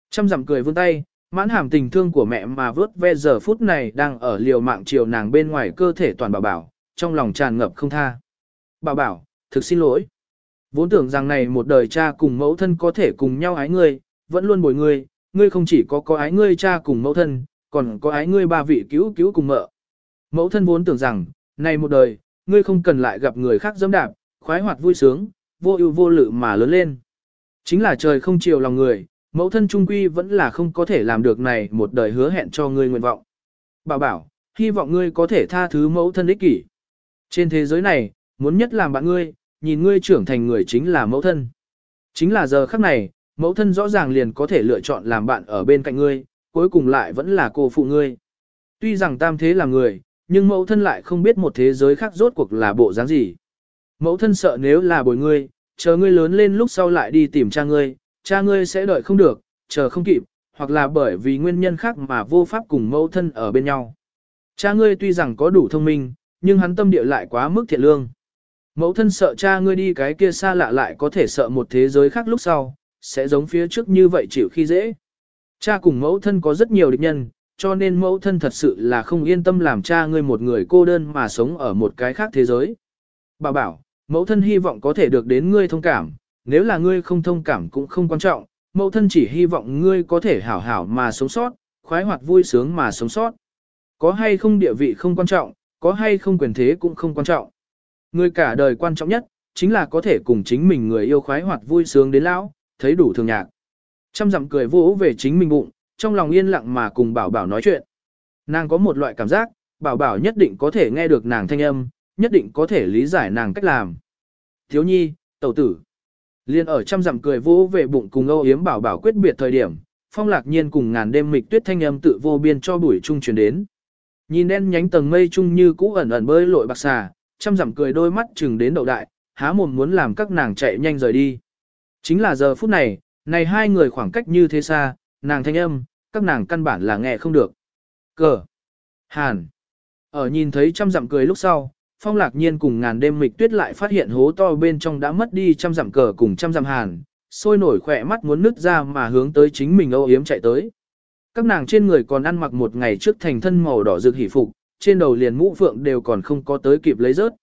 Trăm dặm cười vươn tay, mãn hàm tình thương của mẹ mà vớt ve giờ phút này đang ở liều mạng chiều nàng bên ngoài cơ thể toàn bảo bảo, trong lòng tràn ngập không tha. Bảo bảo, thực xin lỗi. Vốn tưởng rằng này một đời cha cùng mẫu thân có thể cùng nhau ái ngươi, vẫn luôn bồi ngươi, ngươi không chỉ có có ái ngươi cha cùng mẫu thân, còn có ái ngươi ba vị cứu cứu cùng mợ. Mẫu thân vốn tưởng rằng, này một đời, ngươi không cần lại gặp người khác dẫm đạp, khoái hoạt vui sướng, vô ưu vô lự mà lớn lên. Chính là trời không chiều lòng người, mẫu thân trung quy vẫn là không có thể làm được này một đời hứa hẹn cho ngươi nguyện vọng. Bảo bảo, hy vọng ngươi có thể tha thứ mẫu thân ích kỷ. Trên thế giới này, muốn nhất làm bạn ngươi, nhìn ngươi trưởng thành người chính là mẫu thân. Chính là giờ khắc này, mẫu thân rõ ràng liền có thể lựa chọn làm bạn ở bên cạnh ngươi, cuối cùng lại vẫn là cô phụ ngươi. Tuy rằng tam thế là người, nhưng mẫu thân lại không biết một thế giới khác rốt cuộc là bộ dáng gì. Mẫu thân sợ nếu là bồi ngươi, chờ ngươi lớn lên lúc sau lại đi tìm cha ngươi, cha ngươi sẽ đợi không được, chờ không kịp, hoặc là bởi vì nguyên nhân khác mà vô pháp cùng mẫu thân ở bên nhau. Cha ngươi tuy rằng có đủ thông minh, nhưng hắn tâm địa lại quá mức thiện lương. Mẫu thân sợ cha ngươi đi cái kia xa lạ lại có thể sợ một thế giới khác lúc sau, sẽ giống phía trước như vậy chịu khi dễ. Cha cùng mẫu thân có rất nhiều địch nhân, cho nên mẫu thân thật sự là không yên tâm làm cha ngươi một người cô đơn mà sống ở một cái khác thế giới. Bà bảo, mẫu thân hy vọng có thể được đến ngươi thông cảm, nếu là ngươi không thông cảm cũng không quan trọng, mẫu thân chỉ hy vọng ngươi có thể hảo hảo mà sống sót, khoái hoạt vui sướng mà sống sót. Có hay không địa vị không quan trọng, có hay không quyền thế cũng không quan trọng. Ngươi cả đời quan trọng nhất, chính là có thể cùng chính mình người yêu khoái hoạt vui sướng đến lão, thấy đủ thường nhạc. Trăm dặm cười vỗ về chính mình bụng, trong lòng yên lặng mà cùng bảo bảo nói chuyện. Nàng có một loại cảm giác, bảo bảo nhất định có thể nghe được nàng thanh âm, nhất định có thể lý giải nàng cách làm. Thiếu nhi, tẩu tử. Liên ở trăm dặm cười vỗ về bụng cùng âu yếm bảo bảo quyết biệt thời điểm, phong lạc nhiên cùng ngàn đêm mịch tuyết thanh âm tự vô biên cho buổi trung truyền đến. Nhìn đen nhánh tầng mây chung như cũ ẩn ẩn bơi lội bạc xà, trăm dặm cười đôi mắt chừng đến đầu đại, há mồm muốn làm các nàng chạy nhanh rời đi. Chính là giờ phút này, này hai người khoảng cách như thế xa, nàng thanh âm, các nàng căn bản là nghe không được. Cờ. Hàn. Ở nhìn thấy trăm dặm cười lúc sau, phong lạc nhiên cùng ngàn đêm mịch tuyết lại phát hiện hố to bên trong đã mất đi trăm dặm cờ cùng trăm dặm hàn, sôi nổi khỏe mắt muốn nứt ra mà hướng tới chính mình âu yếm chạy tới. Các nàng trên người còn ăn mặc một ngày trước thành thân màu đỏ rực hỉ phục, trên đầu liền mũ phượng đều còn không có tới kịp lấy rớt.